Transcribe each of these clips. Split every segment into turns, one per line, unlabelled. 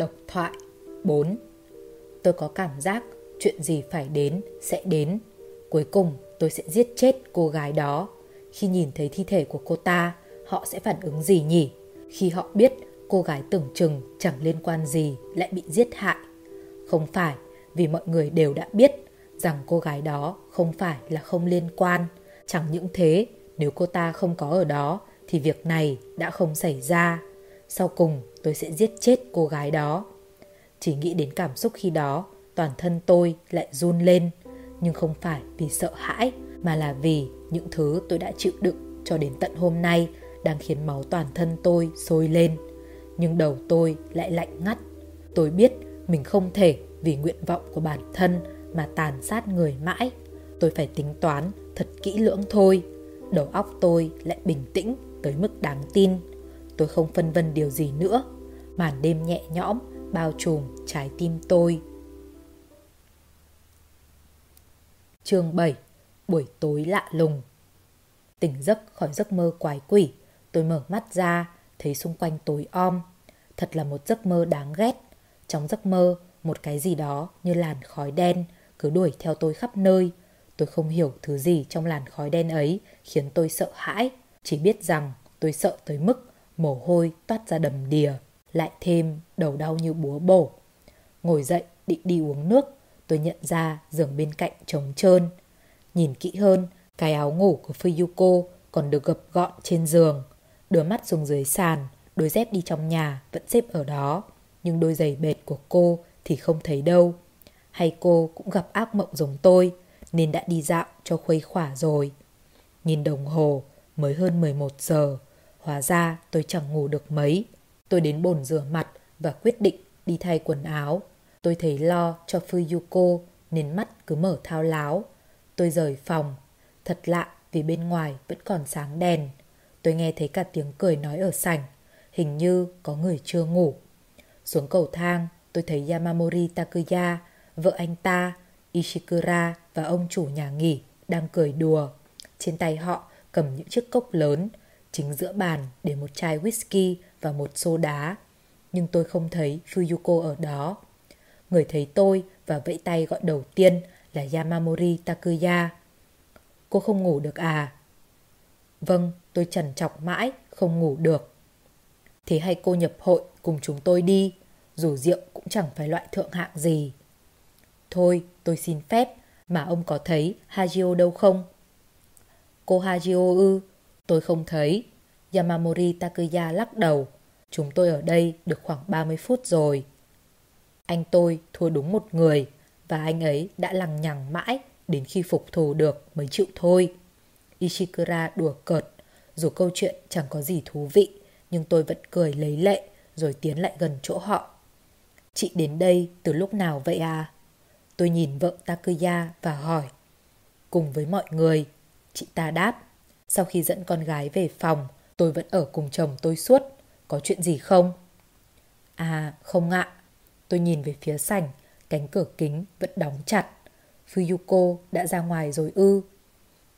Độc thoại 4 Tôi có cảm giác chuyện gì phải đến sẽ đến. Cuối cùng tôi sẽ giết chết cô gái đó. Khi nhìn thấy thi thể của cô ta, họ sẽ phản ứng gì nhỉ? Khi họ biết cô gái tưởng chừng chẳng liên quan gì lại bị giết hại. Không phải vì mọi người đều đã biết rằng cô gái đó không phải là không liên quan. Chẳng những thế, nếu cô ta không có ở đó thì việc này đã không xảy ra. Sau cùng tôi sẽ giết chết cô gái đó. Chỉ nghĩ đến cảm xúc khi đó, toàn thân tôi lại run lên. Nhưng không phải vì sợ hãi, mà là vì những thứ tôi đã chịu đựng cho đến tận hôm nay đang khiến máu toàn thân tôi sôi lên. Nhưng đầu tôi lại lạnh ngắt. Tôi biết mình không thể vì nguyện vọng của bản thân mà tàn sát người mãi. Tôi phải tính toán thật kỹ lưỡng thôi. Đầu óc tôi lại bình tĩnh tới mức đáng tin. Tôi không phân vân điều gì nữa. Màn đêm nhẹ nhõm bao trùm trái tim tôi. Chương 7 Buổi tối lạ lùng Tỉnh giấc khỏi giấc mơ quái quỷ, tôi mở mắt ra, thấy xung quanh tối om. Thật là một giấc mơ đáng ghét. Trong giấc mơ, một cái gì đó như làn khói đen cứ đuổi theo tôi khắp nơi. Tôi không hiểu thứ gì trong làn khói đen ấy khiến tôi sợ hãi. Chỉ biết rằng tôi sợ tới mức mồ hôi toát ra đầm đìa, lại thêm đầu đau như búa bổ. Ngồi dậy định đi uống nước, tôi nhận ra giường bên cạnh trống trơn. Nhìn kỹ hơn, cái áo ngủ của Fuyuko còn được gập gọn trên giường. Đưa mắt xuống dưới sàn, đôi dép đi trong nhà vẫn xếp ở đó. Nhưng đôi giày bệt của cô thì không thấy đâu. Hay cô cũng gặp ác mộng giống tôi, nên đã đi dạo cho khuây khỏa rồi. Nhìn đồng hồ, mới hơn 11 giờ. Hóa ra tôi chẳng ngủ được mấy. Tôi đến bồn rửa mặt và quyết định đi thay quần áo. Tôi thấy lo cho Fuyuko nên mắt cứ mở thao láo. Tôi rời phòng. Thật lạ vì bên ngoài vẫn còn sáng đèn. Tôi nghe thấy cả tiếng cười nói ở sảnh. Hình như có người chưa ngủ. Xuống cầu thang, tôi thấy Yamamori Takuya, vợ anh ta, Ishikura và ông chủ nhà nghỉ đang cười đùa. Trên tay họ cầm những chiếc cốc lớn, chính giữa bàn để một chai whisky và một xô đá. Nhưng tôi không thấy Fuyuko ở đó. Người thấy tôi và vẫy tay gọi đầu tiên là Yamamori Takuya. Cô không ngủ được à? Vâng, tôi trần chọc mãi, không ngủ được. Thế hay cô nhập hội cùng chúng tôi đi, dù rượu cũng chẳng phải loại thượng hạng gì. Thôi, tôi xin phép, mà ông có thấy Hajio đâu không? Cô Hajio ư? Tôi không thấy. Yamamori Takuya lắc đầu. Chúng tôi ở đây được khoảng 30 phút rồi. Anh tôi thua đúng một người và anh ấy đã lằng nhằng mãi đến khi phục thù được mới chịu thôi. Ishikura đùa cợt, dù câu chuyện chẳng có gì thú vị, nhưng tôi vẫn cười lấy lệ rồi tiến lại gần chỗ họ. Chị đến đây từ lúc nào vậy à? Tôi nhìn vợ Takuya và hỏi. Cùng với mọi người, chị ta đáp. Sau khi dẫn con gái về phòng, tôi vẫn ở cùng chồng tôi suốt. Có chuyện gì không? À, không ạ. Tôi nhìn về phía sảnh, cánh cửa kính vẫn đóng chặt. Fuyuko đã ra ngoài rồi ư.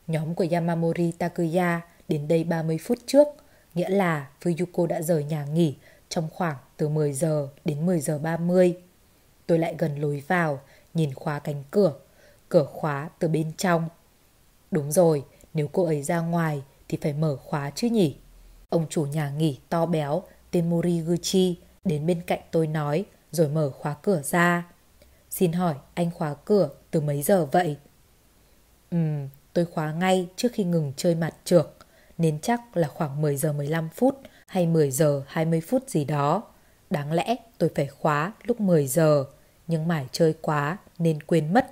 Nhóm của Yamamori Takuya đến đây 30 phút trước, nghĩa là Fuyuko đã rời nhà nghỉ trong khoảng từ 10 giờ đến 10 giờ 30. Tôi lại gần lối vào, nhìn khóa cánh cửa, cửa khóa từ bên trong. Đúng rồi, nếu cô ấy ra ngoài thì phải mở khóa chứ nhỉ? Ông chủ nhà nghỉ to béo tên Moriguchi đến bên cạnh tôi nói rồi mở khóa cửa ra. Xin hỏi anh khóa cửa từ mấy giờ vậy? Ừm, tôi khóa ngay trước khi ngừng chơi mặt trượt nên chắc là khoảng 10 giờ 15 phút hay 10 giờ 20 phút gì đó. Đáng lẽ tôi phải khóa lúc 10 giờ, nhưng mải chơi quá nên quên mất.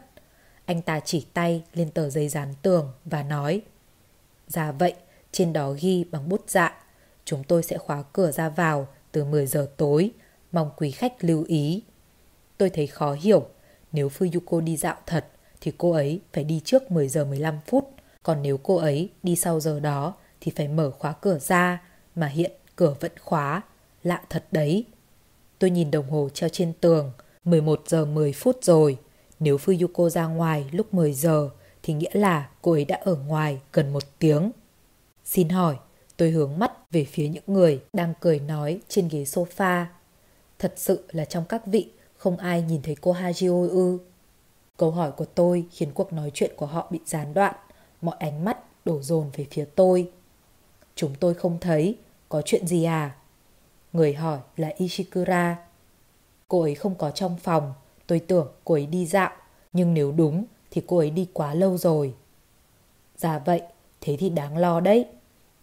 Anh ta chỉ tay lên tờ giấy dán tường và nói Ra dạ vậy, trên đó ghi bằng bút dạ Chúng tôi sẽ khóa cửa ra vào từ 10 giờ tối. Mong quý khách lưu ý. Tôi thấy khó hiểu. Nếu Fuyuko đi dạo thật Thì cô ấy phải đi trước 10 giờ 15 phút. Còn nếu cô ấy đi sau giờ đó Thì phải mở khóa cửa ra Mà hiện cửa vẫn khóa. Lạ thật đấy. Tôi nhìn đồng hồ treo trên tường. 11 giờ 10 phút rồi. Nếu Fuyuko ra ngoài lúc 10 giờ thì nghĩa là cô ấy đã ở ngoài gần một tiếng. Xin hỏi, tôi hướng mắt về phía những người đang cười nói trên ghế sofa. Thật sự là trong các vị không ai nhìn thấy cô Hajio ư. Câu hỏi của tôi khiến cuộc nói chuyện của họ bị gián đoạn. Mọi ánh mắt đổ dồn về phía tôi. Chúng tôi không thấy. Có chuyện gì à? Người hỏi là Ishikura. Cô ấy không có trong phòng. Tôi tưởng cô ấy đi dạo. Nhưng nếu đúng thì cô ấy đi quá lâu rồi. Dạ vậy, thế thì đáng lo đấy.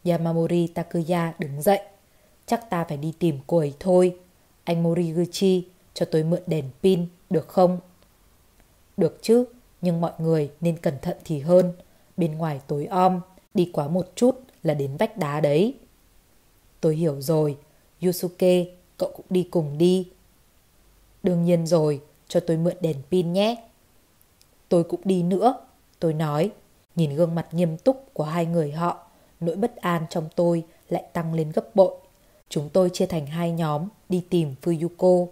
Yamamori Takuya đứng dậy. Chắc ta phải đi tìm cô ấy thôi. Anh Moriguchi, cho tôi mượn đèn pin, được không? Được chứ, nhưng mọi người nên cẩn thận thì hơn. Bên ngoài tối om, đi quá một chút là đến vách đá đấy. Tôi hiểu rồi, Yusuke, cậu cũng đi cùng đi. Đương nhiên rồi, cho tôi mượn đèn pin nhé. Tôi cũng đi nữa, tôi nói, nhìn gương mặt nghiêm túc của hai người họ, nỗi bất an trong tôi lại tăng lên gấp bội. Chúng tôi chia thành hai nhóm đi tìm Fuyuko.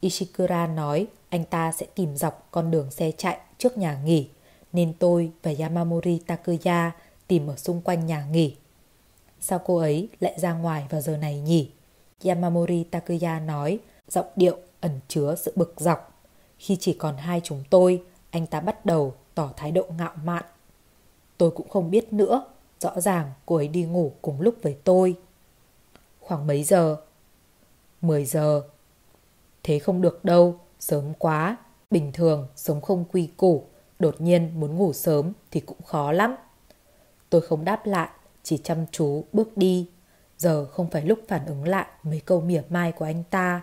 Ishikura nói anh ta sẽ tìm dọc con đường xe chạy trước nhà nghỉ, nên tôi và Yamamori Takuya tìm ở xung quanh nhà nghỉ. Sao cô ấy lại ra ngoài vào giờ này nhỉ? Yamamori Takuya nói, giọng điệu ẩn chứa sự bực dọc. Khi chỉ còn hai chúng tôi, anh ta bắt đầu tỏ thái độ ngạo mạn. Tôi cũng không biết nữa, rõ ràng cô ấy đi ngủ cùng lúc với tôi. Khoảng mấy giờ? 10 giờ. Thế không được đâu, sớm quá. Bình thường sống không quy củ, đột nhiên muốn ngủ sớm thì cũng khó lắm. Tôi không đáp lại, chỉ chăm chú bước đi. Giờ không phải lúc phản ứng lại mấy câu mỉa mai của anh ta.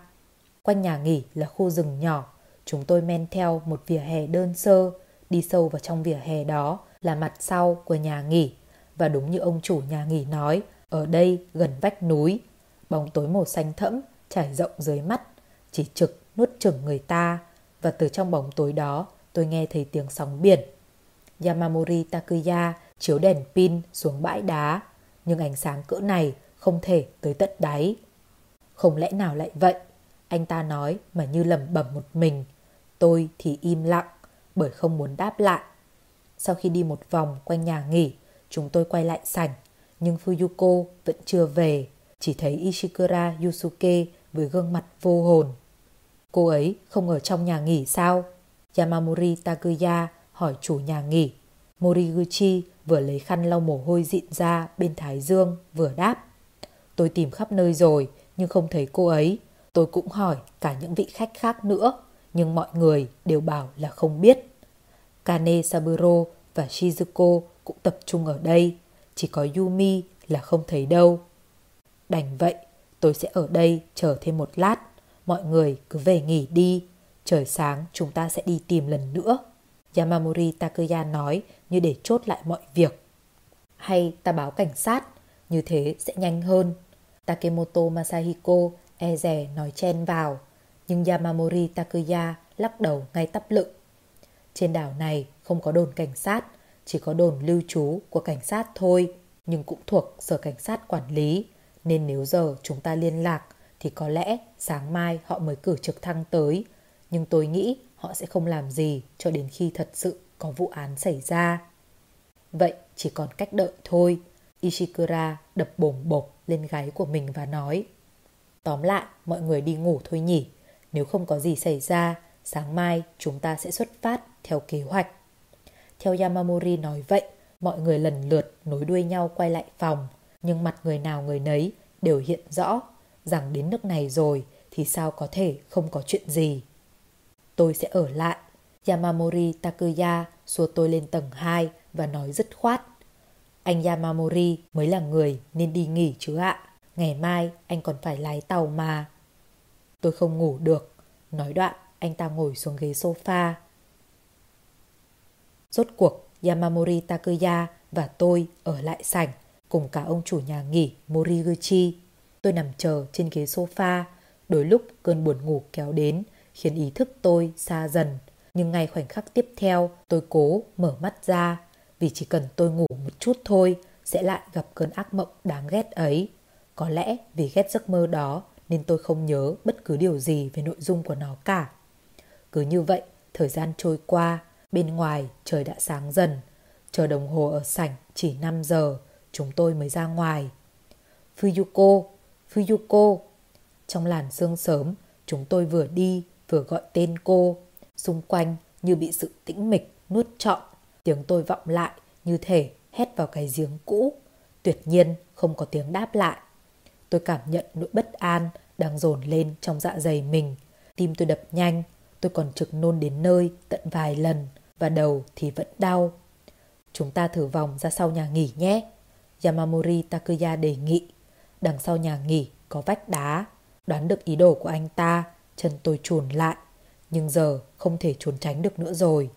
Quanh nhà nghỉ là khu rừng nhỏ. Chúng tôi men theo một vỉa hè đơn sơ, đi sâu vào trong vỉa hè đó là mặt sau của nhà nghỉ. Và đúng như ông chủ nhà nghỉ nói, ở đây gần vách núi, bóng tối màu xanh thẫm trải rộng dưới mắt, chỉ trực nuốt chửng người ta. Và từ trong bóng tối đó, tôi nghe thấy tiếng sóng biển. Yamamori Takuya chiếu đèn pin xuống bãi đá, nhưng ánh sáng cỡ này không thể tới tận đáy. Không lẽ nào lại vậy? Anh ta nói mà như lẩm bẩm một mình. Tôi thì im lặng bởi không muốn đáp lại. Sau khi đi một vòng quanh nhà nghỉ, chúng tôi quay lại sảnh. Nhưng Fuyuko vẫn chưa về. Chỉ thấy Ishikura, Yusuke với gương mặt vô hồn. Cô ấy không ở trong nhà nghỉ sao? Yamamori Takuya hỏi chủ nhà nghỉ. Moriguchi vừa lấy khăn lau mồ hôi dịn ra bên thái dương, vừa đáp. Tôi tìm khắp nơi rồi, nhưng không thấy cô ấy. Tôi cũng hỏi cả những vị khách khác nữa, nhưng mọi người đều bảo là không biết. Kane Saburo và Shizuko cũng tập trung ở đây. Chỉ có Yumi là không thấy đâu. Đành vậy, tôi sẽ ở đây chờ thêm một lát. Mọi người cứ về nghỉ đi. Trời sáng chúng ta sẽ đi tìm lần nữa. Yamamori Takuya nói như để chốt lại mọi việc. Hay ta báo cảnh sát, như thế sẽ nhanh hơn. Takemoto Masahiko e rè nói chen vào, nhưng Yamamori Takuya lắc đầu ngay tắp lựng. Trên đảo này không có đồn cảnh sát, chỉ có đồn lưu trú của cảnh sát thôi, nhưng cũng thuộc sở cảnh sát quản lý, nên nếu giờ chúng ta liên lạc thì có lẽ sáng mai họ mới cử trực thăng tới, nhưng tôi nghĩ họ sẽ không làm gì cho đến khi thật sự có vụ án xảy ra. Vậy chỉ còn cách đợi thôi. Ishikura đập bổng bột lên gáy của mình và nói Tóm lại, mọi người đi ngủ thôi nhỉ. Nếu không có gì xảy ra, sáng mai chúng ta sẽ xuất phát theo kế hoạch. Theo Yamamori nói vậy, mọi người lần lượt nối đuôi nhau quay lại phòng, nhưng mặt người nào người nấy đều hiện rõ rằng đến nước này rồi thì sao có thể không có chuyện gì. Tôi sẽ ở lại. Yamamori Takuya xua tôi lên tầng 2 và nói dứt khoát. Anh Yamamori mới là người nên đi nghỉ chứ ạ. Ngày mai anh còn phải lái tàu mà. Tôi không ngủ được. Nói đoạn, anh ta ngồi xuống ghế sofa. Rốt cuộc, Yamamori Takuya và tôi ở lại sảnh cùng cả ông chủ nhà nghỉ Moriguchi. Tôi nằm chờ trên ghế sofa. Đôi lúc cơn buồn ngủ kéo đến khiến ý thức tôi xa dần. Nhưng ngay khoảnh khắc tiếp theo tôi cố mở mắt ra vì chỉ cần tôi ngủ một chút thôi sẽ lại gặp cơn ác mộng đáng ghét ấy. Có lẽ vì ghét giấc mơ đó nên tôi không nhớ bất cứ điều gì về nội dung của nó cả. Cứ như vậy, thời gian trôi qua, bên ngoài trời đã sáng dần. Chờ đồng hồ ở sảnh chỉ 5 giờ, chúng tôi mới ra ngoài. Fuyuko, Fuyuko. Trong làn sương sớm, Chúng tôi vừa đi vừa gọi tên cô. Xung quanh như bị sự tĩnh mịch nuốt trọn. Tiếng tôi vọng lại như thể hét vào cái giếng cũ. Tuyệt nhiên không có tiếng đáp lại. Tôi cảm nhận nỗi bất an đang dồn lên trong dạ dày mình. Tim tôi đập nhanh, tôi còn trực nôn đến nơi tận vài lần và đầu thì vẫn đau. Chúng ta thử vòng ra sau nhà nghỉ nhé. Yamamori Takuya đề nghị. Đằng sau nhà nghỉ có vách đá. Đoán được ý đồ của anh ta, chân tôi chuồn lại. Nhưng giờ không thể trốn tránh được nữa rồi.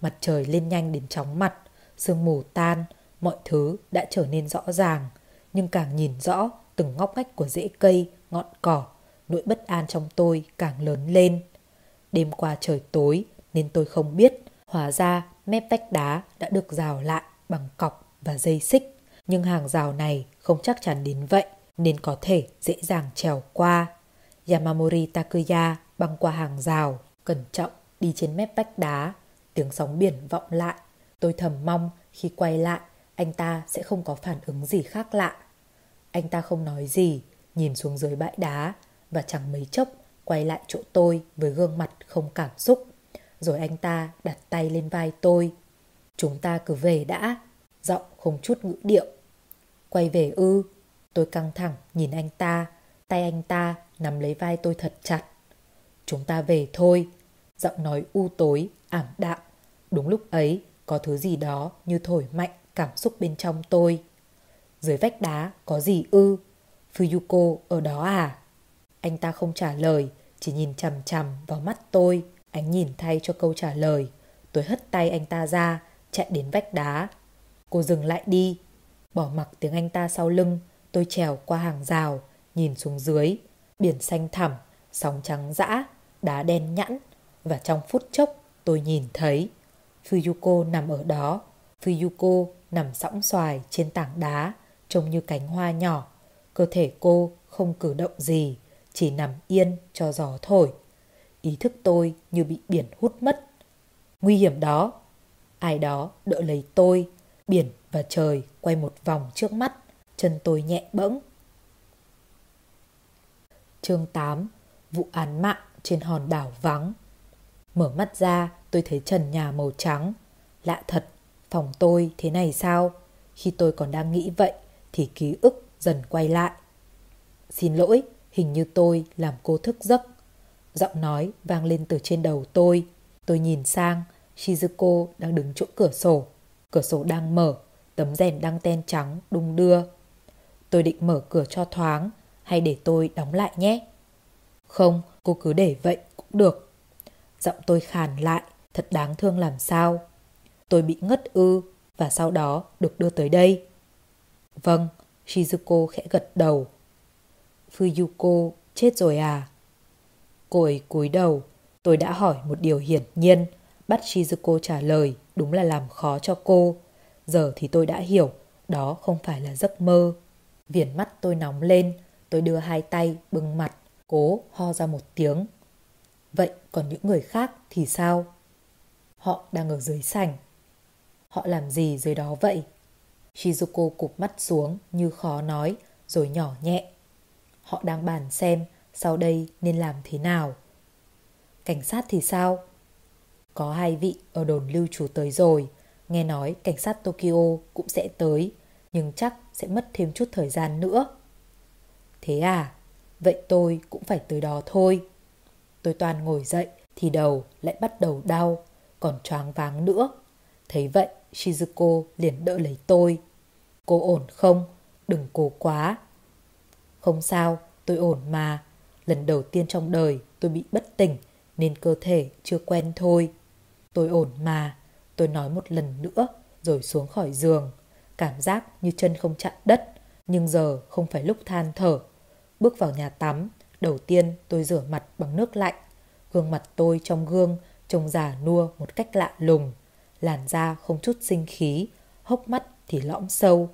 Mặt trời lên nhanh đến chóng mặt, sương mù tan, mọi thứ đã trở nên rõ ràng. Nhưng càng nhìn rõ từng ngóc ngách của rễ cây, ngọn cỏ, nỗi bất an trong tôi càng lớn lên. Đêm qua trời tối nên tôi không biết, hóa ra mép vách đá đã được rào lại bằng cọc và dây xích. Nhưng hàng rào này không chắc chắn đến vậy nên có thể dễ dàng trèo qua. Yamamori Takuya băng qua hàng rào, cẩn trọng đi trên mép vách đá. Tiếng sóng biển vọng lại. Tôi thầm mong khi quay lại anh ta sẽ không có phản ứng gì khác lạ. Anh ta không nói gì, nhìn xuống dưới bãi đá và chẳng mấy chốc quay lại chỗ tôi với gương mặt không cảm xúc. Rồi anh ta đặt tay lên vai tôi. Chúng ta cứ về đã, giọng không chút ngữ điệu. Quay về ư, tôi căng thẳng nhìn anh ta, tay anh ta nắm lấy vai tôi thật chặt. Chúng ta về thôi, giọng nói u tối, ảm đạm. Đúng lúc ấy, có thứ gì đó như thổi mạnh cảm xúc bên trong tôi. Dưới vách đá có gì ư? Fuyuko ở đó à? Anh ta không trả lời, chỉ nhìn chằm chằm vào mắt tôi. Ánh nhìn thay cho câu trả lời. Tôi hất tay anh ta ra, chạy đến vách đá. Cô dừng lại đi. Bỏ mặc tiếng anh ta sau lưng, tôi trèo qua hàng rào, nhìn xuống dưới. Biển xanh thẳm, sóng trắng dã, đá đen nhẵn. Và trong phút chốc, tôi nhìn thấy Fuyuko nằm ở đó. Fuyuko nằm sõng xoài trên tảng đá, trông như cánh hoa nhỏ. Cơ thể cô không cử động gì, chỉ nằm yên cho gió thổi. Ý thức tôi như bị biển hút mất. Nguy hiểm đó. Ai đó đỡ lấy tôi, biển và trời quay một vòng trước mắt, chân tôi nhẹ bẫng. Chương 8 Vụ án mạng trên hòn đảo vắng Mở mắt ra, tôi thấy trần nhà màu trắng. Lạ thật, phòng tôi thế này sao? Khi tôi còn đang nghĩ vậy, thì ký ức dần quay lại. Xin lỗi, hình như tôi làm cô thức giấc. Giọng nói vang lên từ trên đầu tôi. Tôi nhìn sang, Shizuko đang đứng chỗ cửa sổ. Cửa sổ đang mở, tấm rèn đang ten trắng đung đưa. Tôi định mở cửa cho thoáng, hay để tôi đóng lại nhé? Không, cô cứ để vậy cũng được. Giọng tôi khàn lại, thật đáng thương làm sao. Tôi bị ngất ư và sau đó được đưa tới đây. Vâng, Shizuko khẽ gật đầu. Fuyuko chết rồi à? Cô ấy cúi đầu, tôi đã hỏi một điều hiển nhiên, bắt Shizuko trả lời đúng là làm khó cho cô. Giờ thì tôi đã hiểu, đó không phải là giấc mơ. Viền mắt tôi nóng lên, tôi đưa hai tay bưng mặt, cố ho ra một tiếng. Vậy còn những người khác thì sao? Họ đang ở dưới sảnh. Họ làm gì dưới đó vậy? Shizuko cụp mắt xuống như khó nói rồi nhỏ nhẹ. Họ đang bàn xem sau đây nên làm thế nào. Cảnh sát thì sao? Có hai vị ở đồn lưu trú tới rồi. Nghe nói cảnh sát Tokyo cũng sẽ tới, nhưng chắc sẽ mất thêm chút thời gian nữa. Thế à? Vậy tôi cũng phải tới đó thôi. Tôi toàn ngồi dậy thì đầu lại bắt đầu đau, còn choáng váng nữa. Thấy vậy, Shizuko liền đỡ lấy tôi. Cô ổn không? Đừng cố quá. Không sao, tôi ổn mà. Lần đầu tiên trong đời tôi bị bất tỉnh nên cơ thể chưa quen thôi. Tôi ổn mà. Tôi nói một lần nữa rồi xuống khỏi giường. Cảm giác như chân không chạm đất nhưng giờ không phải lúc than thở. Bước vào nhà tắm, đầu tiên tôi rửa mặt bằng nước lạnh. Gương mặt tôi trong gương trông già nua một cách lạ lùng. Làn da không chút sinh khí, hốc mắt thì lõm sâu.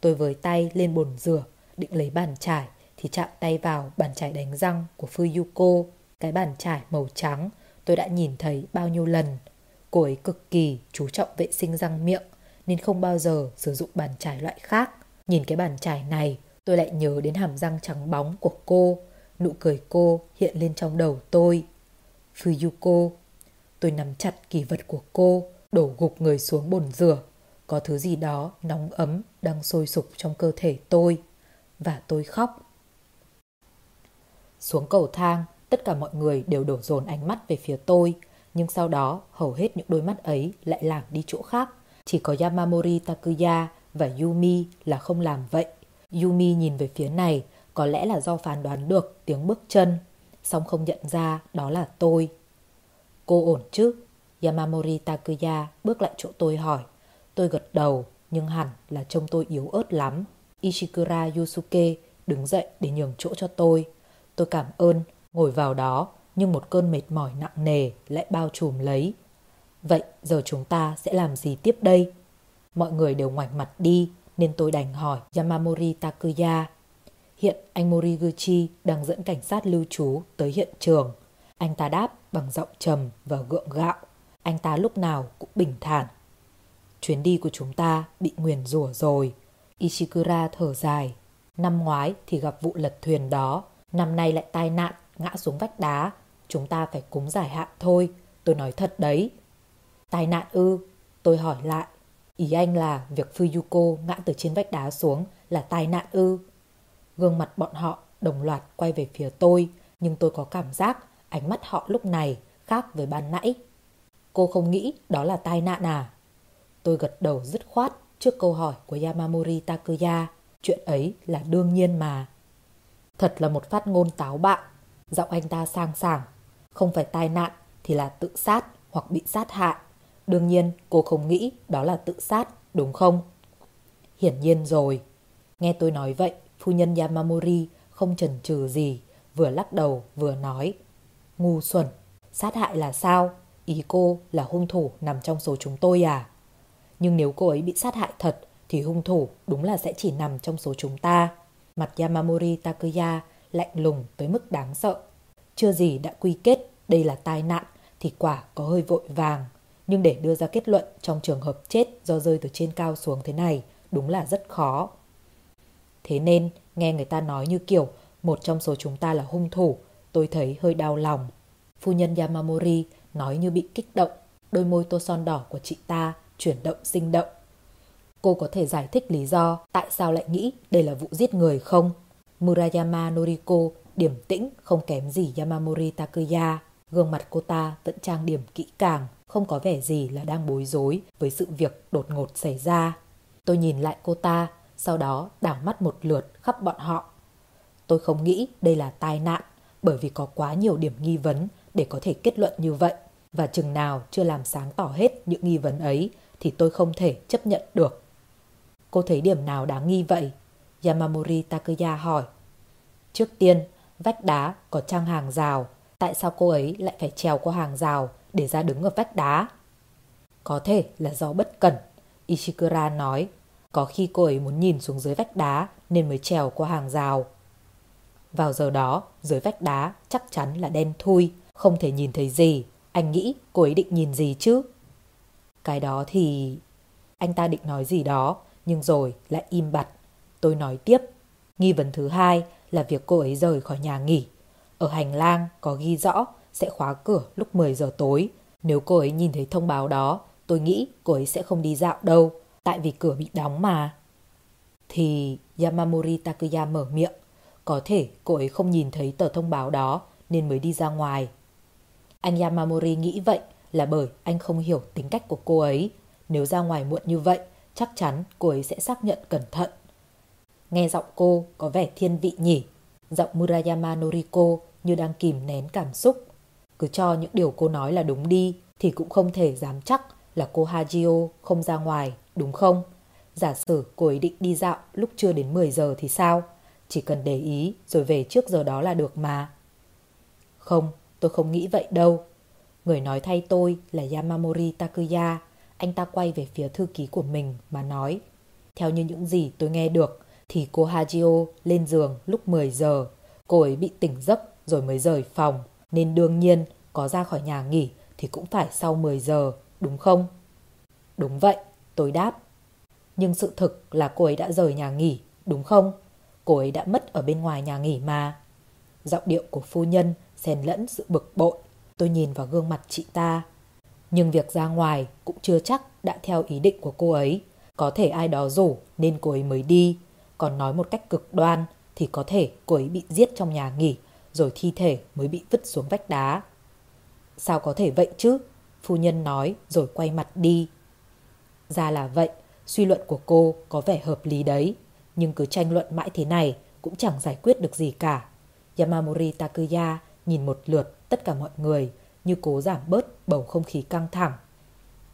Tôi với tay lên bồn rửa, định lấy bàn chải thì chạm tay vào bàn chải đánh răng của Fuyuko. Cái bàn chải màu trắng tôi đã nhìn thấy bao nhiêu lần. Cô ấy cực kỳ chú trọng vệ sinh răng miệng nên không bao giờ sử dụng bàn chải loại khác. Nhìn cái bàn chải này tôi lại nhớ đến hàm răng trắng bóng của cô. nụ cười cô hiện lên trong đầu tôi. Fuyuko. Tôi nắm chặt kỳ vật của cô, đổ gục người xuống bồn rửa. Có thứ gì đó nóng ấm đang sôi sục trong cơ thể tôi. Và tôi khóc. Xuống cầu thang, tất cả mọi người đều đổ dồn ánh mắt về phía tôi. Nhưng sau đó, hầu hết những đôi mắt ấy lại lảng đi chỗ khác. Chỉ có Yamamori Takuya và Yumi là không làm vậy. Yumi nhìn về phía này, có lẽ là do phán đoán được tiếng bước chân, song không nhận ra đó là tôi. Cô ổn chứ? Yamamori Takuya bước lại chỗ tôi hỏi. Tôi gật đầu, nhưng hẳn là trông tôi yếu ớt lắm. Ishikura Yusuke đứng dậy để nhường chỗ cho tôi. Tôi cảm ơn, ngồi vào đó, nhưng một cơn mệt mỏi nặng nề lại bao trùm lấy. Vậy giờ chúng ta sẽ làm gì tiếp đây? Mọi người đều ngoảnh mặt đi, nên tôi đành hỏi Yamamori Takuya. Hiện anh Moriguchi đang dẫn cảnh sát lưu trú tới hiện trường. Anh ta đáp bằng giọng trầm và gượng gạo. Anh ta lúc nào cũng bình thản. Chuyến đi của chúng ta bị nguyền rủa rồi. Ishikura thở dài. Năm ngoái thì gặp vụ lật thuyền đó. Năm nay lại tai nạn, ngã xuống vách đá. Chúng ta phải cúng giải hạn thôi. Tôi nói thật đấy. Tai nạn ư? Tôi hỏi lại. Ý anh là việc Fuyuko ngã từ trên vách đá xuống là tai nạn ư. Gương mặt bọn họ đồng loạt quay về phía tôi, nhưng tôi có cảm giác ánh mắt họ lúc này khác với ban nãy. Cô không nghĩ đó là tai nạn à? Tôi gật đầu dứt khoát trước câu hỏi của Yamamori Takuya. Chuyện ấy là đương nhiên mà. Thật là một phát ngôn táo bạo. Giọng anh ta sang sảng. Không phải tai nạn thì là tự sát hoặc bị sát hại. Đương nhiên cô không nghĩ đó là tự sát, đúng không? Hiển nhiên rồi. Nghe tôi nói vậy, phu nhân Yamamori không chần chừ gì, vừa lắc đầu vừa nói. Ngu xuẩn, sát hại là sao? Ý cô là hung thủ nằm trong số chúng tôi à? Nhưng nếu cô ấy bị sát hại thật thì hung thủ đúng là sẽ chỉ nằm trong số chúng ta. Mặt Yamamori Takuya lạnh lùng tới mức đáng sợ. Chưa gì đã quy kết đây là tai nạn thì quả có hơi vội vàng nhưng để đưa ra kết luận trong trường hợp chết do rơi từ trên cao xuống thế này đúng là rất khó. Thế nên, nghe người ta nói như kiểu một trong số chúng ta là hung thủ, tôi thấy hơi đau lòng. Phu nhân Yamamori nói như bị kích động, đôi môi tô son đỏ của chị ta chuyển động sinh động. Cô có thể giải thích lý do tại sao lại nghĩ đây là vụ giết người không? Murayama Noriko điểm tĩnh không kém gì Yamamori Takuya. Gương mặt cô ta vẫn trang điểm kỹ càng, không có vẻ gì là đang bối rối với sự việc đột ngột xảy ra. Tôi nhìn lại cô ta, sau đó đảo mắt một lượt khắp bọn họ. Tôi không nghĩ đây là tai nạn bởi vì có quá nhiều điểm nghi vấn để có thể kết luận như vậy. Và chừng nào chưa làm sáng tỏ hết những nghi vấn ấy thì tôi không thể chấp nhận được. Cô thấy điểm nào đáng nghi vậy? Yamamori Takuya hỏi. Trước tiên, vách đá có trang hàng rào. Tại sao cô ấy lại phải trèo qua hàng rào để ra đứng ở vách đá. Có thể là do bất cẩn, Ishikura nói. Có khi cô ấy muốn nhìn xuống dưới vách đá nên mới trèo qua hàng rào. Vào giờ đó, dưới vách đá chắc chắn là đen thui, không thể nhìn thấy gì. Anh nghĩ cô ấy định nhìn gì chứ? Cái đó thì... Anh ta định nói gì đó, nhưng rồi lại im bặt. Tôi nói tiếp. Nghi vấn thứ hai là việc cô ấy rời khỏi nhà nghỉ. Ở hành lang có ghi rõ sẽ khóa cửa lúc 10 giờ tối. Nếu cô ấy nhìn thấy thông báo đó, tôi nghĩ cô ấy sẽ không đi dạo đâu, tại vì cửa bị đóng mà. Thì Yamamori Takuya mở miệng. Có thể cô ấy không nhìn thấy tờ thông báo đó nên mới đi ra ngoài. Anh Yamamori nghĩ vậy là bởi anh không hiểu tính cách của cô ấy. Nếu ra ngoài muộn như vậy, chắc chắn cô ấy sẽ xác nhận cẩn thận. Nghe giọng cô có vẻ thiên vị nhỉ. Giọng Murayama Noriko như đang kìm nén cảm xúc. Cứ cho những điều cô nói là đúng đi thì cũng không thể dám chắc là cô Hajio không ra ngoài, đúng không? Giả sử cô ấy định đi dạo lúc chưa đến 10 giờ thì sao? Chỉ cần để ý rồi về trước giờ đó là được mà. Không, tôi không nghĩ vậy đâu. Người nói thay tôi là Yamamori Takuya. Anh ta quay về phía thư ký của mình mà nói. Theo như những gì tôi nghe được thì cô Hajio lên giường lúc 10 giờ. Cô ấy bị tỉnh giấc rồi mới rời phòng nên đương nhiên có ra khỏi nhà nghỉ thì cũng phải sau 10 giờ, đúng không? Đúng vậy, tôi đáp. Nhưng sự thực là cô ấy đã rời nhà nghỉ, đúng không? Cô ấy đã mất ở bên ngoài nhà nghỉ mà. giọng điệu của phu nhân xen lẫn sự bực bội. Tôi nhìn vào gương mặt chị ta. Nhưng việc ra ngoài cũng chưa chắc đã theo ý định của cô ấy. Có thể ai đó rủ nên cô ấy mới đi. Còn nói một cách cực đoan thì có thể cô ấy bị giết trong nhà nghỉ rồi thi thể mới bị vứt xuống vách đá. Sao có thể vậy chứ? Phu nhân nói rồi quay mặt đi. Ra là vậy, suy luận của cô có vẻ hợp lý đấy. Nhưng cứ tranh luận mãi thế này cũng chẳng giải quyết được gì cả. Yamamori Takuya nhìn một lượt tất cả mọi người như cố giảm bớt bầu không khí căng thẳng.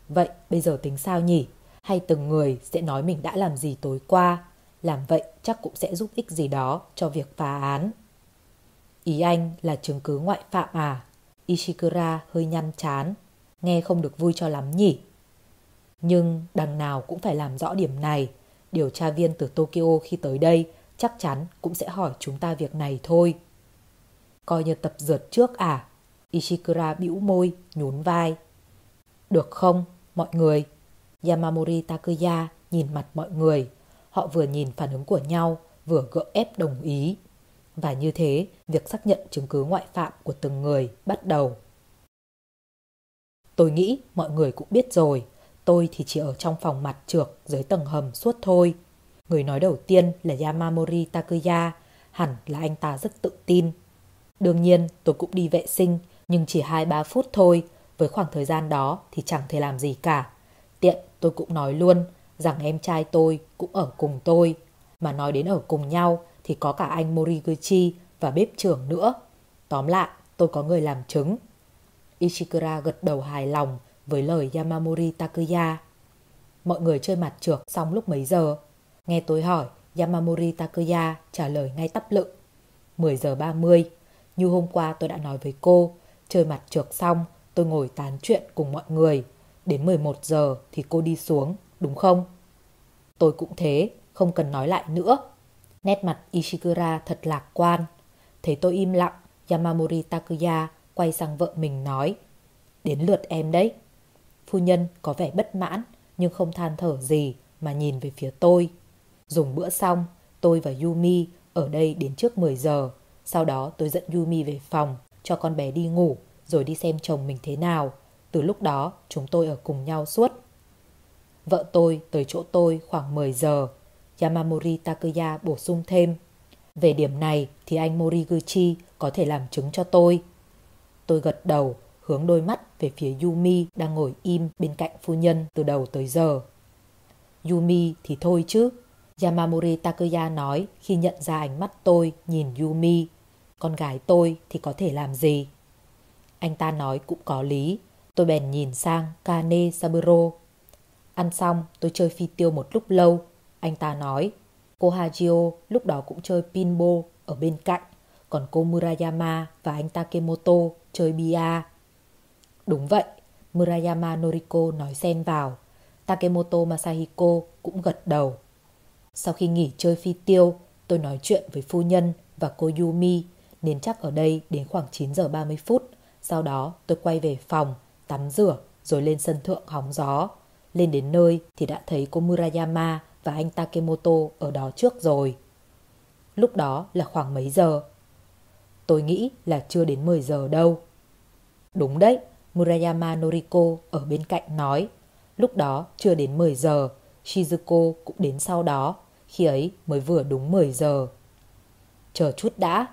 Vậy bây giờ tính sao nhỉ? Hay từng người sẽ nói mình đã làm gì tối qua? Làm vậy chắc cũng sẽ giúp ích gì đó cho việc phá án. Ý anh là chứng cứ ngoại phạm à? Ishikura hơi nhăn chán. Nghe không được vui cho lắm nhỉ? Nhưng đằng nào cũng phải làm rõ điểm này. Điều tra viên từ Tokyo khi tới đây chắc chắn cũng sẽ hỏi chúng ta việc này thôi. Coi như tập dượt trước à? Ishikura bĩu môi, nhún vai. Được không, mọi người? Yamamori Takuya nhìn mặt mọi người. Họ vừa nhìn phản ứng của nhau, vừa gượng ép đồng ý. Và như thế, việc xác nhận chứng cứ ngoại phạm của từng người bắt đầu. Tôi nghĩ mọi người cũng biết rồi, tôi thì chỉ ở trong phòng mặt trượt dưới tầng hầm suốt thôi. Người nói đầu tiên là Yamamori Takuya, hẳn là anh ta rất tự tin. Đương nhiên tôi cũng đi vệ sinh, nhưng chỉ 2-3 phút thôi, với khoảng thời gian đó thì chẳng thể làm gì cả. Tiện tôi cũng nói luôn rằng em trai tôi cũng ở cùng tôi. Mà nói đến ở cùng nhau thì có cả anh Moriguchi và bếp trưởng nữa. Tóm lại, tôi có người làm chứng. Ishikura gật đầu hài lòng với lời Yamamori Takuya. Mọi người chơi mặt trượt xong lúc mấy giờ? Nghe tôi hỏi, Yamamori Takuya trả lời ngay tắp lự. 10 giờ 30. Như hôm qua tôi đã nói với cô, chơi mặt trượt xong, tôi ngồi tán chuyện cùng mọi người. Đến 11 giờ thì cô đi xuống, đúng không? Tôi cũng thế, không cần nói lại nữa. Nét mặt Ishikura thật lạc quan. Thấy tôi im lặng, Yamamori Takuya quay sang vợ mình nói. Đến lượt em đấy. Phu nhân có vẻ bất mãn nhưng không than thở gì mà nhìn về phía tôi. Dùng bữa xong, tôi và Yumi ở đây đến trước 10 giờ. Sau đó tôi dẫn Yumi về phòng, cho con bé đi ngủ, rồi đi xem chồng mình thế nào. Từ lúc đó, chúng tôi ở cùng nhau suốt. Vợ tôi tới chỗ tôi khoảng 10 giờ. Yamamori Takuya bổ sung thêm. Về điểm này thì anh Moriguchi có thể làm chứng cho tôi. Tôi gật đầu, hướng đôi mắt về phía Yumi đang ngồi im bên cạnh phu nhân từ đầu tới giờ. Yumi thì thôi chứ. Yamamori Takuya nói khi nhận ra ánh mắt tôi nhìn Yumi. Con gái tôi thì có thể làm gì? Anh ta nói cũng có lý. Tôi bèn nhìn sang Kane Saburo. Ăn xong tôi chơi phi tiêu một lúc lâu. Anh ta nói. Cô Hajio lúc đó cũng chơi pinball ở bên cạnh. Còn cô Murayama và anh Takemoto chơi bia. Đúng vậy, Murayama Noriko nói xen vào. Takemoto Masahiko cũng gật đầu. Sau khi nghỉ chơi phi tiêu, tôi nói chuyện với phu nhân và cô Yumi nên chắc ở đây đến khoảng 9 giờ 30 phút. Sau đó tôi quay về phòng, tắm rửa rồi lên sân thượng hóng gió. Lên đến nơi thì đã thấy cô Murayama và anh Takemoto ở đó trước rồi. Lúc đó là khoảng mấy giờ? Tôi nghĩ là chưa đến 10 giờ đâu. Đúng đấy, Murayama Noriko ở bên cạnh nói. Lúc đó chưa đến 10 giờ, Shizuko cũng đến sau đó, khi ấy mới vừa đúng 10 giờ. Chờ chút đã,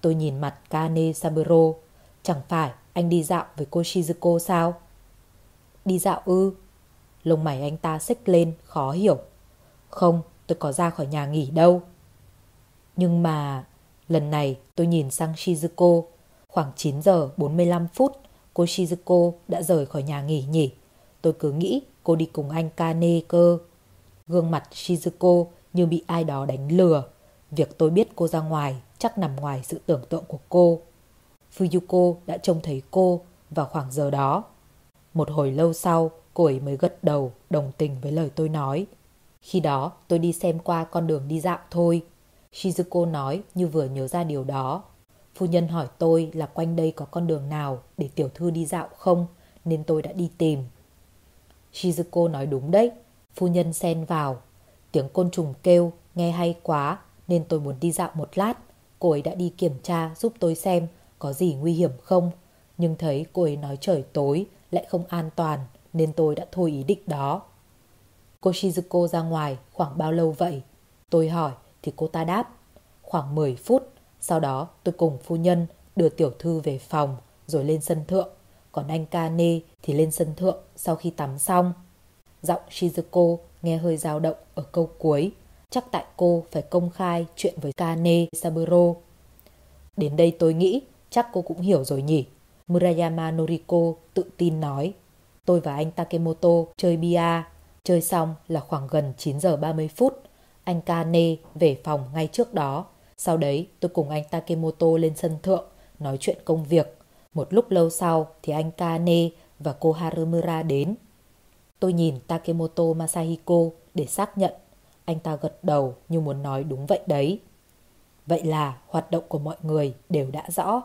tôi nhìn mặt Kane Saburo. Chẳng phải anh đi dạo với cô Shizuko sao? Đi dạo ư? Lông mày anh ta xích lên, khó hiểu. Không, tôi có ra khỏi nhà nghỉ đâu. Nhưng mà, lần này tôi nhìn sang Shizuko, khoảng 9 giờ 45 phút, cô Shizuko đã rời khỏi nhà nghỉ nhỉ. Tôi cứ nghĩ cô đi cùng anh Kane cơ. Gương mặt Shizuko như bị ai đó đánh lừa. Việc tôi biết cô ra ngoài chắc nằm ngoài sự tưởng tượng của cô. Fuyuko đã trông thấy cô vào khoảng giờ đó. Một hồi lâu sau, cô ấy mới gật đầu, đồng tình với lời tôi nói. Khi đó, tôi đi xem qua con đường đi dạo thôi. Shizuko nói như vừa nhớ ra điều đó. Phu nhân hỏi tôi là quanh đây có con đường nào để tiểu thư đi dạo không, nên tôi đã đi tìm. Shizuko nói đúng đấy, phu nhân xen vào. Tiếng côn trùng kêu, nghe hay quá, nên tôi muốn đi dạo một lát cô ấy đã đi kiểm tra giúp tôi xem có gì nguy hiểm không. Nhưng thấy cô ấy nói trời tối lại không an toàn nên tôi đã thôi ý định đó. Cô Shizuko ra ngoài khoảng bao lâu vậy? Tôi hỏi thì cô ta đáp. Khoảng 10 phút, sau đó tôi cùng phu nhân đưa tiểu thư về phòng rồi lên sân thượng. Còn anh Kane thì lên sân thượng sau khi tắm xong. Giọng Shizuko nghe hơi dao động ở câu cuối. Chắc tại cô phải công khai chuyện với Kane Saburo. Đến đây tôi nghĩ, chắc cô cũng hiểu rồi nhỉ. Murayama Noriko tự tin nói. Tôi và anh Takemoto chơi bia. Chơi xong là khoảng gần 9 giờ 30 phút. Anh Kane về phòng ngay trước đó. Sau đấy, tôi cùng anh Takemoto lên sân thượng, nói chuyện công việc. Một lúc lâu sau thì anh Kane và cô Harumura đến. Tôi nhìn Takemoto Masahiko để xác nhận. Anh ta gật đầu như muốn nói đúng vậy đấy. Vậy là hoạt động của mọi người đều đã rõ.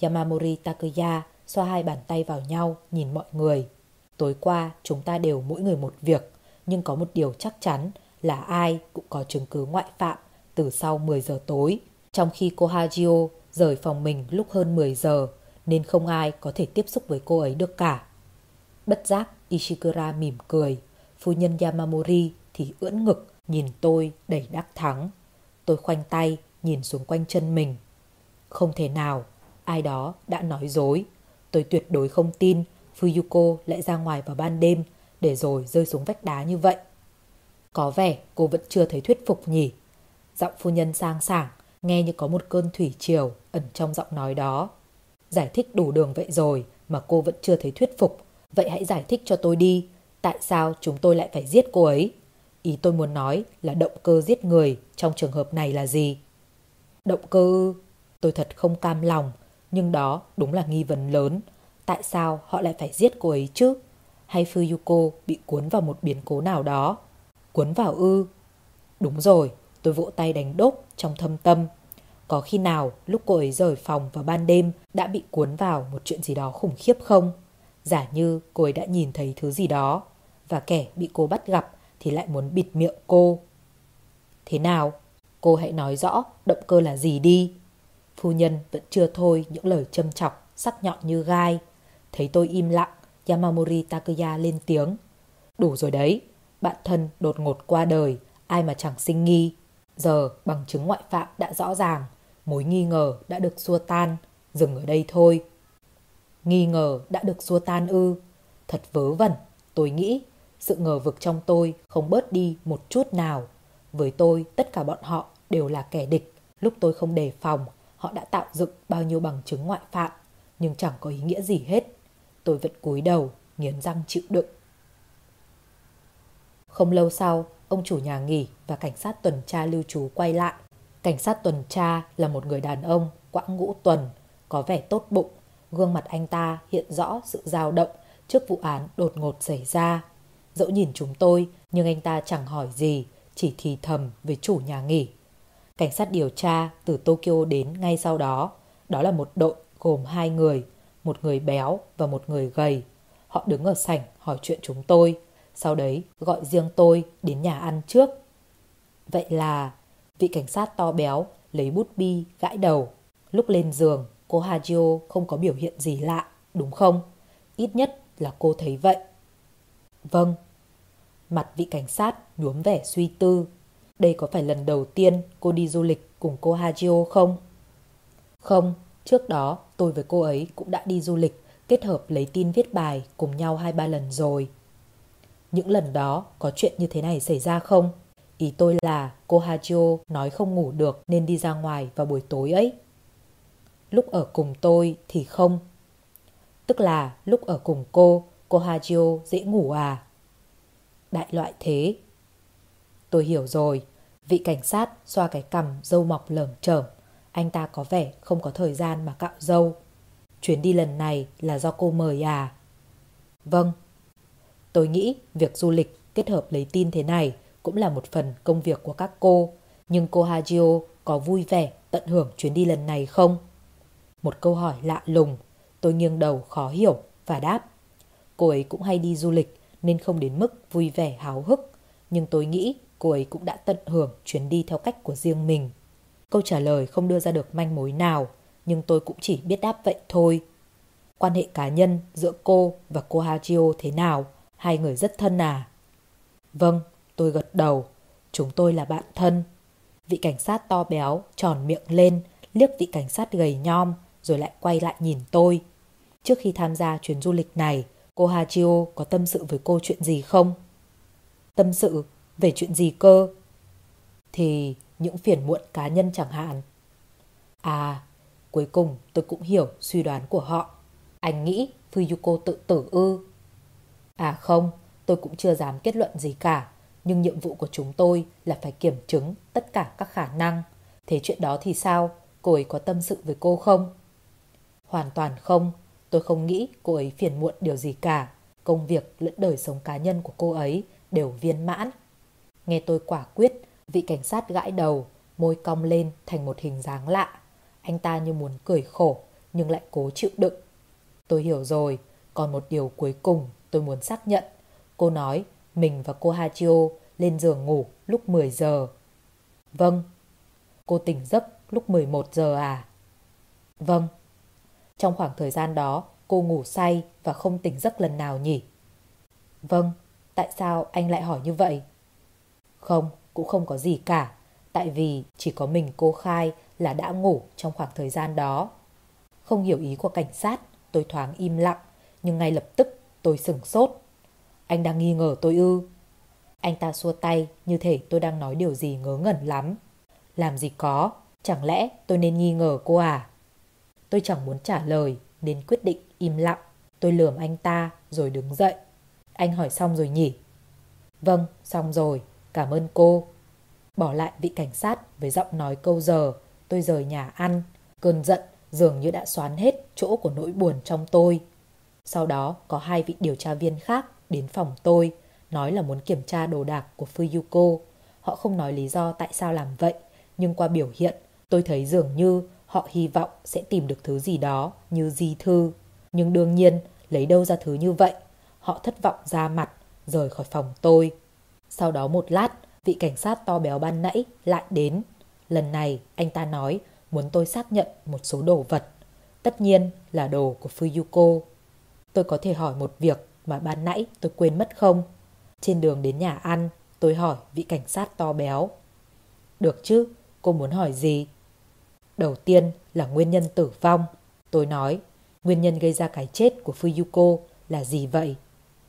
Yamamori Takuya xoa hai bàn tay vào nhau nhìn mọi người. Tối qua chúng ta đều mỗi người một việc, nhưng có một điều chắc chắn là ai cũng có chứng cứ ngoại phạm từ sau 10 giờ tối. Trong khi cô Hajio rời phòng mình lúc hơn 10 giờ nên không ai có thể tiếp xúc với cô ấy được cả. Bất giác Ishikura mỉm cười, phu nhân Yamamori thì ưỡn ngực nhìn tôi đầy đắc thắng. Tôi khoanh tay nhìn xuống quanh chân mình. Không thể nào, ai đó đã nói dối. Tôi tuyệt đối không tin Fuyuko lại ra ngoài vào ban đêm để rồi rơi xuống vách đá như vậy. Có vẻ cô vẫn chưa thấy thuyết phục nhỉ. Giọng phu nhân sang sảng, nghe như có một cơn thủy triều ẩn trong giọng nói đó. Giải thích đủ đường vậy rồi mà cô vẫn chưa thấy thuyết phục. Vậy hãy giải thích cho tôi đi. Tại sao chúng tôi lại phải giết cô ấy? Ý tôi muốn nói là động cơ giết người trong trường hợp này là gì? Động cơ... Tôi thật không cam lòng, nhưng đó đúng là nghi vấn lớn. Tại sao họ lại phải giết cô ấy chứ? Hay Fuyuko bị cuốn vào một biến cố nào đó? Cuốn vào ư? Đúng rồi, tôi vỗ tay đánh đốp trong thâm tâm. Có khi nào lúc cô ấy rời phòng vào ban đêm đã bị cuốn vào một chuyện gì đó khủng khiếp không? Giả như cô ấy đã nhìn thấy thứ gì đó và kẻ bị cô bắt gặp thì lại muốn bịt miệng cô. Thế nào? Cô hãy nói rõ động cơ là gì đi. Phu nhân vẫn chưa thôi những lời châm chọc, sắc nhọn như gai. Thấy tôi im lặng, Yamamori Takuya lên tiếng. Đủ rồi đấy, bạn thân đột ngột qua đời, ai mà chẳng sinh nghi. Giờ bằng chứng ngoại phạm đã rõ ràng, mối nghi ngờ đã được xua tan, dừng ở đây thôi. Nghi ngờ đã được xua tan ư. Thật vớ vẩn, tôi nghĩ sự ngờ vực trong tôi không bớt đi một chút nào. Với tôi, tất cả bọn họ đều là kẻ địch. Lúc tôi không đề phòng, họ đã tạo dựng bao nhiêu bằng chứng ngoại phạm, nhưng chẳng có ý nghĩa gì hết. Tôi vẫn cúi đầu, nghiến răng chịu đựng. Không lâu sau, ông chủ nhà nghỉ và cảnh sát tuần tra lưu trú quay lại. Cảnh sát tuần tra là một người đàn ông quãng ngũ tuần, có vẻ tốt bụng. Gương mặt anh ta hiện rõ sự dao động trước vụ án đột ngột xảy ra. Dẫu nhìn chúng tôi, nhưng anh ta chẳng hỏi gì, chỉ thì thầm với chủ nhà nghỉ. Cảnh sát điều tra từ Tokyo đến ngay sau đó. Đó là một đội gồm hai người, một người béo và một người gầy. Họ đứng ở sảnh hỏi chuyện chúng tôi, sau đấy gọi riêng tôi đến nhà ăn trước. Vậy là vị cảnh sát to béo lấy bút bi gãi đầu. Lúc lên giường, cô Hajio không có biểu hiện gì lạ, đúng không? Ít nhất là cô thấy vậy. Vâng. Mặt vị cảnh sát nhuốm vẻ suy tư. Đây có phải lần đầu tiên cô đi du lịch cùng cô Hajio không? Không, trước đó tôi với cô ấy cũng đã đi du lịch kết hợp lấy tin viết bài cùng nhau hai ba lần rồi. Những lần đó có chuyện như thế này xảy ra không? Ý tôi là cô Hajio nói không ngủ được nên đi ra ngoài vào buổi tối ấy. Lúc ở cùng tôi thì không. Tức là lúc ở cùng cô, cô Hajio dễ ngủ à? Đại loại thế. Tôi hiểu rồi. Vị cảnh sát xoa cái cằm dâu mọc lởm chởm. Anh ta có vẻ không có thời gian mà cạo dâu. Chuyến đi lần này là do cô mời à? Vâng. Tôi nghĩ việc du lịch kết hợp lấy tin thế này cũng là một phần công việc của các cô. Nhưng cô Hajio có vui vẻ tận hưởng chuyến đi lần này không? Một câu hỏi lạ lùng. Tôi nghiêng đầu khó hiểu và đáp. Cô ấy cũng hay đi du lịch nên không đến mức vui vẻ háo hức. Nhưng tôi nghĩ cô ấy cũng đã tận hưởng chuyến đi theo cách của riêng mình. Câu trả lời không đưa ra được manh mối nào, nhưng tôi cũng chỉ biết đáp vậy thôi. Quan hệ cá nhân giữa cô và cô Hachio thế nào? Hai người rất thân à? Vâng, tôi gật đầu. Chúng tôi là bạn thân. Vị cảnh sát to béo tròn miệng lên, liếc vị cảnh sát gầy nhom, rồi lại quay lại nhìn tôi. Trước khi tham gia chuyến du lịch này, cô Hachio có tâm sự với cô chuyện gì không? Tâm sự? Về chuyện gì cơ? Thì những phiền muộn cá nhân chẳng hạn. À, cuối cùng tôi cũng hiểu suy đoán của họ. Anh nghĩ Fuyuko tự tử ư? À không, tôi cũng chưa dám kết luận gì cả. Nhưng nhiệm vụ của chúng tôi là phải kiểm chứng tất cả các khả năng. Thế chuyện đó thì sao? Cô ấy có tâm sự với cô không? Hoàn toàn không. Tôi không nghĩ cô ấy phiền muộn điều gì cả. Công việc lẫn đời sống cá nhân của cô ấy đều viên mãn. Nghe tôi quả quyết, vị cảnh sát gãi đầu, môi cong lên thành một hình dáng lạ. Anh ta như muốn cười khổ, nhưng lại cố chịu đựng. Tôi hiểu rồi, còn một điều cuối cùng tôi muốn xác nhận. Cô nói mình và cô Hachio lên giường ngủ lúc 10 giờ. Vâng. Cô tỉnh giấc lúc 11 giờ à? Vâng. Trong khoảng thời gian đó, cô ngủ say và không tỉnh giấc lần nào nhỉ? Vâng. Tại sao anh lại hỏi như vậy? Không, cũng không có gì cả. Tại vì chỉ có mình cô khai là đã ngủ trong khoảng thời gian đó. Không hiểu ý của cảnh sát, tôi thoáng im lặng, nhưng ngay lập tức tôi sửng sốt. Anh đang nghi ngờ tôi ư? Anh ta xua tay như thể tôi đang nói điều gì ngớ ngẩn lắm. Làm gì có, chẳng lẽ tôi nên nghi ngờ cô à? Tôi chẳng muốn trả lời nên quyết định im lặng. Tôi lườm anh ta rồi đứng dậy. Anh hỏi xong rồi nhỉ? Vâng, xong rồi. Cảm ơn cô. Bỏ lại vị cảnh sát với giọng nói câu giờ, tôi rời nhà ăn. Cơn giận dường như đã xoán hết chỗ của nỗi buồn trong tôi. Sau đó có hai vị điều tra viên khác đến phòng tôi, nói là muốn kiểm tra đồ đạc của Fuyuko. Họ không nói lý do tại sao làm vậy, nhưng qua biểu hiện, tôi thấy dường như họ hy vọng sẽ tìm được thứ gì đó như di thư. Nhưng đương nhiên, lấy đâu ra thứ như vậy? Họ thất vọng ra mặt, rời khỏi phòng tôi. Sau đó một lát, vị cảnh sát to béo ban nãy lại đến. Lần này, anh ta nói muốn tôi xác nhận một số đồ vật. Tất nhiên là đồ của Fuyuko. Tôi có thể hỏi một việc mà ban nãy tôi quên mất không? Trên đường đến nhà ăn, tôi hỏi vị cảnh sát to béo. Được chứ, cô muốn hỏi gì? Đầu tiên là nguyên nhân tử vong. Tôi nói, nguyên nhân gây ra cái chết của Fuyuko là gì vậy?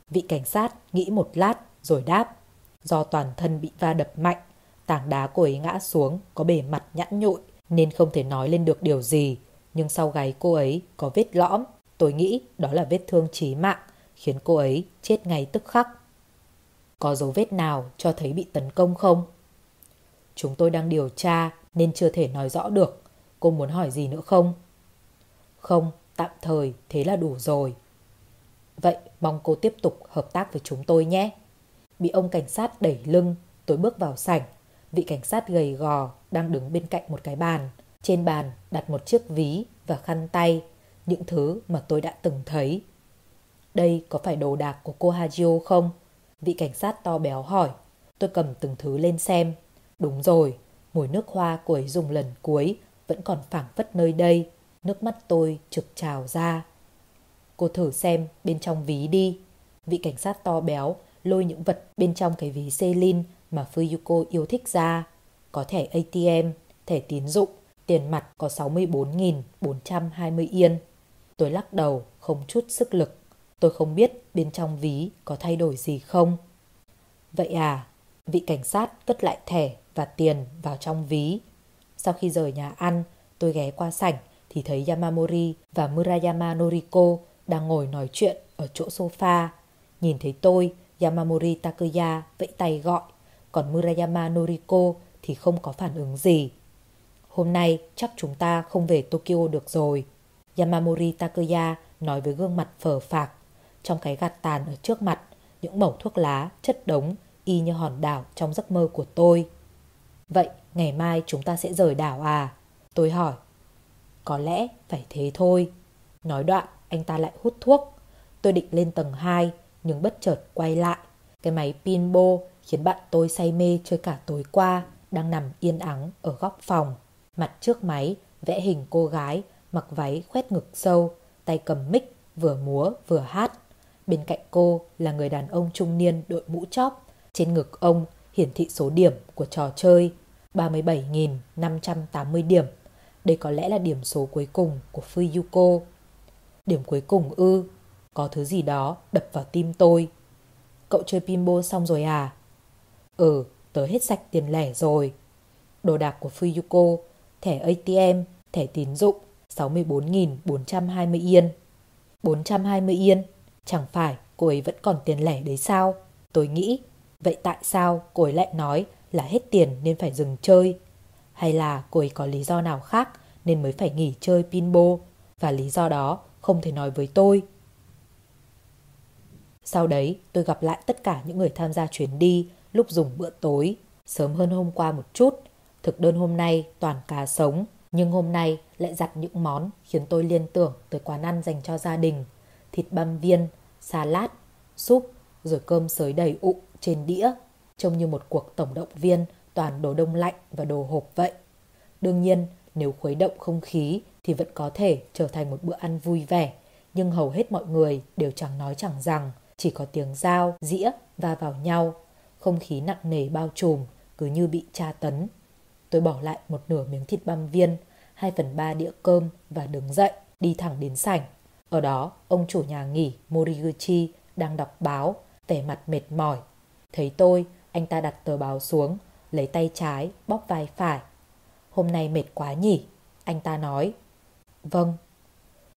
Vị cảnh sát nghĩ một lát rồi đáp. Do toàn thân bị va đập mạnh, tảng đá cô ấy ngã xuống có bề mặt nhẵn nhụi nên không thể nói lên được điều gì. Nhưng sau gáy cô ấy có vết lõm, tôi nghĩ đó là vết thương chí mạng, khiến cô ấy chết ngay tức khắc. Có dấu vết nào cho thấy bị tấn công không? Chúng tôi đang điều tra nên chưa thể nói rõ được. Cô muốn hỏi gì nữa không? Không, tạm thời thế là đủ rồi. Vậy mong cô tiếp tục hợp tác với chúng tôi nhé. Bị ông cảnh sát đẩy lưng, tôi bước vào sảnh. Vị cảnh sát gầy gò đang đứng bên cạnh một cái bàn. Trên bàn đặt một chiếc ví và khăn tay, những thứ mà tôi đã từng thấy. Đây có phải đồ đạc của cô Hajio không? Vị cảnh sát to béo hỏi. Tôi cầm từng thứ lên xem. Đúng rồi, mùi nước hoa cô ấy dùng lần cuối vẫn còn phảng phất nơi đây. Nước mắt tôi trực trào ra. Cô thử xem bên trong ví đi. Vị cảnh sát to béo lôi những vật bên trong cái ví Celine mà Fuyuko yêu thích ra. Có thẻ ATM, thẻ tín dụng, tiền mặt có 64.420 yên. Tôi lắc đầu, không chút sức lực. Tôi không biết bên trong ví có thay đổi gì không. Vậy à, vị cảnh sát cất lại thẻ và tiền vào trong ví. Sau khi rời nhà ăn, tôi ghé qua sảnh thì thấy Yamamori và Murayama Noriko đang ngồi nói chuyện ở chỗ sofa. Nhìn thấy tôi, Yamamori Takuya vẫy tay gọi, còn Murayama Noriko thì không có phản ứng gì. Hôm nay chắc chúng ta không về Tokyo được rồi. Yamamori Takuya nói với gương mặt phờ phạc. Trong cái gạt tàn ở trước mặt, những mẩu thuốc lá chất đống y như hòn đảo trong giấc mơ của tôi. Vậy ngày mai chúng ta sẽ rời đảo à? Tôi hỏi. Có lẽ phải thế thôi. Nói đoạn, anh ta lại hút thuốc. Tôi định lên tầng 2, nhưng bất chợt quay lại. Cái máy pinbo khiến bạn tôi say mê chơi cả tối qua, đang nằm yên ắng ở góc phòng. Mặt trước máy vẽ hình cô gái mặc váy khoét ngực sâu, tay cầm mic vừa múa vừa hát. Bên cạnh cô là người đàn ông trung niên đội mũ chóp. Trên ngực ông hiển thị số điểm của trò chơi 37.580 điểm. Đây có lẽ là điểm số cuối cùng của Fuyuko. Điểm cuối cùng ư, có thứ gì đó đập vào tim tôi. Cậu chơi pinball xong rồi à? Ừ, tớ hết sạch tiền lẻ rồi. Đồ đạc của Fuyuko, thẻ ATM, thẻ tín dụng 64.420 yên. 420 yên, chẳng phải cô ấy vẫn còn tiền lẻ đấy sao? Tôi nghĩ, vậy tại sao cô ấy lại nói là hết tiền nên phải dừng chơi? Hay là cô ấy có lý do nào khác nên mới phải nghỉ chơi pinball và lý do đó không thể nói với tôi? Sau đấy, tôi gặp lại tất cả những người tham gia chuyến đi lúc dùng bữa tối, sớm hơn hôm qua một chút. Thực đơn hôm nay toàn cá sống, nhưng hôm nay lại giặt những món khiến tôi liên tưởng tới quán ăn dành cho gia đình. Thịt băm viên, salad, súp, rồi cơm sới đầy ụ trên đĩa, trông như một cuộc tổng động viên toàn đồ đông lạnh và đồ hộp vậy. Đương nhiên, nếu khuấy động không khí thì vẫn có thể trở thành một bữa ăn vui vẻ, nhưng hầu hết mọi người đều chẳng nói chẳng rằng, chỉ có tiếng dao, dĩa va vào nhau. Không khí nặng nề bao trùm, cứ như bị tra tấn. Tôi bỏ lại một nửa miếng thịt băm viên, 2 phần 3 đĩa cơm và đứng dậy, đi thẳng đến sảnh. Ở đó, ông chủ nhà nghỉ Moriguchi đang đọc báo, vẻ mặt mệt mỏi. Thấy tôi, anh ta đặt tờ báo xuống, lấy tay trái, bóp vai phải. Hôm nay mệt quá nhỉ? Anh ta nói. Vâng.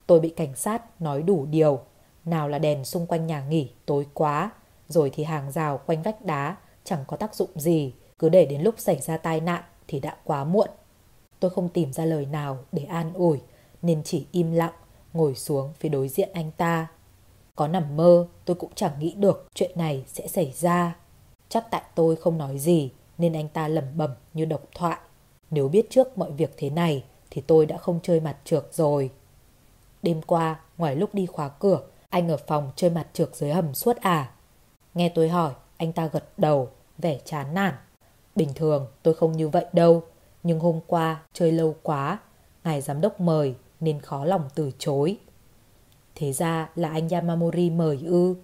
Tôi bị cảnh sát nói đủ điều. Nào là đèn xung quanh nhà nghỉ tối quá, rồi thì hàng rào quanh vách đá chẳng có tác dụng gì, cứ để đến lúc xảy ra tai nạn thì đã quá muộn. Tôi không tìm ra lời nào để an ủi, nên chỉ im lặng, ngồi xuống phía đối diện anh ta. Có nằm mơ, tôi cũng chẳng nghĩ được chuyện này sẽ xảy ra. Chắc tại tôi không nói gì, nên anh ta lẩm bẩm như độc thoại. Nếu biết trước mọi việc thế này, thì tôi đã không chơi mặt trược rồi. Đêm qua, ngoài lúc đi khóa cửa, anh ở phòng chơi mặt trược dưới hầm suốt à? Nghe tôi hỏi, anh ta gật đầu, vẻ chán nản. Bình thường tôi không như vậy đâu, nhưng hôm qua chơi lâu quá, ngài giám đốc mời nên khó lòng từ chối. Thế ra là anh Yamamori mời ư?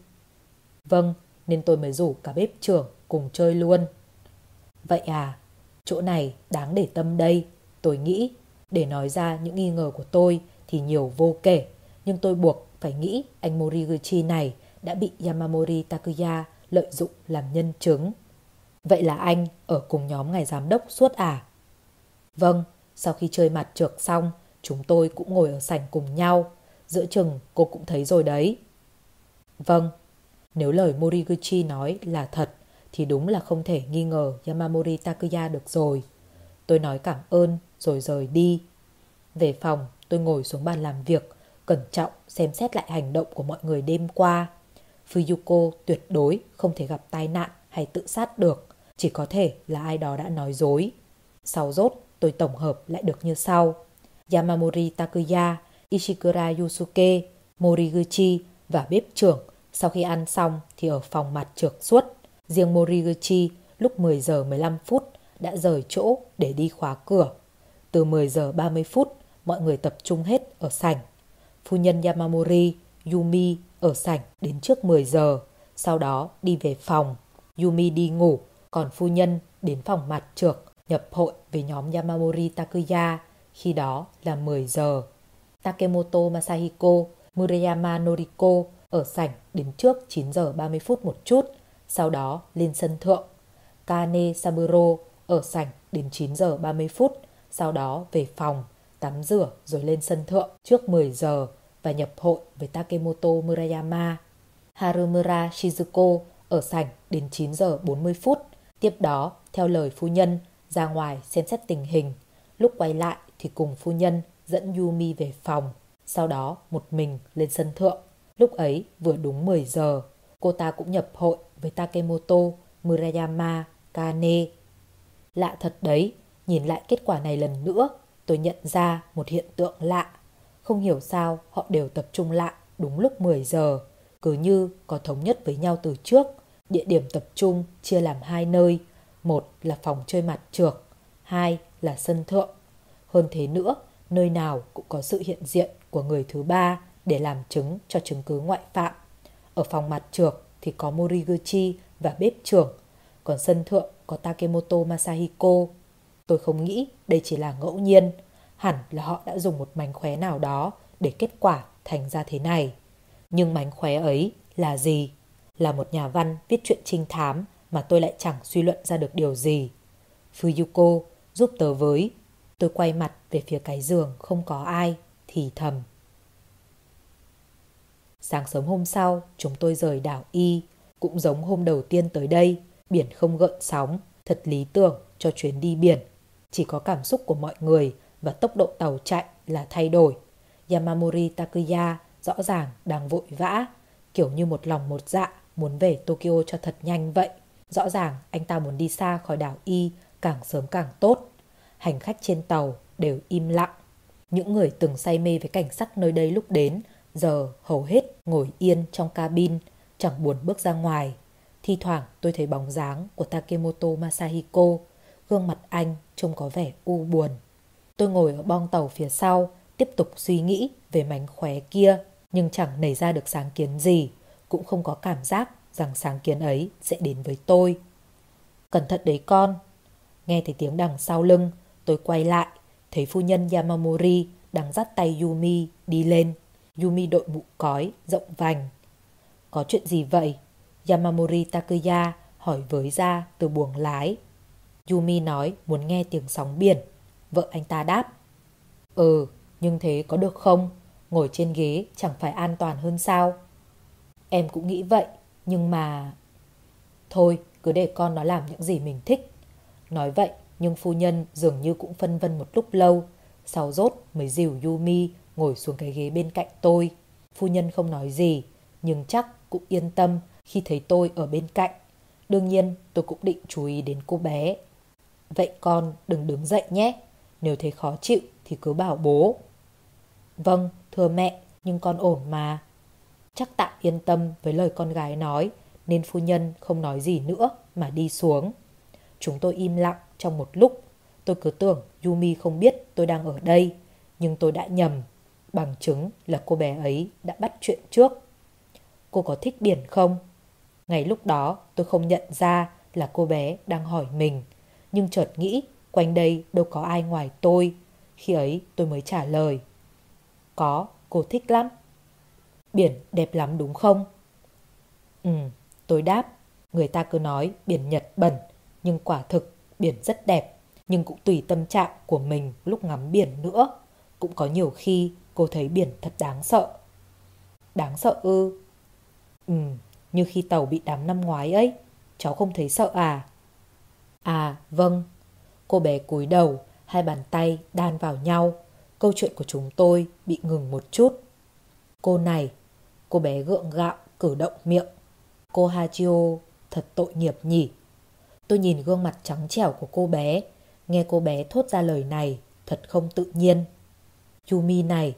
Vâng, nên tôi mới rủ cả bếp trưởng cùng chơi luôn. Vậy à, chỗ này đáng để tâm đây, tôi nghĩ. Để nói ra những nghi ngờ của tôi thì nhiều vô kể, nhưng tôi buộc phải nghĩ anh Moriguchi này đã bị Yamamori Takuya lợi dụng làm nhân chứng. Vậy là anh ở cùng nhóm ngài giám đốc suốt à? Vâng, sau khi chơi mặt trượt xong, chúng tôi cũng ngồi ở sảnh cùng nhau. Giữa chừng cô cũng thấy rồi đấy. Vâng, nếu lời Moriguchi nói là thật, thì đúng là không thể nghi ngờ Yamamori Takuya được rồi. Tôi nói cảm ơn rồi rời đi. Về phòng, tôi ngồi xuống bàn làm việc, cẩn trọng xem xét lại hành động của mọi người đêm qua. Fuyuko tuyệt đối không thể gặp tai nạn hay tự sát được, chỉ có thể là ai đó đã nói dối. Sau rốt, tôi tổng hợp lại được như sau. Yamamori Takuya, Ishikura Yusuke, Moriguchi và bếp trưởng sau khi ăn xong thì ở phòng mặt trượt suốt. Riêng Moriguchi lúc 10 giờ 15 phút đã rời chỗ để đi khóa cửa. Từ 10 giờ 30 phút, mọi người tập trung hết ở sảnh. Phu nhân Yamamori, Yumi ở sảnh đến trước 10 giờ, sau đó đi về phòng. Yumi đi ngủ, còn phu nhân đến phòng mặt trượt nhập hội với nhóm Yamamori Takuya, khi đó là 10 giờ. Takemoto Masahiko, Murayama Noriko ở sảnh đến trước 9 giờ 30 phút một chút, sau đó lên sân thượng. Kane Saburo ở sảnh đến 9 giờ 30 phút, sau đó về phòng, tắm rửa rồi lên sân thượng trước 10 giờ và nhập hội với Takemoto Murayama. Harumura Shizuko ở sảnh đến 9 giờ 40 phút. Tiếp đó, theo lời phu nhân, ra ngoài xem xét tình hình. Lúc quay lại thì cùng phu nhân dẫn Yumi về phòng. Sau đó một mình lên sân thượng. Lúc ấy vừa đúng 10 giờ, cô ta cũng nhập hội với Takemoto, Murayama, Kane. Lạ thật đấy, nhìn lại kết quả này lần nữa, tôi nhận ra một hiện tượng lạ. Không hiểu sao họ đều tập trung lại đúng lúc 10 giờ, cứ như có thống nhất với nhau từ trước. Địa điểm tập trung chia làm hai nơi, một là phòng chơi mặt trượt, hai là sân thượng. Hơn thế nữa, nơi nào cũng có sự hiện diện của người thứ ba để làm chứng cho chứng cứ ngoại phạm. Ở phòng mặt trược thì có Moriguchi và bếp trưởng, còn sân thượng có Takemoto Masahiko. Tôi không nghĩ đây chỉ là ngẫu nhiên, hẳn là họ đã dùng một mánh khóe nào đó để kết quả thành ra thế này. Nhưng mánh khóe ấy là gì? Là một nhà văn viết chuyện trinh thám mà tôi lại chẳng suy luận ra được điều gì. Fuyuko giúp tớ với. Tôi quay mặt về phía cái giường không có ai, thì thầm. Sáng sớm hôm sau, chúng tôi rời đảo Y. Cũng giống hôm đầu tiên tới đây, biển không gợn sóng, thật lý tưởng cho chuyến đi biển. Chỉ có cảm xúc của mọi người và tốc độ tàu chạy là thay đổi. Yamamori Takuya rõ ràng đang vội vã, kiểu như một lòng một dạ muốn về Tokyo cho thật nhanh vậy. Rõ ràng anh ta muốn đi xa khỏi đảo Y càng sớm càng tốt. Hành khách trên tàu đều im lặng. Những người từng say mê với cảnh sắc nơi đây lúc đến, giờ hầu hết ngồi yên trong cabin, chẳng buồn bước ra ngoài. Thi thoảng tôi thấy bóng dáng của Takemoto Masahiko, gương mặt anh trông có vẻ u buồn. Tôi ngồi ở bong tàu phía sau, tiếp tục suy nghĩ về mánh khóe kia, nhưng chẳng nảy ra được sáng kiến gì, cũng không có cảm giác rằng sáng kiến ấy sẽ đến với tôi. Cẩn thận đấy con. Nghe thấy tiếng đằng sau lưng, tôi quay lại, thấy phu nhân Yamamori đang dắt tay Yumi đi lên. Yumi đội mũ cói, rộng vành. Có chuyện gì vậy? Yamamori Takuya hỏi với ra từ buồng lái. Yumi nói muốn nghe tiếng sóng biển. Vợ anh ta đáp. Ừ, nhưng thế có được không? Ngồi trên ghế chẳng phải an toàn hơn sao? Em cũng nghĩ vậy, nhưng mà... Thôi, cứ để con nó làm những gì mình thích. Nói vậy, nhưng phu nhân dường như cũng phân vân một lúc lâu. Sau rốt mới dìu Yumi ngồi xuống cái ghế bên cạnh tôi. Phu nhân không nói gì, nhưng chắc cũng yên tâm khi thấy tôi ở bên cạnh. Đương nhiên tôi cũng định chú ý đến cô bé. Vậy con đừng đứng dậy nhé. Nếu thấy khó chịu thì cứ bảo bố. Vâng, thưa mẹ, nhưng con ổn mà. Chắc tạm yên tâm với lời con gái nói, nên phu nhân không nói gì nữa mà đi xuống. Chúng tôi im lặng trong một lúc. Tôi cứ tưởng Yumi không biết tôi đang ở đây, nhưng tôi đã nhầm. Bằng chứng là cô bé ấy đã bắt chuyện trước. Cô có thích biển không? Ngày lúc đó tôi không nhận ra là cô bé đang hỏi mình, nhưng chợt nghĩ quanh đây đâu có ai ngoài tôi. Khi ấy tôi mới trả lời. Có, cô thích lắm. Biển đẹp lắm đúng không? Ừ, tôi đáp. Người ta cứ nói biển Nhật bẩn, nhưng quả thực biển rất đẹp. Nhưng cũng tùy tâm trạng của mình lúc ngắm biển nữa. Cũng có nhiều khi cô thấy biển thật đáng sợ. Đáng sợ ư? Ừ, như khi tàu bị đám năm ngoái ấy. Cháu không thấy sợ à? À, vâng. Cô bé cúi đầu, hai bàn tay đan vào nhau. Câu chuyện của chúng tôi bị ngừng một chút. Cô này, cô bé gượng gạo, cử động miệng. Cô Hachio thật tội nghiệp nhỉ. Tôi nhìn gương mặt trắng trẻo của cô bé, nghe cô bé thốt ra lời này, thật không tự nhiên. Yumi này,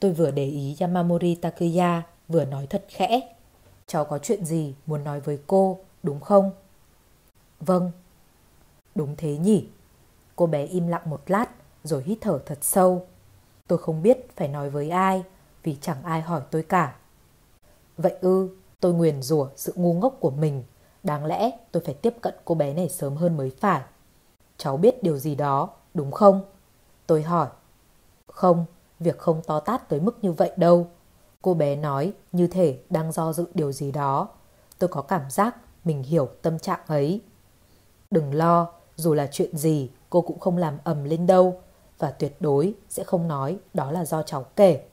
tôi vừa để ý Yamamori Takuya vừa nói thật khẽ. Cháu có chuyện gì muốn nói với cô, đúng không? Vâng. Đúng thế nhỉ. Cô bé im lặng một lát rồi hít thở thật sâu. Tôi không biết phải nói với ai vì chẳng ai hỏi tôi cả. Vậy ư, tôi nguyền rủa sự ngu ngốc của mình. Đáng lẽ tôi phải tiếp cận cô bé này sớm hơn mới phải. Cháu biết điều gì đó, đúng không? Tôi hỏi. Không, việc không to tát tới mức như vậy đâu. Cô bé nói như thể đang do dự điều gì đó. Tôi có cảm giác mình hiểu tâm trạng ấy. Đừng lo, dù là chuyện gì cô cũng không làm ầm lên đâu và tuyệt đối sẽ không nói đó là do cháu kể.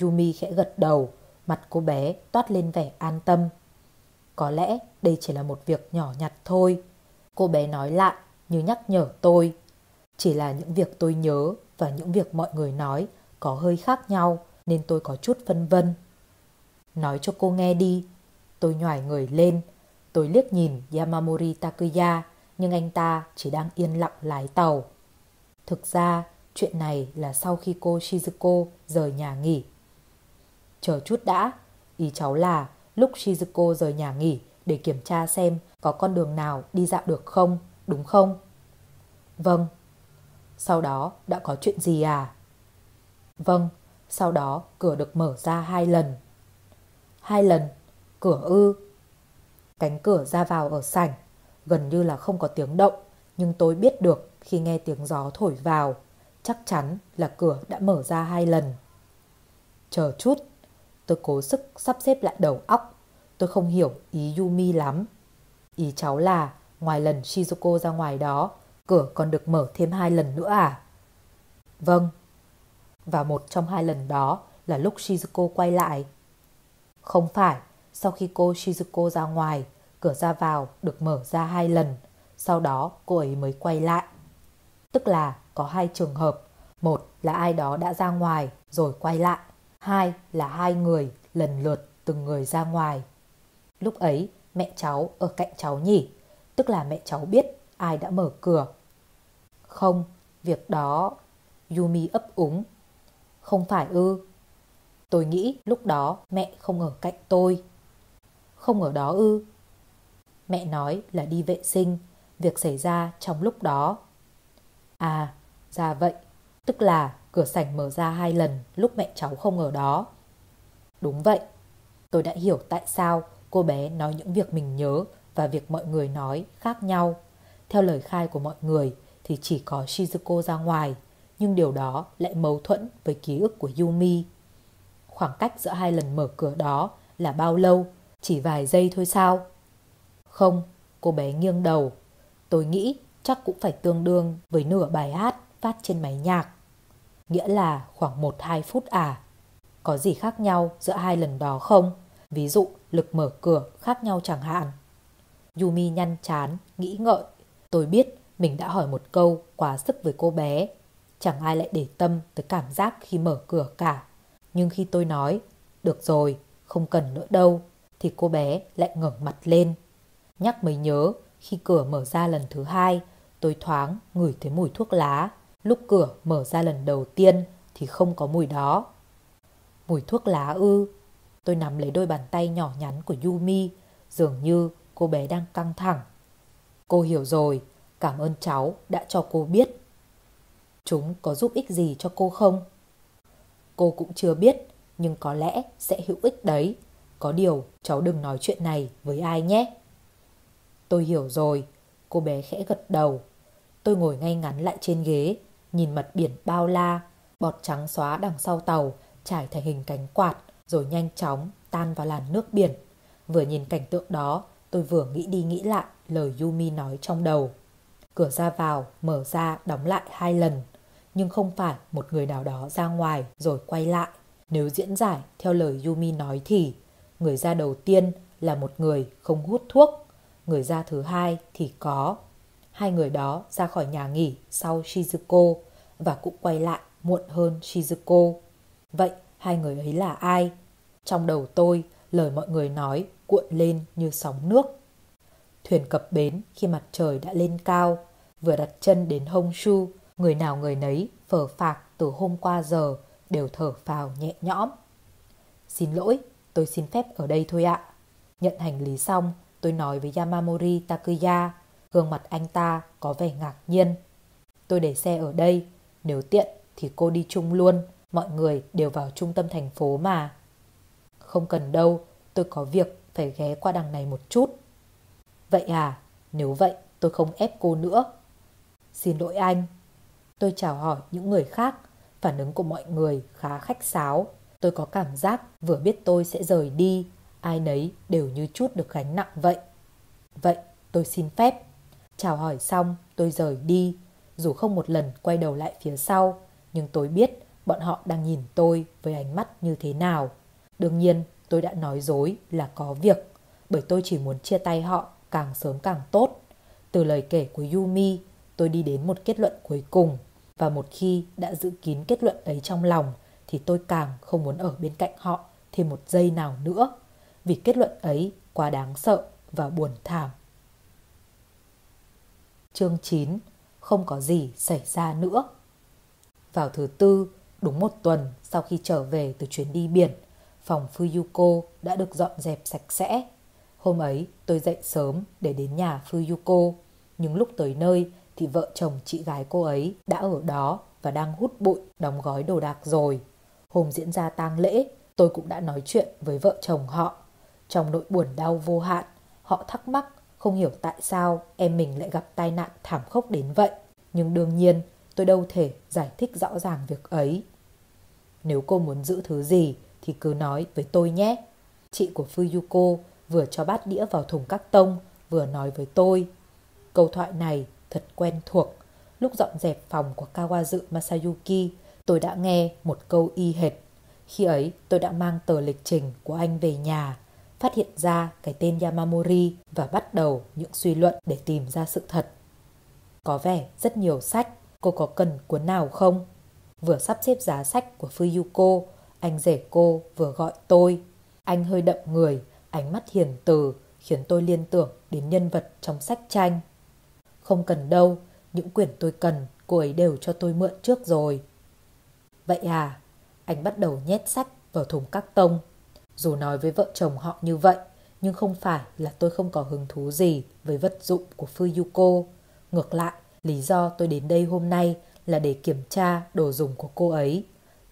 Yumi khẽ gật đầu, mặt cô bé toát lên vẻ an tâm. Có lẽ đây chỉ là một việc nhỏ nhặt thôi. Cô bé nói lại như nhắc nhở tôi. Chỉ là những việc tôi nhớ và những việc mọi người nói có hơi khác nhau nên tôi có chút phân vân. Nói cho cô nghe đi. Tôi nhòi người lên. Tôi liếc nhìn Yamamori Takuya nhưng anh ta chỉ đang yên lặng lái tàu. Thực ra, chuyện này là sau khi cô Shizuko rời nhà nghỉ. Chờ chút đã, ý cháu là lúc Shizuko rời nhà nghỉ để kiểm tra xem có con đường nào đi dạo được không, đúng không? Vâng sau đó đã có chuyện gì à? Vâng, sau đó cửa được mở ra hai lần. Hai lần? Cửa ư? Cánh cửa ra vào ở sảnh, gần như là không có tiếng động, nhưng tôi biết được khi nghe tiếng gió thổi vào, chắc chắn là cửa đã mở ra hai lần. Chờ chút, tôi cố sức sắp xếp lại đầu óc. Tôi không hiểu ý Yumi lắm. Ý cháu là ngoài lần Shizuko ra ngoài đó, cửa còn được mở thêm hai lần nữa à? Vâng. Và một trong hai lần đó là lúc Shizuko quay lại. Không phải, sau khi cô Shizuko ra ngoài, cửa ra vào được mở ra hai lần, sau đó cô ấy mới quay lại. Tức là có hai trường hợp, một là ai đó đã ra ngoài rồi quay lại, hai là hai người lần lượt từng người ra ngoài. Lúc ấy mẹ cháu ở cạnh cháu nhỉ, tức là mẹ cháu biết ai đã mở cửa. Không, việc đó... Yumi ấp úng. Không phải ư. Tôi nghĩ lúc đó mẹ không ở cạnh tôi. Không ở đó ư. Mẹ nói là đi vệ sinh, việc xảy ra trong lúc đó. À, ra vậy, tức là cửa sảnh mở ra hai lần lúc mẹ cháu không ở đó. Đúng vậy, tôi đã hiểu tại sao cô bé nói những việc mình nhớ và việc mọi người nói khác nhau. Theo lời khai của mọi người thì chỉ có Shizuko ra ngoài, nhưng điều đó lại mâu thuẫn với ký ức của Yumi. Khoảng cách giữa hai lần mở cửa đó là bao lâu? Chỉ vài giây thôi sao? Không, cô bé nghiêng đầu. Tôi nghĩ chắc cũng phải tương đương với nửa bài hát phát trên máy nhạc. Nghĩa là khoảng 1-2 phút à. Có gì khác nhau giữa hai lần đó không? Ví dụ lực mở cửa khác nhau chẳng hạn. Yumi nhăn chán, nghĩ ngợi. Tôi biết mình đã hỏi một câu quá sức với cô bé. Chẳng ai lại để tâm tới cảm giác khi mở cửa cả. Nhưng khi tôi nói, được rồi, không cần nữa đâu, thì cô bé lại ngẩng mặt lên. Nhắc mới nhớ, khi cửa mở ra lần thứ hai, tôi thoáng ngửi thấy mùi thuốc lá. Lúc cửa mở ra lần đầu tiên thì không có mùi đó. Mùi thuốc lá ư. Tôi nắm lấy đôi bàn tay nhỏ nhắn của Yumi, dường như cô bé đang căng thẳng. Cô hiểu rồi, cảm ơn cháu đã cho cô biết. Chúng có giúp ích gì cho cô không? Cô cũng chưa biết, nhưng có lẽ sẽ hữu ích đấy. Có điều cháu đừng nói chuyện này với ai nhé. Tôi hiểu rồi, cô bé khẽ gật đầu. Tôi ngồi ngay ngắn lại trên ghế, nhìn mặt biển bao la, bọt trắng xóa đằng sau tàu trải thành hình cánh quạt rồi nhanh chóng tan vào làn nước biển. Vừa nhìn cảnh tượng đó, tôi vừa nghĩ đi nghĩ lại lời Yumi nói trong đầu. Cửa ra vào, mở ra, đóng lại hai lần. Nhưng không phải một người nào đó ra ngoài rồi quay lại. Nếu diễn giải theo lời Yumi nói thì người ra đầu tiên là một người không hút thuốc. Người ra thứ hai thì có. Hai người đó ra khỏi nhà nghỉ sau Shizuko và cũng quay lại muộn hơn Shizuko. Vậy hai người ấy là ai? Trong đầu tôi, lời mọi người nói cuộn lên như sóng nước. Thuyền cập bến khi mặt trời đã lên cao, vừa đặt chân đến hongshu người nào người nấy phở phạc từ hôm qua giờ đều thở phào nhẹ nhõm. Xin lỗi, tôi xin phép ở đây thôi ạ. Nhận hành lý xong, tôi nói với Yamamori Takuya, gương mặt anh ta có vẻ ngạc nhiên. Tôi để xe ở đây, nếu tiện thì cô đi chung luôn, mọi người đều vào trung tâm thành phố mà. Không cần đâu, tôi có việc phải ghé qua đằng này một chút. Vậy à, nếu vậy tôi không ép cô nữa. Xin lỗi anh. Tôi chào hỏi những người khác, phản ứng của mọi người khá khách sáo. Tôi có cảm giác vừa biết tôi sẽ rời đi, ai nấy đều như chút được gánh nặng vậy. Vậy tôi xin phép. Chào hỏi xong tôi rời đi, dù không một lần quay đầu lại phía sau, nhưng tôi biết bọn họ đang nhìn tôi với ánh mắt như thế nào. Đương nhiên tôi đã nói dối là có việc, bởi tôi chỉ muốn chia tay họ càng sớm càng tốt. Từ lời kể của Yumi, tôi đi đến một kết luận cuối cùng. Và một khi đã giữ kín kết luận ấy trong lòng, thì tôi càng không muốn ở bên cạnh họ thêm một giây nào nữa. Vì kết luận ấy quá đáng sợ và buồn thảm. Chương 9 Không có gì xảy ra nữa Vào thứ tư, đúng một tuần sau khi trở về từ chuyến đi biển, phòng Fuyuko đã được dọn dẹp sạch sẽ. Hôm ấy tôi dậy sớm để đến nhà Fuyuko, nhưng lúc tới nơi thì vợ chồng chị gái cô ấy đã ở đó và đang hút bụi đóng gói đồ đạc rồi. Hôm diễn ra tang lễ, tôi cũng đã nói chuyện với vợ chồng họ. Trong nỗi buồn đau vô hạn, họ thắc mắc không hiểu tại sao em mình lại gặp tai nạn thảm khốc đến vậy. Nhưng đương nhiên tôi đâu thể giải thích rõ ràng việc ấy. Nếu cô muốn giữ thứ gì thì cứ nói với tôi nhé. Chị của Fuyuko vừa cho bát đĩa vào thùng các tông, vừa nói với tôi. Câu thoại này thật quen thuộc. Lúc dọn dẹp phòng của Kawazu Masayuki, tôi đã nghe một câu y hệt. Khi ấy, tôi đã mang tờ lịch trình của anh về nhà, phát hiện ra cái tên Yamamori và bắt đầu những suy luận để tìm ra sự thật. Có vẻ rất nhiều sách, cô có cần cuốn nào không? Vừa sắp xếp giá sách của Fuyuko, anh rể cô vừa gọi tôi. Anh hơi đậm người, ánh mắt hiền từ, khiến tôi liên tưởng đến nhân vật trong sách tranh. Không cần đâu, những quyển tôi cần cô ấy đều cho tôi mượn trước rồi. Vậy à, anh bắt đầu nhét sách vào thùng các tông. Dù nói với vợ chồng họ như vậy, nhưng không phải là tôi không có hứng thú gì với vật dụng của Fuyuko. Ngược lại, lý do tôi đến đây hôm nay là để kiểm tra đồ dùng của cô ấy.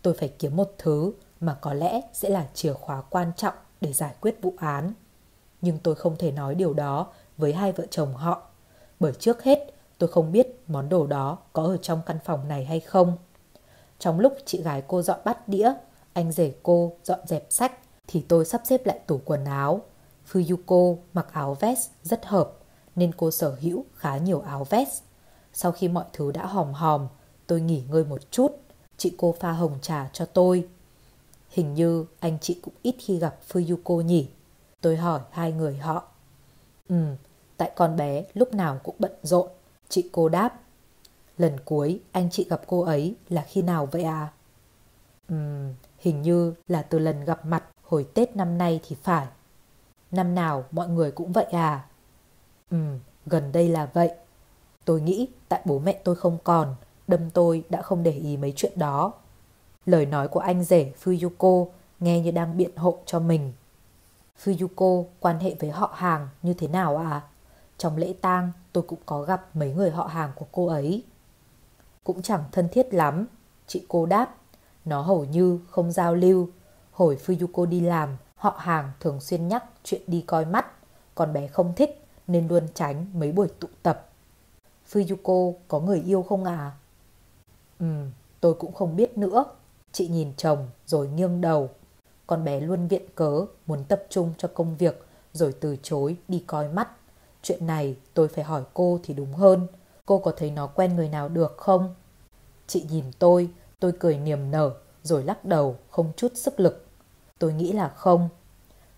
Tôi phải kiếm một thứ mà có lẽ sẽ là chìa khóa quan trọng để giải quyết vụ án. Nhưng tôi không thể nói điều đó với hai vợ chồng họ, bởi trước hết tôi không biết món đồ đó có ở trong căn phòng này hay không. Trong lúc chị gái cô dọn bát đĩa, anh rể cô dọn dẹp sách thì tôi sắp xếp lại tủ quần áo. Fuyuko mặc áo vest rất hợp nên cô sở hữu khá nhiều áo vest. Sau khi mọi thứ đã hòm hòm, tôi nghỉ ngơi một chút. Chị cô pha hồng trà cho tôi. Hình như anh chị cũng ít khi gặp Fuyuko nhỉ. Tôi hỏi hai người họ. Ừ, tại con bé lúc nào cũng bận rộn. Chị cô đáp. Lần cuối anh chị gặp cô ấy là khi nào vậy à? Ừm, hình như là từ lần gặp mặt hồi Tết năm nay thì phải. Năm nào mọi người cũng vậy à? Ừm, gần đây là vậy. Tôi nghĩ tại bố mẹ tôi không còn, đâm tôi đã không để ý mấy chuyện đó. Lời nói của anh rể Fuyuko nghe như đang biện hộ cho mình. Fuyuko quan hệ với họ hàng như thế nào à? Trong lễ tang tôi cũng có gặp mấy người họ hàng của cô ấy. Cũng chẳng thân thiết lắm, chị cô đáp. Nó hầu như không giao lưu. Hồi Fuyuko đi làm, họ hàng thường xuyên nhắc chuyện đi coi mắt. Còn bé không thích nên luôn tránh mấy buổi tụ tập. Fuyuko có người yêu không à? Ừ, tôi cũng không biết nữa. Chị nhìn chồng rồi nghiêng đầu. Con bé luôn viện cớ muốn tập trung cho công việc rồi từ chối đi coi mắt. Chuyện này tôi phải hỏi cô thì đúng hơn. Cô có thấy nó quen người nào được không? Chị nhìn tôi, tôi cười niềm nở rồi lắc đầu không chút sức lực. Tôi nghĩ là không.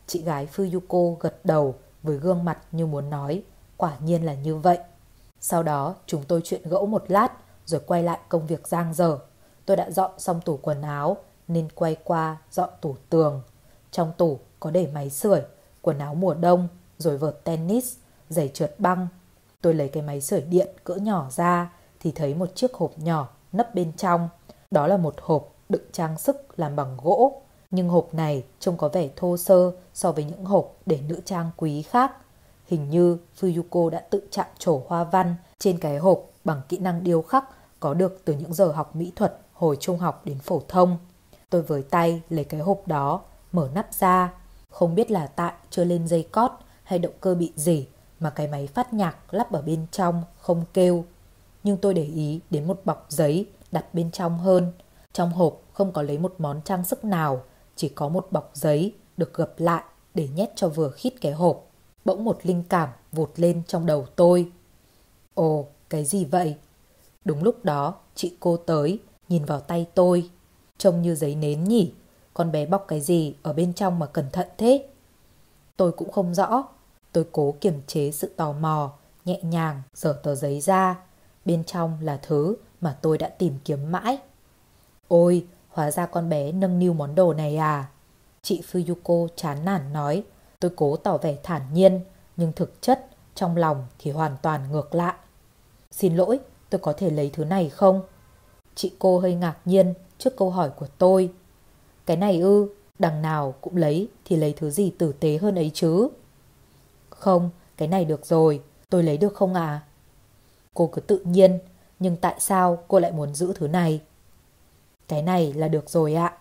Chị gái Fuyuko gật đầu với gương mặt như muốn nói, quả nhiên là như vậy. Sau đó chúng tôi chuyện gẫu một lát rồi quay lại công việc giang dở. Tôi đã dọn xong tủ quần áo nên quay qua dọn tủ tường. Trong tủ có để máy sưởi, quần áo mùa đông, rồi vợt tennis, giày trượt băng. Tôi lấy cái máy sưởi điện cỡ nhỏ ra thì thấy một chiếc hộp nhỏ nấp bên trong. Đó là một hộp đựng trang sức làm bằng gỗ. Nhưng hộp này trông có vẻ thô sơ so với những hộp để nữ trang quý khác. Hình như Fuyuko đã tự chạm trổ hoa văn trên cái hộp bằng kỹ năng điêu khắc có được từ những giờ học mỹ thuật hồi trung học đến phổ thông. Tôi với tay lấy cái hộp đó, mở nắp ra. Không biết là tại chưa lên dây cót hay động cơ bị gì mà cái máy phát nhạc lắp ở bên trong không kêu. Nhưng tôi để ý đến một bọc giấy đặt bên trong hơn. Trong hộp không có lấy một món trang sức nào, chỉ có một bọc giấy được gập lại để nhét cho vừa khít cái hộp. Bỗng một linh cảm vụt lên trong đầu tôi. Ồ, cái gì vậy? Đúng lúc đó, chị cô tới, nhìn vào tay tôi. Trông như giấy nến nhỉ? Con bé bọc cái gì ở bên trong mà cẩn thận thế? Tôi cũng không rõ. Tôi cố kiềm chế sự tò mò, nhẹ nhàng dở tờ giấy ra. Bên trong là thứ mà tôi đã tìm kiếm mãi. Ôi, hóa ra con bé nâng niu món đồ này à? Chị Fuyuko chán nản nói. Tôi cố tỏ vẻ thản nhiên, nhưng thực chất trong lòng thì hoàn toàn ngược lại. Xin lỗi, tôi có thể lấy thứ này không? Chị cô hơi ngạc nhiên trước câu hỏi của tôi. Cái này ư, đằng nào cũng lấy thì lấy thứ gì tử tế hơn ấy chứ? Không, cái này được rồi, tôi lấy được không à? Cô cứ tự nhiên, nhưng tại sao cô lại muốn giữ thứ này? Cái này là được rồi ạ.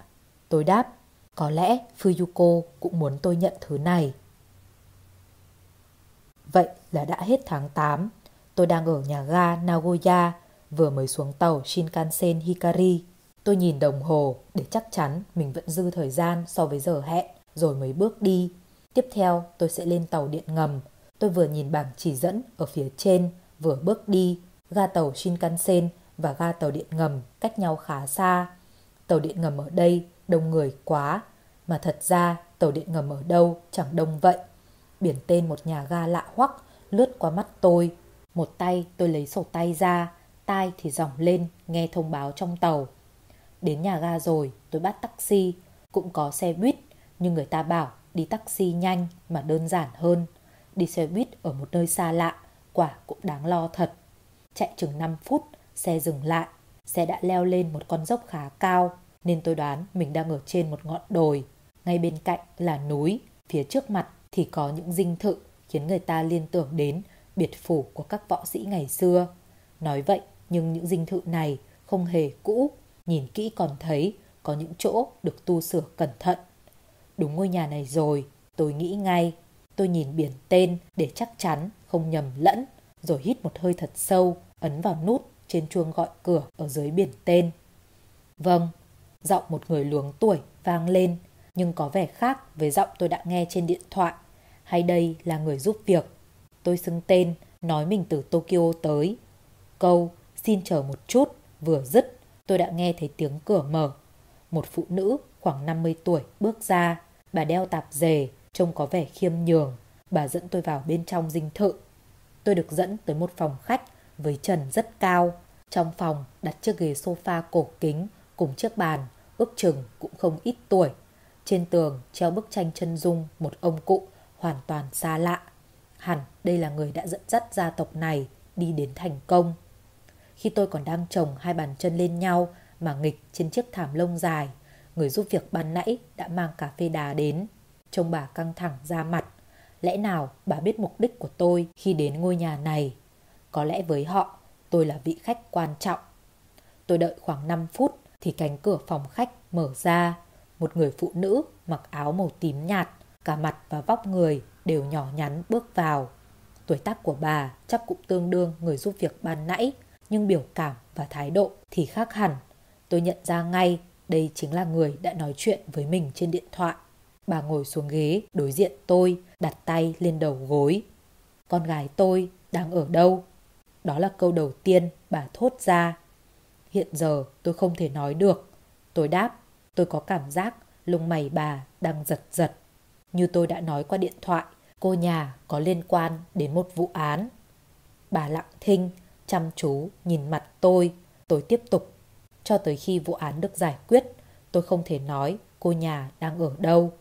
Tôi đáp, có lẽ Fuyuko cũng muốn tôi nhận thứ này. Vậy là đã hết tháng 8. Tôi đang ở nhà ga Nagoya, vừa mới xuống tàu Shinkansen Hikari. Tôi nhìn đồng hồ để chắc chắn mình vẫn dư thời gian so với giờ hẹn, rồi mới bước đi. Tiếp theo tôi sẽ lên tàu điện ngầm. Tôi vừa nhìn bảng chỉ dẫn ở phía trên, vừa bước đi. Ga tàu Shinkansen và ga tàu điện ngầm cách nhau khá xa. Tàu điện ngầm ở đây đông người quá, mà thật ra tàu điện ngầm ở đâu chẳng đông vậy. Biển tên một nhà ga lạ hoắc lướt qua mắt tôi. Một tay tôi lấy sổ tay ra, tai thì dòng lên nghe thông báo trong tàu. Đến nhà ga rồi tôi bắt taxi, cũng có xe buýt, nhưng người ta bảo đi taxi nhanh mà đơn giản hơn. Đi xe buýt ở một nơi xa lạ, quả cũng đáng lo thật. Chạy chừng 5 phút, xe dừng lại. Xe đã leo lên một con dốc khá cao, nên tôi đoán mình đang ở trên một ngọn đồi. Ngay bên cạnh là núi, phía trước mặt thì có những dinh thự khiến người ta liên tưởng đến biệt phủ của các võ sĩ ngày xưa. Nói vậy, nhưng những dinh thự này không hề cũ, nhìn kỹ còn thấy có những chỗ được tu sửa cẩn thận. Đúng ngôi nhà này rồi, tôi nghĩ ngay. Tôi nhìn biển tên để chắc chắn không nhầm lẫn, rồi hít một hơi thật sâu, ấn vào nút trên chuông gọi cửa ở dưới biển tên. Vâng, giọng một người luống tuổi vang lên, nhưng có vẻ khác với giọng tôi đã nghe trên điện thoại. Hay đây là người giúp việc? Tôi xưng tên, nói mình từ Tokyo tới. Câu, xin chờ một chút, vừa dứt, tôi đã nghe thấy tiếng cửa mở. Một phụ nữ khoảng 50 tuổi bước ra, bà đeo tạp dề, trông có vẻ khiêm nhường. Bà dẫn tôi vào bên trong dinh thự. Tôi được dẫn tới một phòng khách với trần rất cao. Trong phòng đặt chiếc ghế sofa cổ kính cùng chiếc bàn, ước chừng cũng không ít tuổi. Trên tường treo bức tranh chân dung một ông cụ hoàn toàn xa lạ. Hẳn đây là người đã dẫn dắt gia tộc này đi đến thành công. Khi tôi còn đang chồng hai bàn chân lên nhau mà nghịch trên chiếc thảm lông dài, người giúp việc ban nãy đã mang cà phê đá đến. Trông bà căng thẳng ra mặt. Lẽ nào bà biết mục đích của tôi khi đến ngôi nhà này? Có lẽ với họ, tôi là vị khách quan trọng. Tôi đợi khoảng 5 phút thì cánh cửa phòng khách mở ra. Một người phụ nữ mặc áo màu tím nhạt, cả mặt và vóc người đều nhỏ nhắn bước vào. Tuổi tác của bà chắc cũng tương đương người giúp việc ban nãy, nhưng biểu cảm và thái độ thì khác hẳn. Tôi nhận ra ngay đây chính là người đã nói chuyện với mình trên điện thoại. Bà ngồi xuống ghế đối diện tôi, đặt tay lên đầu gối. Con gái tôi đang ở đâu? Đó là câu đầu tiên bà thốt ra. Hiện giờ tôi không thể nói được. Tôi đáp, tôi có cảm giác lông mày bà đang giật giật. Như tôi đã nói qua điện thoại, cô nhà có liên quan đến một vụ án. Bà lặng thinh, chăm chú nhìn mặt tôi. Tôi tiếp tục. Cho tới khi vụ án được giải quyết, tôi không thể nói cô nhà đang ở đâu.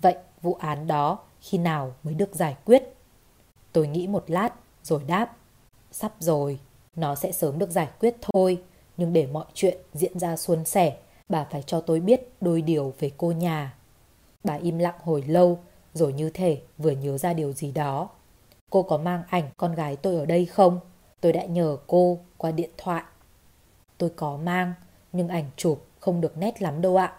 Vậy vụ án đó khi nào mới được giải quyết? Tôi nghĩ một lát rồi đáp. Sắp rồi, nó sẽ sớm được giải quyết thôi. Nhưng để mọi chuyện diễn ra suôn sẻ, bà phải cho tôi biết đôi điều về cô nhà. Bà im lặng hồi lâu, rồi như thể vừa nhớ ra điều gì đó. Cô có mang ảnh con gái tôi ở đây không? Tôi đã nhờ cô qua điện thoại. Tôi có mang, nhưng ảnh chụp không được nét lắm đâu ạ.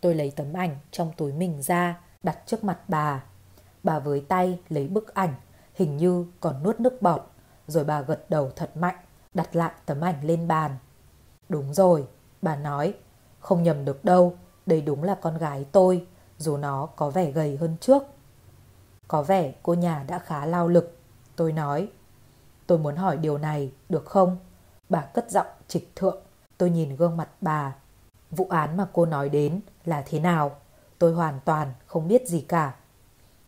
Tôi lấy tấm ảnh trong túi mình ra, đặt trước mặt bà. Bà với tay lấy bức ảnh, hình như còn nuốt nước bọt, rồi bà gật đầu thật mạnh, đặt lại tấm ảnh lên bàn. Đúng rồi, bà nói, không nhầm được đâu, đây đúng là con gái tôi, dù nó có vẻ gầy hơn trước. Có vẻ cô nhà đã khá lao lực, tôi nói. Tôi muốn hỏi điều này, được không? Bà cất giọng trịch thượng, tôi nhìn gương mặt bà. Vụ án mà cô nói đến là thế nào? Tôi hoàn toàn không biết gì cả.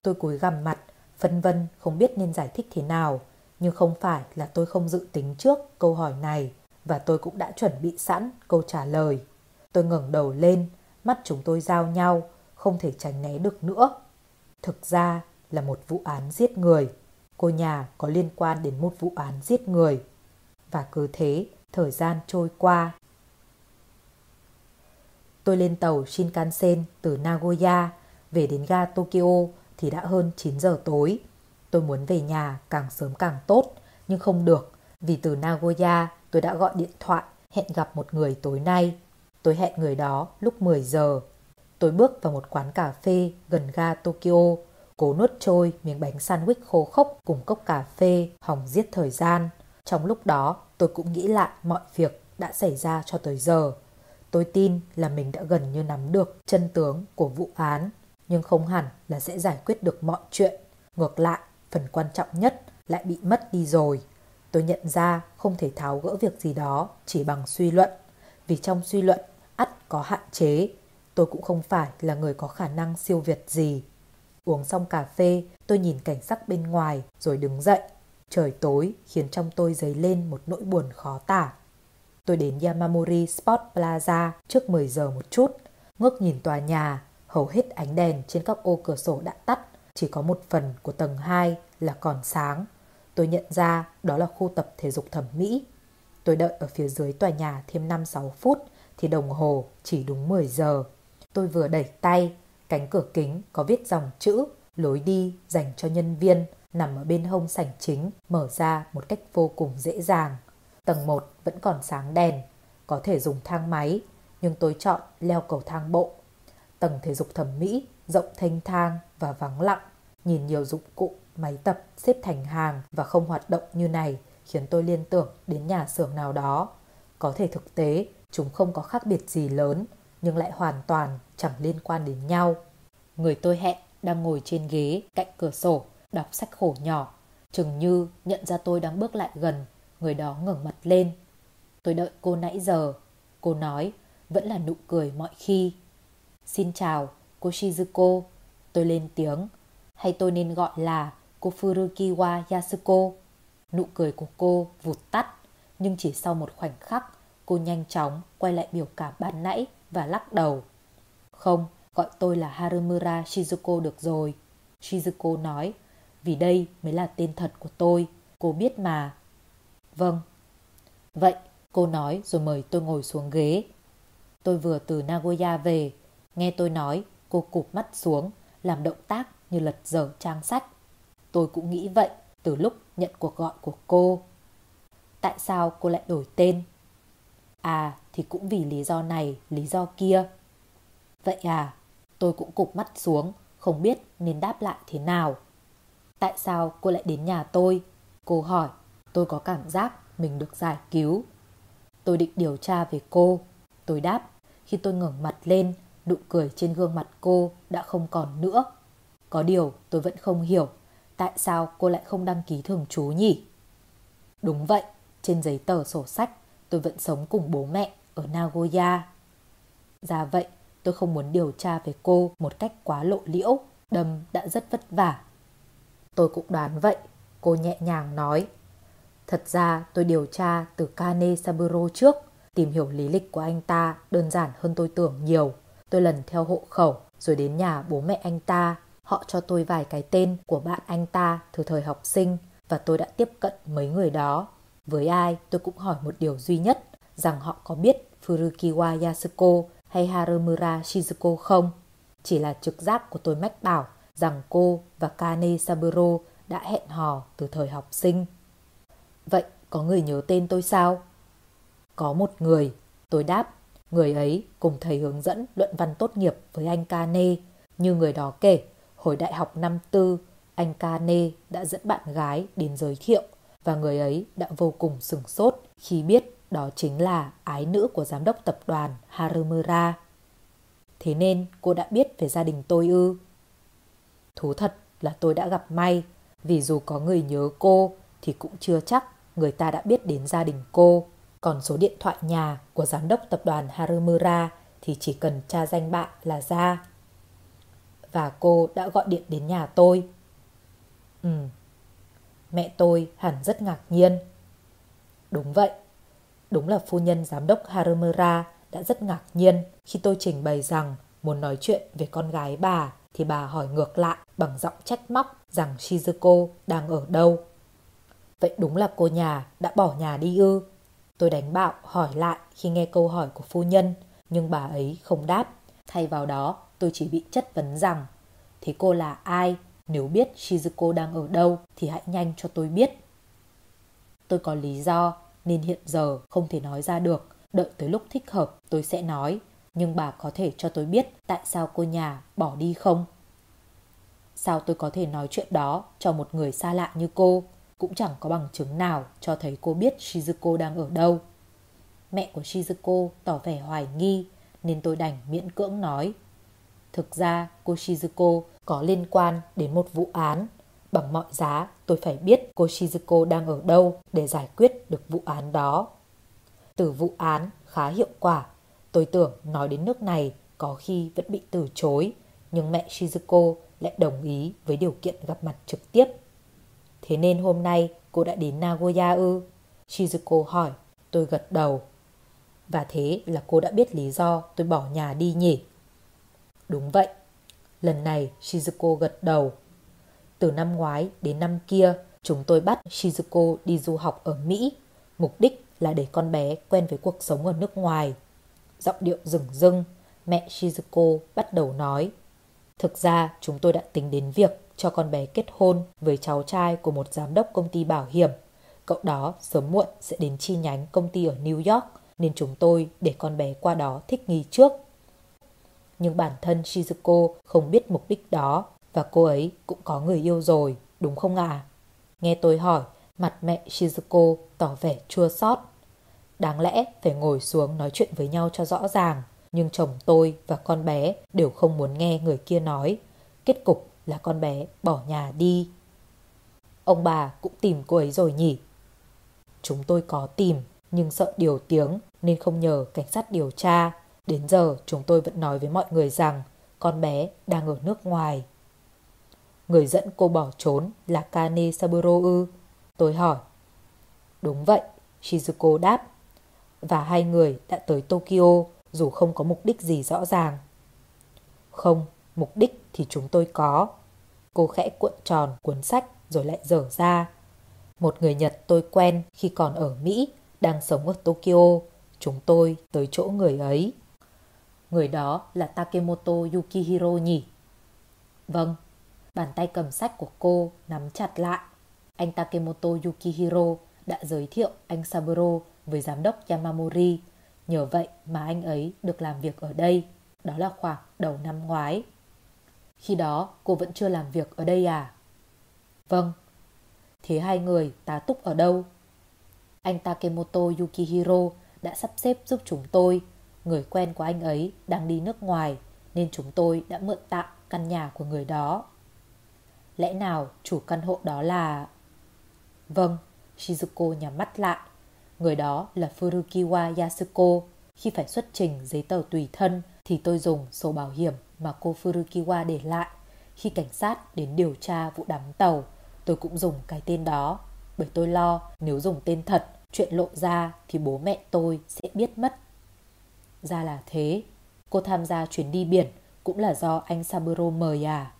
Tôi cúi gằm mặt, phân vân không biết nên giải thích thế nào. Nhưng không phải là tôi không dự tính trước câu hỏi này và tôi cũng đã chuẩn bị sẵn câu trả lời. Tôi ngẩng đầu lên, mắt chúng tôi giao nhau, không thể tránh né được nữa. Thực ra là một vụ án giết người. Cô nhà có liên quan đến một vụ án giết người. Và cứ thế, thời gian trôi qua. Tôi lên tàu Shinkansen từ Nagoya, về đến ga Tokyo thì đã hơn 9 giờ tối. Tôi muốn về nhà càng sớm càng tốt, nhưng không được Vì từ Nagoya tôi đã gọi điện thoại hẹn gặp một người tối nay. Tôi hẹn người đó lúc 10 giờ. Tôi bước vào một quán cà phê gần ga Tokyo, cố nuốt trôi miếng bánh sandwich khô khốc cùng cốc cà phê hòng giết thời gian. Trong lúc đó, tôi cũng nghĩ lại mọi việc đã xảy ra cho tới giờ. Tôi tin là mình đã gần như nắm được chân tướng của vụ án, nhưng không hẳn là sẽ giải quyết được mọi chuyện. Ngược lại, phần quan trọng nhất lại bị mất đi rồi. Tôi nhận ra không thể tháo gỡ việc gì đó chỉ bằng suy luận, vì trong suy luận ắt có hạn chế. Tôi cũng không phải là người có khả năng siêu việt gì. Uống xong cà phê, tôi nhìn cảnh sắc bên ngoài rồi đứng dậy. Trời tối khiến trong tôi dấy lên một nỗi buồn khó tả. Tôi đến Yamamori Sport Plaza trước 10 giờ một chút, ngước nhìn tòa nhà, hầu hết ánh đèn trên các ô cửa sổ đã tắt, chỉ có một phần của tầng 2 là còn sáng. Tôi nhận ra đó là khu tập thể dục thẩm mỹ. Tôi đợi ở phía dưới tòa nhà thêm 5-6 phút thì đồng hồ chỉ đúng 10 giờ. Tôi vừa đẩy tay, cánh cửa kính có viết dòng chữ lối đi dành cho nhân viên nằm ở bên hông sảnh chính mở ra một cách vô cùng dễ dàng. Tầng 1 vẫn còn sáng đèn, có thể dùng thang máy, nhưng tôi chọn leo cầu thang bộ. Tầng thể dục thẩm mỹ rộng thênh thang và vắng lặng, nhìn nhiều dụng cụ, máy tập xếp thành hàng và không hoạt động như này khiến tôi liên tưởng đến nhà xưởng nào đó. Có thể thực tế chúng không có khác biệt gì lớn, nhưng lại hoàn toàn chẳng liên quan đến nhau. Người tôi hẹn đang ngồi trên ghế cạnh cửa sổ, đọc sách khổ nhỏ. Chừng như nhận ra tôi đang bước lại gần Người đó ngẩng mặt lên. Tôi đợi cô nãy giờ. Cô nói, vẫn là nụ cười mọi khi. Xin chào, cô Shizuko. Tôi lên tiếng. Hay tôi nên gọi là cô Furukiwa Yasuko. Nụ cười của cô vụt tắt. Nhưng chỉ sau một khoảnh khắc, cô nhanh chóng quay lại biểu cảm ban nãy và lắc đầu. Không, gọi tôi là Harumura Shizuko được rồi. Shizuko nói, vì đây mới là tên thật của tôi. Cô biết mà, Vâng. Vậy, cô nói rồi mời tôi ngồi xuống ghế. Tôi vừa từ Nagoya về, nghe tôi nói, cô cụp mắt xuống, làm động tác như lật dở trang sách. Tôi cũng nghĩ vậy từ lúc nhận cuộc gọi của cô. Tại sao cô lại đổi tên? À, thì cũng vì lý do này, lý do kia. Vậy à, tôi cũng cụp mắt xuống, không biết nên đáp lại thế nào. Tại sao cô lại đến nhà tôi? Cô hỏi. Tôi có cảm giác mình được giải cứu. Tôi định điều tra về cô. Tôi đáp, khi tôi ngẩng mặt lên, nụ cười trên gương mặt cô đã không còn nữa. Có điều tôi vẫn không hiểu tại sao cô lại không đăng ký thường trú nhỉ? Đúng vậy, trên giấy tờ sổ sách tôi vẫn sống cùng bố mẹ ở Nagoya. Ra vậy, tôi không muốn điều tra về cô một cách quá lộ liễu, đâm đã rất vất vả. Tôi cũng đoán vậy, cô nhẹ nhàng nói. Thật ra tôi điều tra từ Kane Saburo trước, tìm hiểu lý lịch của anh ta đơn giản hơn tôi tưởng nhiều. Tôi lần theo hộ khẩu rồi đến nhà bố mẹ anh ta. Họ cho tôi vài cái tên của bạn anh ta từ thời học sinh và tôi đã tiếp cận mấy người đó. Với ai tôi cũng hỏi một điều duy nhất rằng họ có biết Furukiwa Yasuko hay Harumura Shizuko không. Chỉ là trực giác của tôi mách bảo rằng cô và Kane Saburo đã hẹn hò từ thời học sinh. Vậy có người nhớ tên tôi sao? Có một người, tôi đáp. Người ấy cùng thầy hướng dẫn luận văn tốt nghiệp với anh Kane. Như người đó kể, hồi đại học năm tư, anh Kane đã dẫn bạn gái đến giới thiệu và người ấy đã vô cùng sừng sốt khi biết đó chính là ái nữ của giám đốc tập đoàn Harumura. Thế nên cô đã biết về gia đình tôi ư? Thú thật là tôi đã gặp may, vì dù có người nhớ cô thì cũng chưa chắc người ta đã biết đến gia đình cô. Còn số điện thoại nhà của giám đốc tập đoàn Harumura thì chỉ cần tra danh bạ là ra. Và cô đã gọi điện đến nhà tôi. Ừ, mẹ tôi hẳn rất ngạc nhiên. Đúng vậy, đúng là phu nhân giám đốc Harumura đã rất ngạc nhiên khi tôi trình bày rằng muốn nói chuyện về con gái bà thì bà hỏi ngược lại bằng giọng trách móc rằng Shizuko đang ở đâu. Vậy đúng là cô nhà đã bỏ nhà đi ư? Tôi đánh bạo hỏi lại khi nghe câu hỏi của phu nhân, nhưng bà ấy không đáp. Thay vào đó, tôi chỉ bị chất vấn rằng, thế cô là ai? Nếu biết Shizuko đang ở đâu thì hãy nhanh cho tôi biết. tôi có lý do nên hiện giờ không thể nói ra được. Đợi tới lúc thích hợp, tôi sẽ nói. Nhưng bà có thể cho tôi biết tại sao cô nhà bỏ đi không? Sao tôi có thể nói chuyện đó cho một người xa lạ như cô? Cũng chẳng có bằng chứng nào cho thấy cô biết Shizuko đang ở đâu. Mẹ của Shizuko tỏ vẻ hoài nghi, nên tôi đành miễn cưỡng nói. Thực ra, cô Shizuko có liên quan đến một vụ án. Bằng mọi giá tôi phải biết cô Shizuko đang ở đâu để giải quyết được vụ án đó. Từ vụ án khá hiệu quả, tôi tưởng nói đến nước này có khi vẫn bị từ chối, nhưng mẹ Shizuko lại đồng ý với điều kiện gặp mặt trực tiếp. Thế nên hôm nay cô đã đến Nagoya ư? Shizuko hỏi, tôi gật đầu. Và thế là cô đã biết lý do tôi bỏ nhà đi nhỉ? Đúng vậy. Lần này Shizuko gật đầu. Từ năm ngoái đến năm kia, chúng tôi bắt Shizuko đi du học ở Mỹ. Mục đích là để con bé quen với cuộc sống ở nước ngoài. Giọng điệu rừng rưng, mẹ Shizuko bắt đầu nói. Thực ra chúng tôi đã tính đến việc cho con bé kết hôn với cháu trai của một giám đốc công ty bảo hiểm. Cậu đó sớm muộn sẽ đến chi nhánh công ty ở New York nên chúng tôi để con bé qua đó thích nghi trước. Nhưng bản thân Shizuko không biết mục đích đó và cô ấy cũng có người yêu rồi, đúng không ạ? À? Nghe tôi hỏi, mặt mẹ Shizuko tỏ vẻ chua xót. Đáng lẽ phải ngồi xuống nói chuyện với nhau cho rõ ràng, nhưng chồng tôi và con bé đều không muốn nghe người kia nói. Kết cục là con bé bỏ nhà đi. Ông bà cũng tìm cô ấy rồi nhỉ? Chúng tôi có tìm, nhưng sợ điều tiếng nên không nhờ cảnh sát điều tra. Đến giờ chúng tôi vẫn nói với mọi người rằng con bé đang ở nước ngoài. Người dẫn cô bỏ trốn là Kane Saburo ư? Tôi hỏi. Đúng vậy, Shizuko đáp. Và hai người đã tới Tokyo dù không có mục đích gì rõ ràng. Không, mục đích thì chúng tôi có. Cô khẽ cuộn tròn cuốn sách rồi lại dở ra. Một người Nhật tôi quen khi còn ở Mỹ, đang sống ở Tokyo. Chúng tôi tới chỗ người ấy. Người đó là Takemoto Yukihiro nhỉ? Vâng, bàn tay cầm sách của cô nắm chặt lại. Anh Takemoto Yukihiro đã giới thiệu anh Saburo với giám đốc Yamamori. Nhờ vậy mà anh ấy được làm việc ở đây. Đó là khoảng đầu năm ngoái. Khi đó cô vẫn chưa làm việc ở đây à? Vâng. Thế hai người tá túc ở đâu? Anh Takemoto Yukihiro đã sắp xếp giúp chúng tôi. Người quen của anh ấy đang đi nước ngoài nên chúng tôi đã mượn tạm căn nhà của người đó. Lẽ nào chủ căn hộ đó là... Vâng, Shizuko nhắm mắt lại. Người đó là Furukiwa Yasuko. Khi phải xuất trình giấy tờ tùy thân thì tôi dùng sổ bảo hiểm mà cô Furukiwa để lại. Khi cảnh sát đến điều tra vụ đắm tàu, tôi cũng dùng cái tên đó. Bởi tôi lo nếu dùng tên thật, chuyện lộ ra thì bố mẹ tôi sẽ biết mất. Ra là thế, cô tham gia chuyến đi biển cũng là do anh Saburo mời à?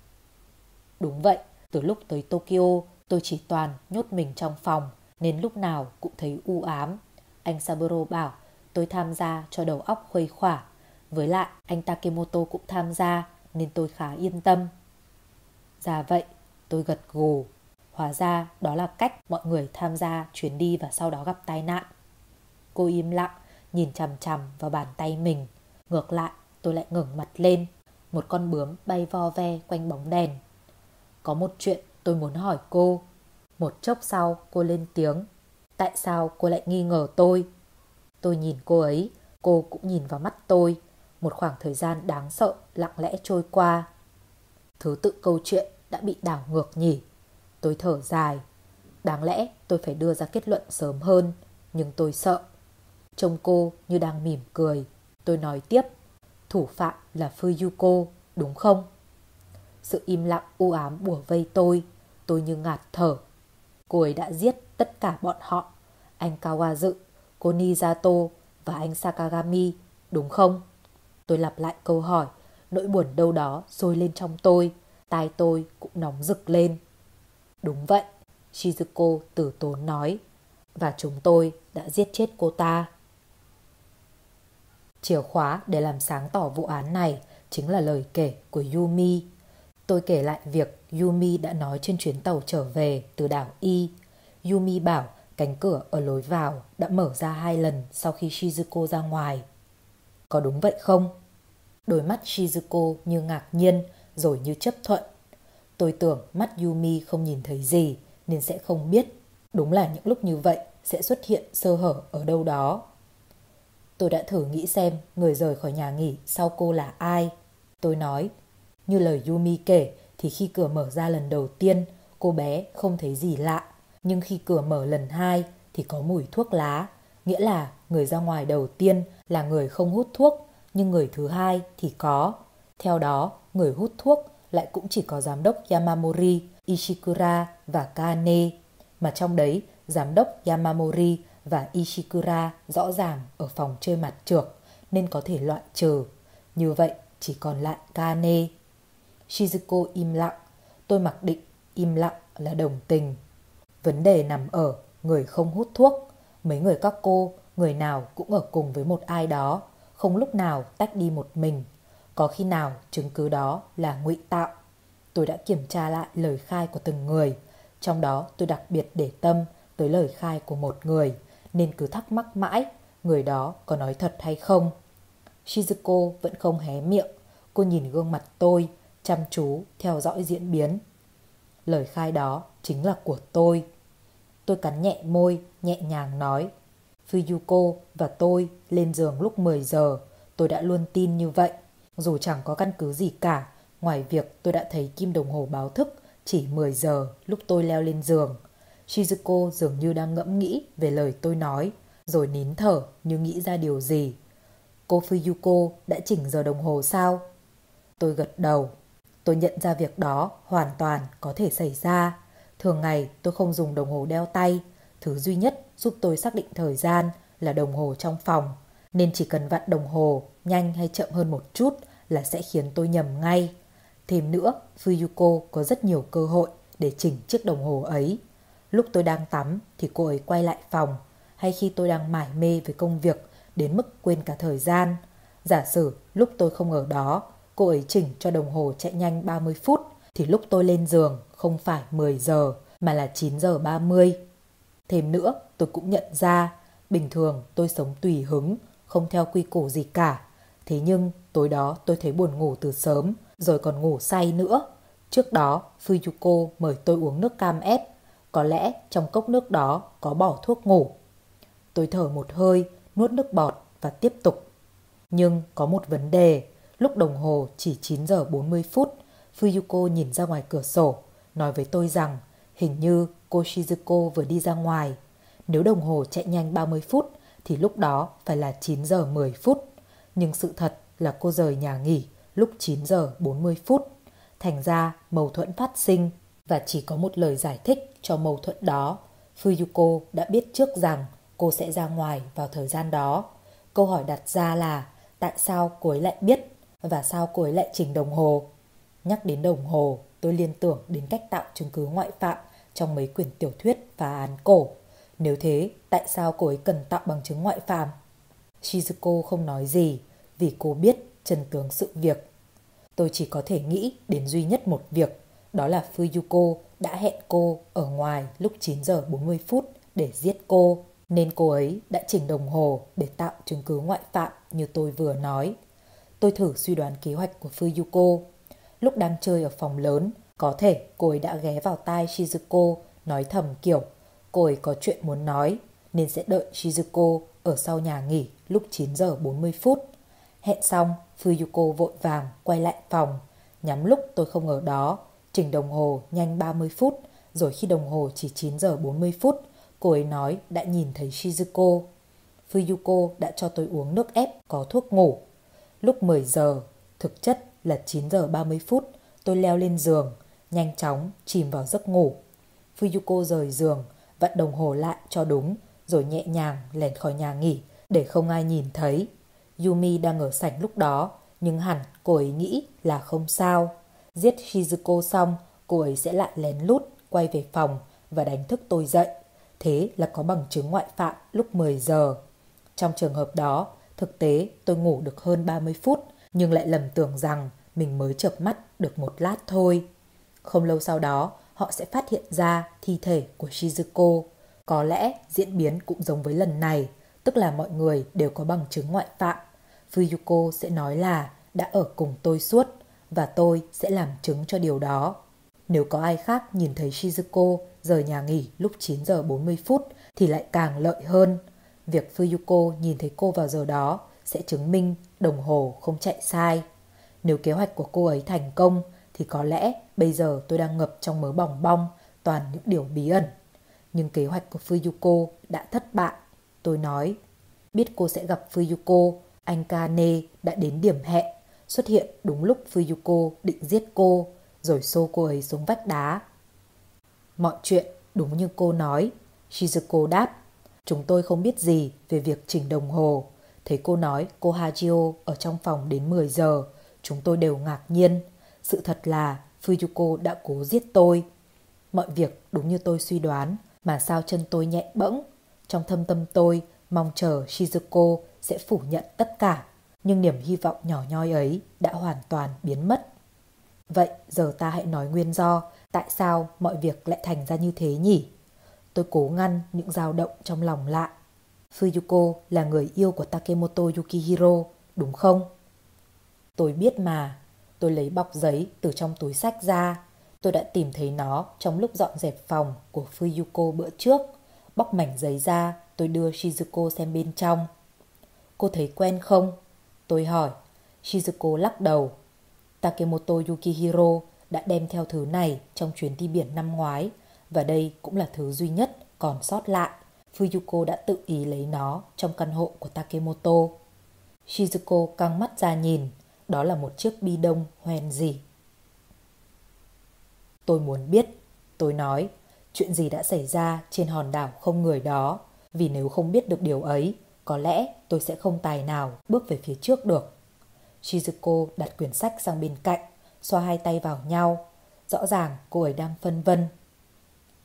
Đúng vậy, từ lúc tới Tokyo tôi chỉ toàn nhốt mình trong phòng nên lúc nào cũng thấy u ám. Anh Saburo bảo tôi tham gia cho đầu óc khuây khỏa với lại anh Takemoto cũng tham gia nên tôi khá yên tâm. Ra vậy, tôi gật gù. Hóa ra đó là cách mọi người tham gia chuyến đi và sau đó gặp tai nạn. Cô im lặng, nhìn chằm chằm vào bàn tay mình. Ngược lại, tôi lại ngẩng mặt lên. Một con bướm bay vo ve quanh bóng đèn. Có một chuyện tôi muốn hỏi cô. Một chốc sau cô lên tiếng. Tại sao cô lại nghi ngờ tôi? Tôi nhìn cô ấy, cô cũng nhìn vào mắt tôi. Một khoảng thời gian đáng sợ lặng lẽ trôi qua. Thứ tự câu chuyện đã bị đảo ngược nhỉ. Tôi thở dài. Đáng lẽ tôi phải đưa ra kết luận sớm hơn, nhưng tôi sợ. Trông cô như đang mỉm cười. Tôi nói tiếp, thủ phạm là Fuyuko, đúng không? Sự im lặng u ám bùa vây tôi, tôi như ngạt thở. Cô ấy đã giết tất cả bọn họ, anh Kawazu, cô Nizato và anh Sakagami, đúng không? Tôi lặp lại câu hỏi, nỗi buồn đâu đó sôi lên trong tôi, tai tôi cũng nóng rực lên. Đúng vậy, Shizuko tử tốn nói, và chúng tôi đã giết chết cô ta. Chìa khóa để làm sáng tỏ vụ án này chính là lời kể của Yumi. Tôi kể lại việc Yumi đã nói trên chuyến tàu trở về từ đảo Y. Yumi bảo Cánh cửa ở lối vào đã mở ra hai lần sau khi Shizuko ra ngoài. Có đúng vậy không? Đôi mắt Shizuko như ngạc nhiên, rồi như chấp thuận. Tôi tưởng mắt Yumi không nhìn thấy gì, nên sẽ không biết. Đúng là những lúc như vậy sẽ xuất hiện sơ hở ở đâu đó. Tôi đã thử nghĩ xem người rời khỏi nhà nghỉ sau cô là ai. Tôi nói, như lời Yumi kể thì khi cửa mở ra lần đầu tiên, cô bé không thấy gì lạ. Nhưng khi cửa mở lần hai thì có mùi thuốc lá. Nghĩa là người ra ngoài đầu tiên là người không hút thuốc, nhưng người thứ hai thì có. Theo đó, người hút thuốc lại cũng chỉ có giám đốc Yamamori, Ishikura và Kane. Mà trong đấy, giám đốc Yamamori và Ishikura rõ ràng ở phòng chơi mặt trượt nên có thể loại trừ. Như vậy chỉ còn lại Kane. Shizuko im lặng. Tôi mặc định im lặng là đồng tình. Vấn đề nằm ở người không hút thuốc. Mấy người các cô, người nào cũng ở cùng với một ai đó, không lúc nào tách đi một mình. Có khi nào chứng cứ đó là ngụy tạo. Tôi đã kiểm tra lại lời khai của từng người. Trong đó tôi đặc biệt để tâm tới lời khai của một người – nên cứ thắc mắc mãi người đó có nói thật hay không. Shizuko vẫn không hé miệng, cô nhìn gương mặt tôi, chăm chú theo dõi diễn biến. Lời khai đó chính là của tôi. Tôi cắn nhẹ môi, nhẹ nhàng nói. Fuyuko và tôi lên giường lúc 10 giờ, tôi đã luôn tin như vậy. Dù chẳng có căn cứ gì cả, ngoài việc tôi đã thấy kim đồng hồ báo thức chỉ 10 giờ lúc tôi leo lên giường. Shizuko dường như đang ngẫm nghĩ về lời tôi nói, rồi nín thở như nghĩ ra điều gì. Cô Fuyuko đã chỉnh giờ đồng hồ sao? Tôi gật đầu. Tôi nhận ra việc đó hoàn toàn có thể xảy ra. Thường ngày tôi không dùng đồng hồ đeo tay. Thứ duy nhất giúp tôi xác định thời gian là đồng hồ trong phòng. Nên chỉ cần vặn đồng hồ nhanh hay chậm hơn một chút là sẽ khiến tôi nhầm ngay. Thêm nữa, Fuyuko có rất nhiều cơ hội để chỉnh chiếc đồng hồ ấy. Lúc tôi đang tắm thì cô ấy quay lại phòng, hay khi tôi đang mải mê với công việc đến mức quên cả thời gian. Giả sử lúc tôi không ở đó, cô ấy chỉnh cho đồng hồ chạy nhanh 30 phút, thì lúc tôi lên giường không phải 10 giờ mà là 9 giờ 30. Thêm nữa, tôi cũng nhận ra, bình thường tôi sống tùy hứng, không theo quy củ gì cả. Thế nhưng tối đó tôi thấy buồn ngủ từ sớm, rồi còn ngủ say nữa. Trước đó, Fuyuko mời tôi uống nước cam ép có lẽ trong cốc nước đó có bỏ thuốc ngủ. Tôi thở một hơi, nuốt nước bọt và tiếp tục. Nhưng có một vấn đề, lúc đồng hồ chỉ 9 giờ 40 phút, Fuyuko nhìn ra ngoài cửa sổ, nói với tôi rằng hình như cô Shizuko vừa đi ra ngoài. Nếu đồng hồ chạy nhanh 30 phút thì lúc đó phải là 9 giờ 10 phút. Nhưng sự thật là cô rời nhà nghỉ lúc 9 giờ 40 phút. Thành ra mâu thuẫn phát sinh và chỉ có một lời giải thích cho mâu thuẫn đó. Fuyuko đã biết trước rằng cô sẽ ra ngoài vào thời gian đó. Câu hỏi đặt ra là tại sao cô ấy lại biết và sao cô ấy lại chỉnh đồng hồ? Nhắc đến đồng hồ, tôi liên tưởng đến cách tạo chứng cứ ngoại phạm trong mấy quyển tiểu thuyết và án cổ. Nếu thế, tại sao cô ấy cần tạo bằng chứng ngoại phạm? Shizuko không nói gì vì cô biết chân tướng sự việc. Tôi chỉ có thể nghĩ đến duy nhất một việc đó là Fuyuko đã hẹn cô ở ngoài lúc 9 giờ 40 phút để giết cô, nên cô ấy đã chỉnh đồng hồ để tạo chứng cứ ngoại phạm như tôi vừa nói. Tôi thử suy đoán kế hoạch của Fuyuko. Lúc đang chơi ở phòng lớn, có thể cô ấy đã ghé vào tai Shizuko nói thầm kiểu cô ấy có chuyện muốn nói nên sẽ đợi Shizuko ở sau nhà nghỉ lúc 9 giờ 40 phút. Hẹn xong, Fuyuko vội vàng quay lại phòng, nhắm lúc tôi không ở đó Chỉnh đồng hồ nhanh 30 phút, rồi khi đồng hồ chỉ 9 giờ 40 phút, cô ấy nói đã nhìn thấy Shizuko. Fuyuko đã cho tôi uống nước ép có thuốc ngủ. Lúc 10 giờ, thực chất là 9 giờ 30 phút, tôi leo lên giường, nhanh chóng chìm vào giấc ngủ. Fuyuko rời giường, vặn đồng hồ lại cho đúng, rồi nhẹ nhàng lẻn khỏi nhà nghỉ để không ai nhìn thấy. Yumi đang ở sảnh lúc đó, nhưng hẳn cô ấy nghĩ là không sao. Giết Shizuko xong, cô ấy sẽ lại lén lút quay về phòng và đánh thức tôi dậy. Thế là có bằng chứng ngoại phạm lúc 10 giờ. Trong trường hợp đó, thực tế tôi ngủ được hơn 30 phút nhưng lại lầm tưởng rằng mình mới chợp mắt được một lát thôi. Không lâu sau đó, họ sẽ phát hiện ra thi thể của Shizuko. Có lẽ diễn biến cũng giống với lần này, tức là mọi người đều có bằng chứng ngoại phạm. Fuyuko sẽ nói là đã ở cùng tôi suốt và tôi sẽ làm chứng cho điều đó. Nếu có ai khác nhìn thấy Shizuko rời nhà nghỉ lúc 9 giờ 40 phút thì lại càng lợi hơn. Việc Fuyuko nhìn thấy cô vào giờ đó sẽ chứng minh đồng hồ không chạy sai. Nếu kế hoạch của cô ấy thành công thì có lẽ bây giờ tôi đang ngập trong mớ bỏng bong toàn những điều bí ẩn. Nhưng kế hoạch của Fuyuko đã thất bại. Tôi nói, biết cô sẽ gặp Fuyuko, anh Kane đã đến điểm hẹn, xuất hiện đúng lúc Fuyuko định giết cô, rồi xô cô ấy xuống vách đá. Mọi chuyện đúng như cô nói, Shizuko đáp. Chúng tôi không biết gì về việc chỉnh đồng hồ. Thấy cô nói cô Hajio ở trong phòng đến 10 giờ, chúng tôi đều ngạc nhiên. Sự thật là Fuyuko đã cố giết tôi. Mọi việc đúng như tôi suy đoán, mà sao chân tôi nhẹ bẫng. Trong thâm tâm tôi mong chờ Shizuko sẽ phủ nhận tất cả, nhưng niềm hy vọng nhỏ nhoi ấy đã hoàn toàn biến mất. Vậy giờ ta hãy nói nguyên do tại sao mọi việc lại thành ra như thế nhỉ? Tôi cố ngăn những dao động trong lòng lại. Fuyuko là người yêu của Takemoto Yukihiro, đúng không? Tôi biết mà. Tôi lấy bọc giấy từ trong túi sách ra. Tôi đã tìm thấy nó trong lúc dọn dẹp phòng của Fuyuko bữa trước. Bóc mảnh giấy ra, tôi đưa Shizuko xem bên trong. Cô thấy quen không? Tôi hỏi. Shizuko lắc đầu. Takemoto Yukihiro đã đem theo thứ này trong chuyến đi biển năm ngoái và đây cũng là thứ duy nhất còn sót lại. Fuyuko đã tự ý lấy nó trong căn hộ của Takemoto. Shizuko căng mắt ra nhìn, đó là một chiếc bi đông hoen gì. Tôi muốn biết, tôi nói, chuyện gì đã xảy ra trên hòn đảo không người đó, vì nếu không biết được điều ấy, có lẽ tôi sẽ không tài nào bước về phía trước được. Shizuko đặt quyển sách sang bên cạnh, xoa hai tay vào nhau. Rõ ràng cô ấy đang phân vân.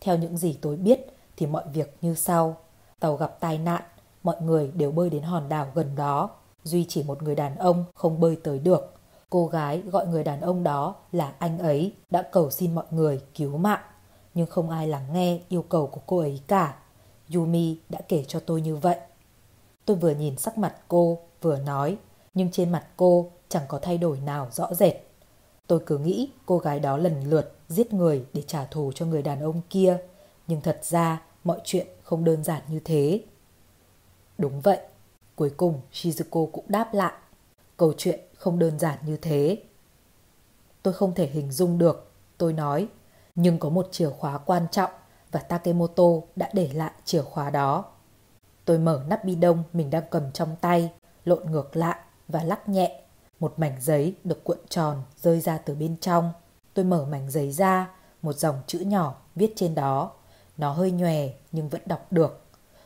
Theo những gì tôi biết thì mọi việc như sau. Tàu gặp tai nạn, mọi người đều bơi đến hòn đảo gần đó. Duy chỉ một người đàn ông không bơi tới được. Cô gái gọi người đàn ông đó là anh ấy đã cầu xin mọi người cứu mạng. Nhưng không ai lắng nghe yêu cầu của cô ấy cả. Yumi đã kể cho tôi như vậy. Tôi vừa nhìn sắc mặt cô, vừa nói, nhưng trên mặt cô chẳng có thay đổi nào rõ rệt. Tôi cứ nghĩ cô gái đó lần lượt giết người để trả thù cho người đàn ông kia, nhưng thật ra mọi chuyện không đơn giản như thế. Đúng vậy, cuối cùng Shizuko cũng đáp lại. Câu chuyện không đơn giản như thế. Tôi không thể hình dung được, tôi nói, nhưng có một chìa khóa quan trọng và Takemoto đã để lại chìa khóa đó. Tôi mở nắp bi đông mình đang cầm trong tay, lộn ngược lại và lắc nhẹ. Một mảnh giấy được cuộn tròn rơi ra từ bên trong. Tôi mở mảnh giấy ra, một dòng chữ nhỏ viết trên đó. Nó hơi nhòe nhưng vẫn đọc được.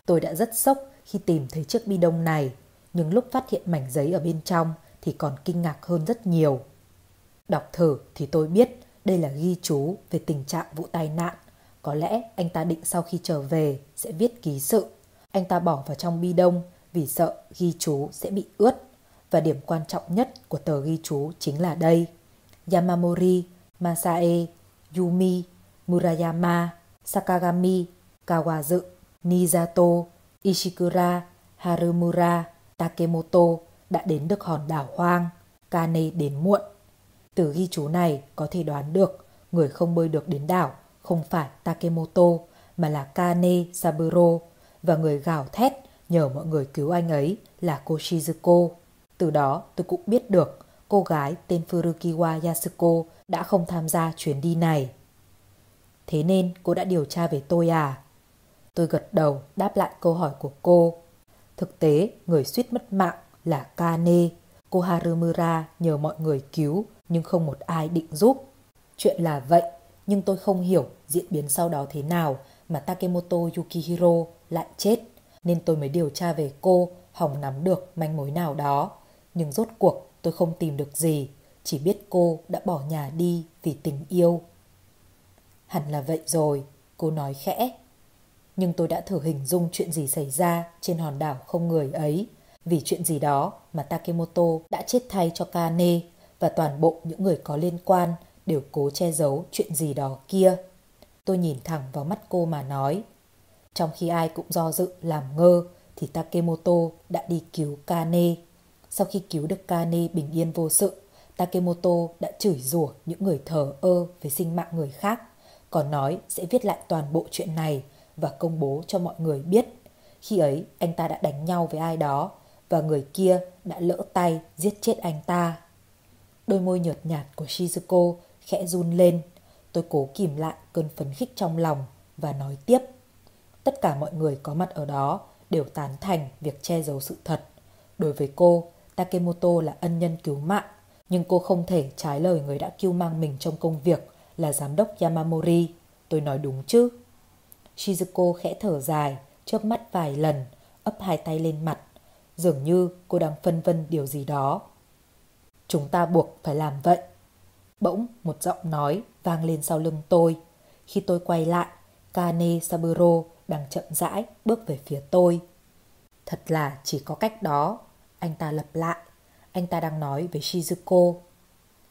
Tôi đã rất sốc khi tìm thấy chiếc bi đông này, nhưng lúc phát hiện mảnh giấy ở bên trong thì còn kinh ngạc hơn rất nhiều. Đọc thử thì tôi biết đây là ghi chú về tình trạng vụ tai nạn. Có lẽ anh ta định sau khi trở về sẽ viết ký sự. Anh ta bỏ vào trong bi đông vì sợ ghi chú sẽ bị ướt. Và điểm quan trọng nhất của tờ ghi chú chính là đây. Yamamori, Masae, Yumi, Murayama, Sakagami, Kawazu, Nizato, Ishikura, Harumura, Takemoto đã đến được hòn đảo hoang. Kane đến muộn. Từ ghi chú này có thể đoán được người không bơi được đến đảo không phải Takemoto mà là Kane Saburo và người gào thét nhờ mọi người cứu anh ấy là cô Shizuko. Từ đó tôi cũng biết được cô gái tên Furukiwa Yasuko đã không tham gia chuyến đi này. Thế nên cô đã điều tra về tôi à? Tôi gật đầu đáp lại câu hỏi của cô. Thực tế, người suýt mất mạng là Kane. Cô Harumura nhờ mọi người cứu nhưng không một ai định giúp. Chuyện là vậy, nhưng tôi không hiểu diễn biến sau đó thế nào mà Takemoto Yukihiro lại chết. Nên tôi mới điều tra về cô, hòng nắm được manh mối nào đó. Nhưng rốt cuộc tôi không tìm được gì, chỉ biết cô đã bỏ nhà đi vì tình yêu. Hẳn là vậy rồi, cô nói khẽ. Nhưng tôi đã thử hình dung chuyện gì xảy ra trên hòn đảo không người ấy. Vì chuyện gì đó mà Takemoto đã chết thay cho Kane và toàn bộ những người có liên quan đều cố che giấu chuyện gì đó kia. Tôi nhìn thẳng vào mắt cô mà nói. Trong khi ai cũng do dự làm ngơ thì Takemoto đã đi cứu Kane. Sau khi cứu được Kane bình yên vô sự, Takemoto đã chửi rủa những người thờ ơ về sinh mạng người khác, còn nói sẽ viết lại toàn bộ chuyện này và công bố cho mọi người biết. Khi ấy, anh ta đã đánh nhau với ai đó và người kia đã lỡ tay giết chết anh ta. Đôi môi nhợt nhạt của Shizuko khẽ run lên. Tôi cố kìm lại cơn phấn khích trong lòng và nói tiếp. Tất cả mọi người có mặt ở đó đều tán thành việc che giấu sự thật. Đối với cô, Takemoto là ân nhân cứu mạng, nhưng cô không thể trái lời người đã kêu mang mình trong công việc là giám đốc Yamamori. Tôi nói đúng chứ? Shizuko khẽ thở dài, chớp mắt vài lần, ấp hai tay lên mặt. Dường như cô đang phân vân điều gì đó. Chúng ta buộc phải làm vậy. Bỗng một giọng nói vang lên sau lưng tôi. Khi tôi quay lại, Kane Saburo đang chậm rãi bước về phía tôi. Thật là chỉ có cách đó. Anh ta lặp lại. Anh ta đang nói với Shizuko.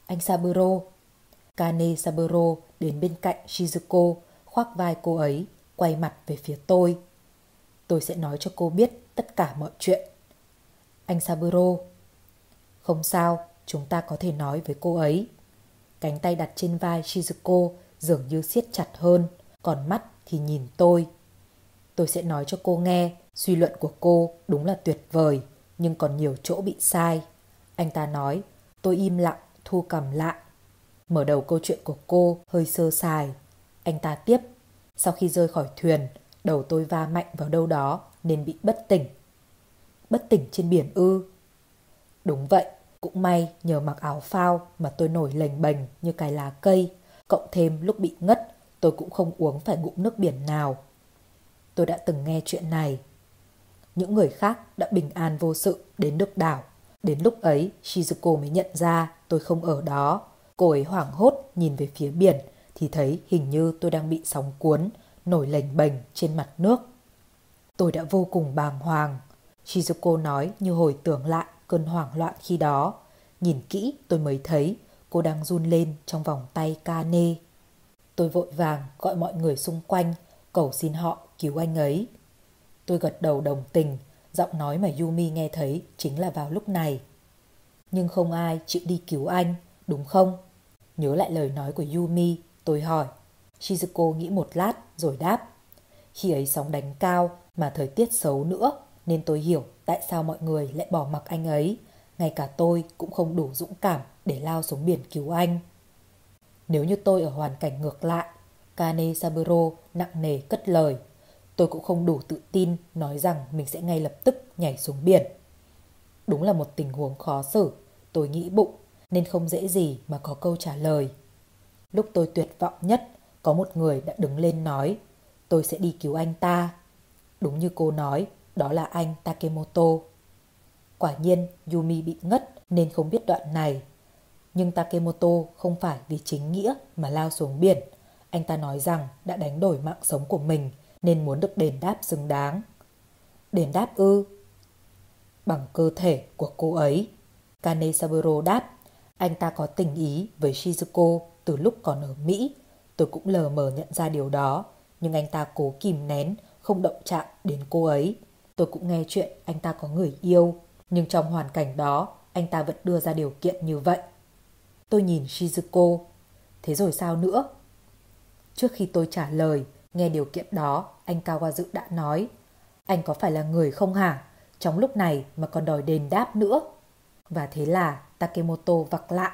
Anh Saburo. Kane Saburo đến bên cạnh Shizuko, khoác vai cô ấy, quay mặt về phía tôi. Tôi sẽ nói cho cô biết tất cả mọi chuyện. Anh Saburo. Không sao, chúng ta có thể nói với cô ấy. Cánh tay đặt trên vai Shizuko dường như siết chặt hơn, còn mắt thì nhìn tôi. Tôi sẽ nói cho cô nghe, suy luận của cô đúng là tuyệt vời, nhưng còn nhiều chỗ bị sai. Anh ta nói, tôi im lặng, thu cầm lại. Mở đầu câu chuyện của cô hơi sơ sài. Anh ta tiếp, sau khi rơi khỏi thuyền, đầu tôi va mạnh vào đâu đó nên bị bất tỉnh. Bất tỉnh trên biển ư? Đúng vậy, cũng may nhờ mặc áo phao mà tôi nổi lềnh bềnh như cái lá cây. Cộng thêm lúc bị ngất, tôi cũng không uống phải ngụm nước biển nào. Tôi đã từng nghe chuyện này. Những người khác đã bình an vô sự đến được đảo. Đến lúc ấy, Shizuko mới nhận ra tôi không ở đó. Cô ấy hoảng hốt nhìn về phía biển thì thấy hình như tôi đang bị sóng cuốn, nổi lềnh bềnh trên mặt nước. Tôi đã vô cùng bàng hoàng. Shizuko nói như hồi tưởng lại cơn hoảng loạn khi đó. Nhìn kỹ tôi mới thấy cô đang run lên trong vòng tay Kane. Tôi vội vàng gọi mọi người xung quanh, cầu xin họ cứu anh ấy. Tôi gật đầu đồng tình, giọng nói mà Yumi nghe thấy chính là vào lúc này. Nhưng không ai chịu đi cứu anh, đúng không? Nhớ lại lời nói của Yumi, tôi hỏi. Shizuko nghĩ một lát rồi đáp. Khi ấy sóng đánh cao mà thời tiết xấu nữa nên tôi hiểu tại sao mọi người lại bỏ mặc anh ấy. Ngay cả tôi cũng không đủ dũng cảm để lao xuống biển cứu anh. Nếu như tôi ở hoàn cảnh ngược lại, Kane Saburo nặng nề cất lời. Tôi cũng không đủ tự tin nói rằng mình sẽ ngay lập tức nhảy xuống biển. Đúng là một tình huống khó xử, tôi nghĩ bụng, nên không dễ gì mà có câu trả lời. Lúc tôi tuyệt vọng nhất, có một người đã đứng lên nói, tôi sẽ đi cứu anh ta. Đúng như cô nói, đó là anh Takemoto. Quả nhiên Yumi bị ngất nên không biết đoạn này. Nhưng Takemoto không phải vì chính nghĩa mà lao xuống biển. Anh ta nói rằng đã đánh đổi mạng sống của mình nên muốn được đền đáp xứng đáng. Đền đáp ư? Bằng cơ thể của cô ấy. Kane Saburo đáp, anh ta có tình ý với Shizuko từ lúc còn ở Mỹ. Tôi cũng lờ mờ nhận ra điều đó, nhưng anh ta cố kìm nén, không động chạm đến cô ấy. Tôi cũng nghe chuyện anh ta có người yêu, nhưng trong hoàn cảnh đó, anh ta vẫn đưa ra điều kiện như vậy. Tôi nhìn Shizuko. Thế rồi sao nữa? Trước khi tôi trả lời, nghe điều kiện đó, anh Kawazu đã nói. Anh có phải là người không hả? Trong lúc này mà còn đòi đền đáp nữa. Và thế là Takemoto vặc lại.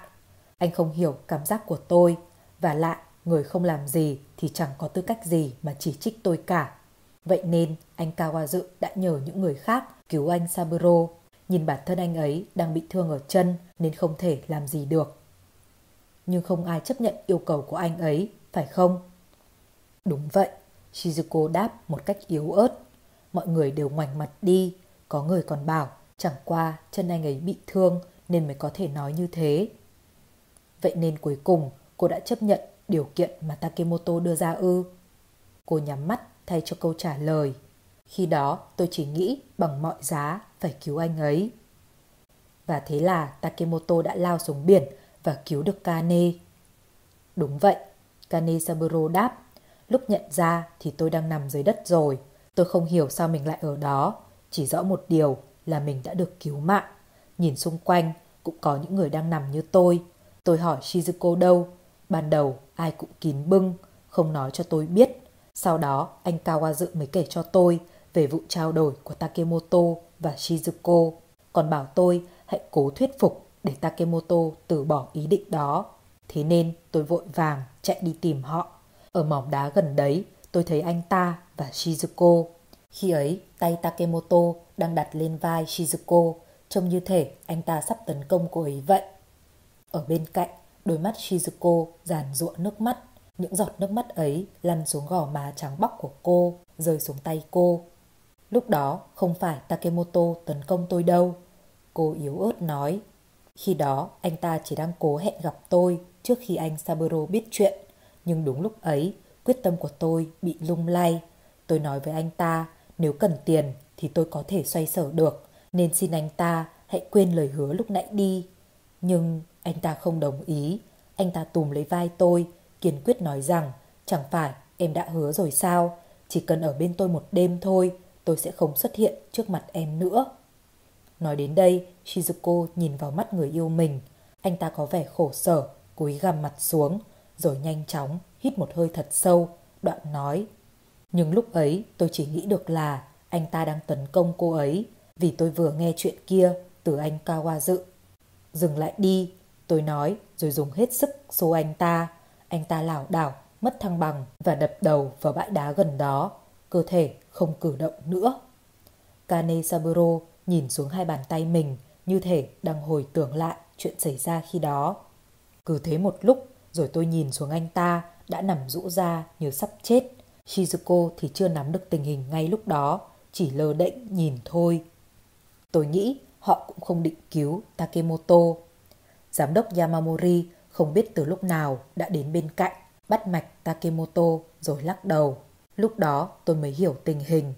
Anh không hiểu cảm giác của tôi. Và lại, người không làm gì thì chẳng có tư cách gì mà chỉ trích tôi cả. Vậy nên anh Kawazu đã nhờ những người khác cứu anh Saburo. Nhìn bản thân anh ấy đang bị thương ở chân nên không thể làm gì được. Nhưng không ai chấp nhận yêu cầu của anh ấy, phải không? Đúng vậy, Shizuko đáp một cách yếu ớt. Mọi người đều ngoảnh mặt đi, có người còn bảo chẳng qua chân anh ấy bị thương nên mới có thể nói như thế. Vậy nên cuối cùng cô đã chấp nhận điều kiện mà Takemoto đưa ra ư. Cô nhắm mắt thay cho câu trả lời. Khi đó tôi chỉ nghĩ bằng mọi giá phải cứu anh ấy. Và thế là Takemoto đã lao xuống biển và cứu được Kane. Đúng vậy, Kane Saburo đáp. Lúc nhận ra thì tôi đang nằm dưới đất rồi. Tôi không hiểu sao mình lại ở đó, chỉ rõ một điều là mình đã được cứu mạng. Nhìn xung quanh cũng có những người đang nằm như tôi. Tôi hỏi Shizuko đâu. Ban đầu ai cũng kín bưng, không nói cho tôi biết. Sau đó anh Kawazu mới kể cho tôi về vụ trao đổi của Takemoto và Shizuko. Còn bảo tôi hãy cố thuyết phục để Takemoto từ bỏ ý định đó. Thế nên tôi vội vàng chạy đi tìm họ. Ở mỏm đá gần đấy, tôi thấy anh ta và Shizuko. Khi ấy, tay Takemoto đang đặt lên vai Shizuko, trông như thể anh ta sắp tấn công cô ấy vậy. Ở bên cạnh, đôi mắt Shizuko giàn rụa nước mắt. Những giọt nước mắt ấy lăn xuống gò má trắng bóc của cô, rơi xuống tay cô. Lúc đó không phải Takemoto tấn công tôi đâu. Cô yếu ớt nói. Khi đó anh ta chỉ đang cố hẹn gặp tôi trước khi anh Saburo biết chuyện. Nhưng đúng lúc ấy, quyết tâm của tôi bị lung lay. Tôi nói với anh ta, nếu cần tiền thì tôi có thể xoay sở được, nên xin anh ta hãy quên lời hứa lúc nãy đi. Nhưng anh ta không đồng ý. Anh ta tùm lấy vai tôi, kiên quyết nói rằng chẳng phải em đã hứa rồi sao, chỉ cần ở bên tôi một đêm thôi, tôi sẽ không xuất hiện trước mặt em nữa. Nói đến đây, Shizuko nhìn vào mắt người yêu mình. Anh ta có vẻ khổ sở, cúi gằm mặt xuống, rồi nhanh chóng hít một hơi thật sâu, đoạn nói. Nhưng lúc ấy tôi chỉ nghĩ được là anh ta đang tấn công cô ấy vì tôi vừa nghe chuyện kia từ anh Kawazu. Dừng lại đi, tôi nói rồi dùng hết sức xô anh ta. Anh ta lảo đảo, mất thăng bằng và đập đầu vào bãi đá gần đó. Cơ thể không cử động nữa. Kane Saburo nhìn xuống hai bàn tay mình như thể đang hồi tưởng lại chuyện xảy ra khi đó. Cứ thế một lúc rồi tôi nhìn xuống anh ta đã nằm rũ ra như sắp chết. Shizuko thì chưa nắm được tình hình ngay lúc đó, chỉ lơ đễnh nhìn thôi. Tôi nghĩ họ cũng không định cứu Takemoto. Giám đốc Yamamori không biết từ lúc nào đã đến bên cạnh, bắt mạch Takemoto rồi lắc đầu. Lúc đó tôi mới hiểu tình hình.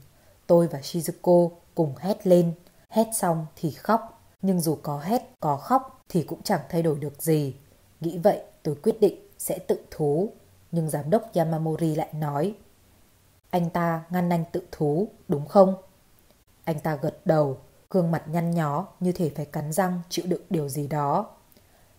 Tôi và Shizuko cùng hét lên. Hét xong thì khóc. Nhưng dù có hét, có khóc thì cũng chẳng thay đổi được gì. Nghĩ vậy tôi quyết định sẽ tự thú. Nhưng giám đốc Yamamori lại nói. Anh ta ngăn anh tự thú, đúng không? Anh ta gật đầu, gương mặt nhăn nhó như thể phải cắn răng chịu đựng điều gì đó.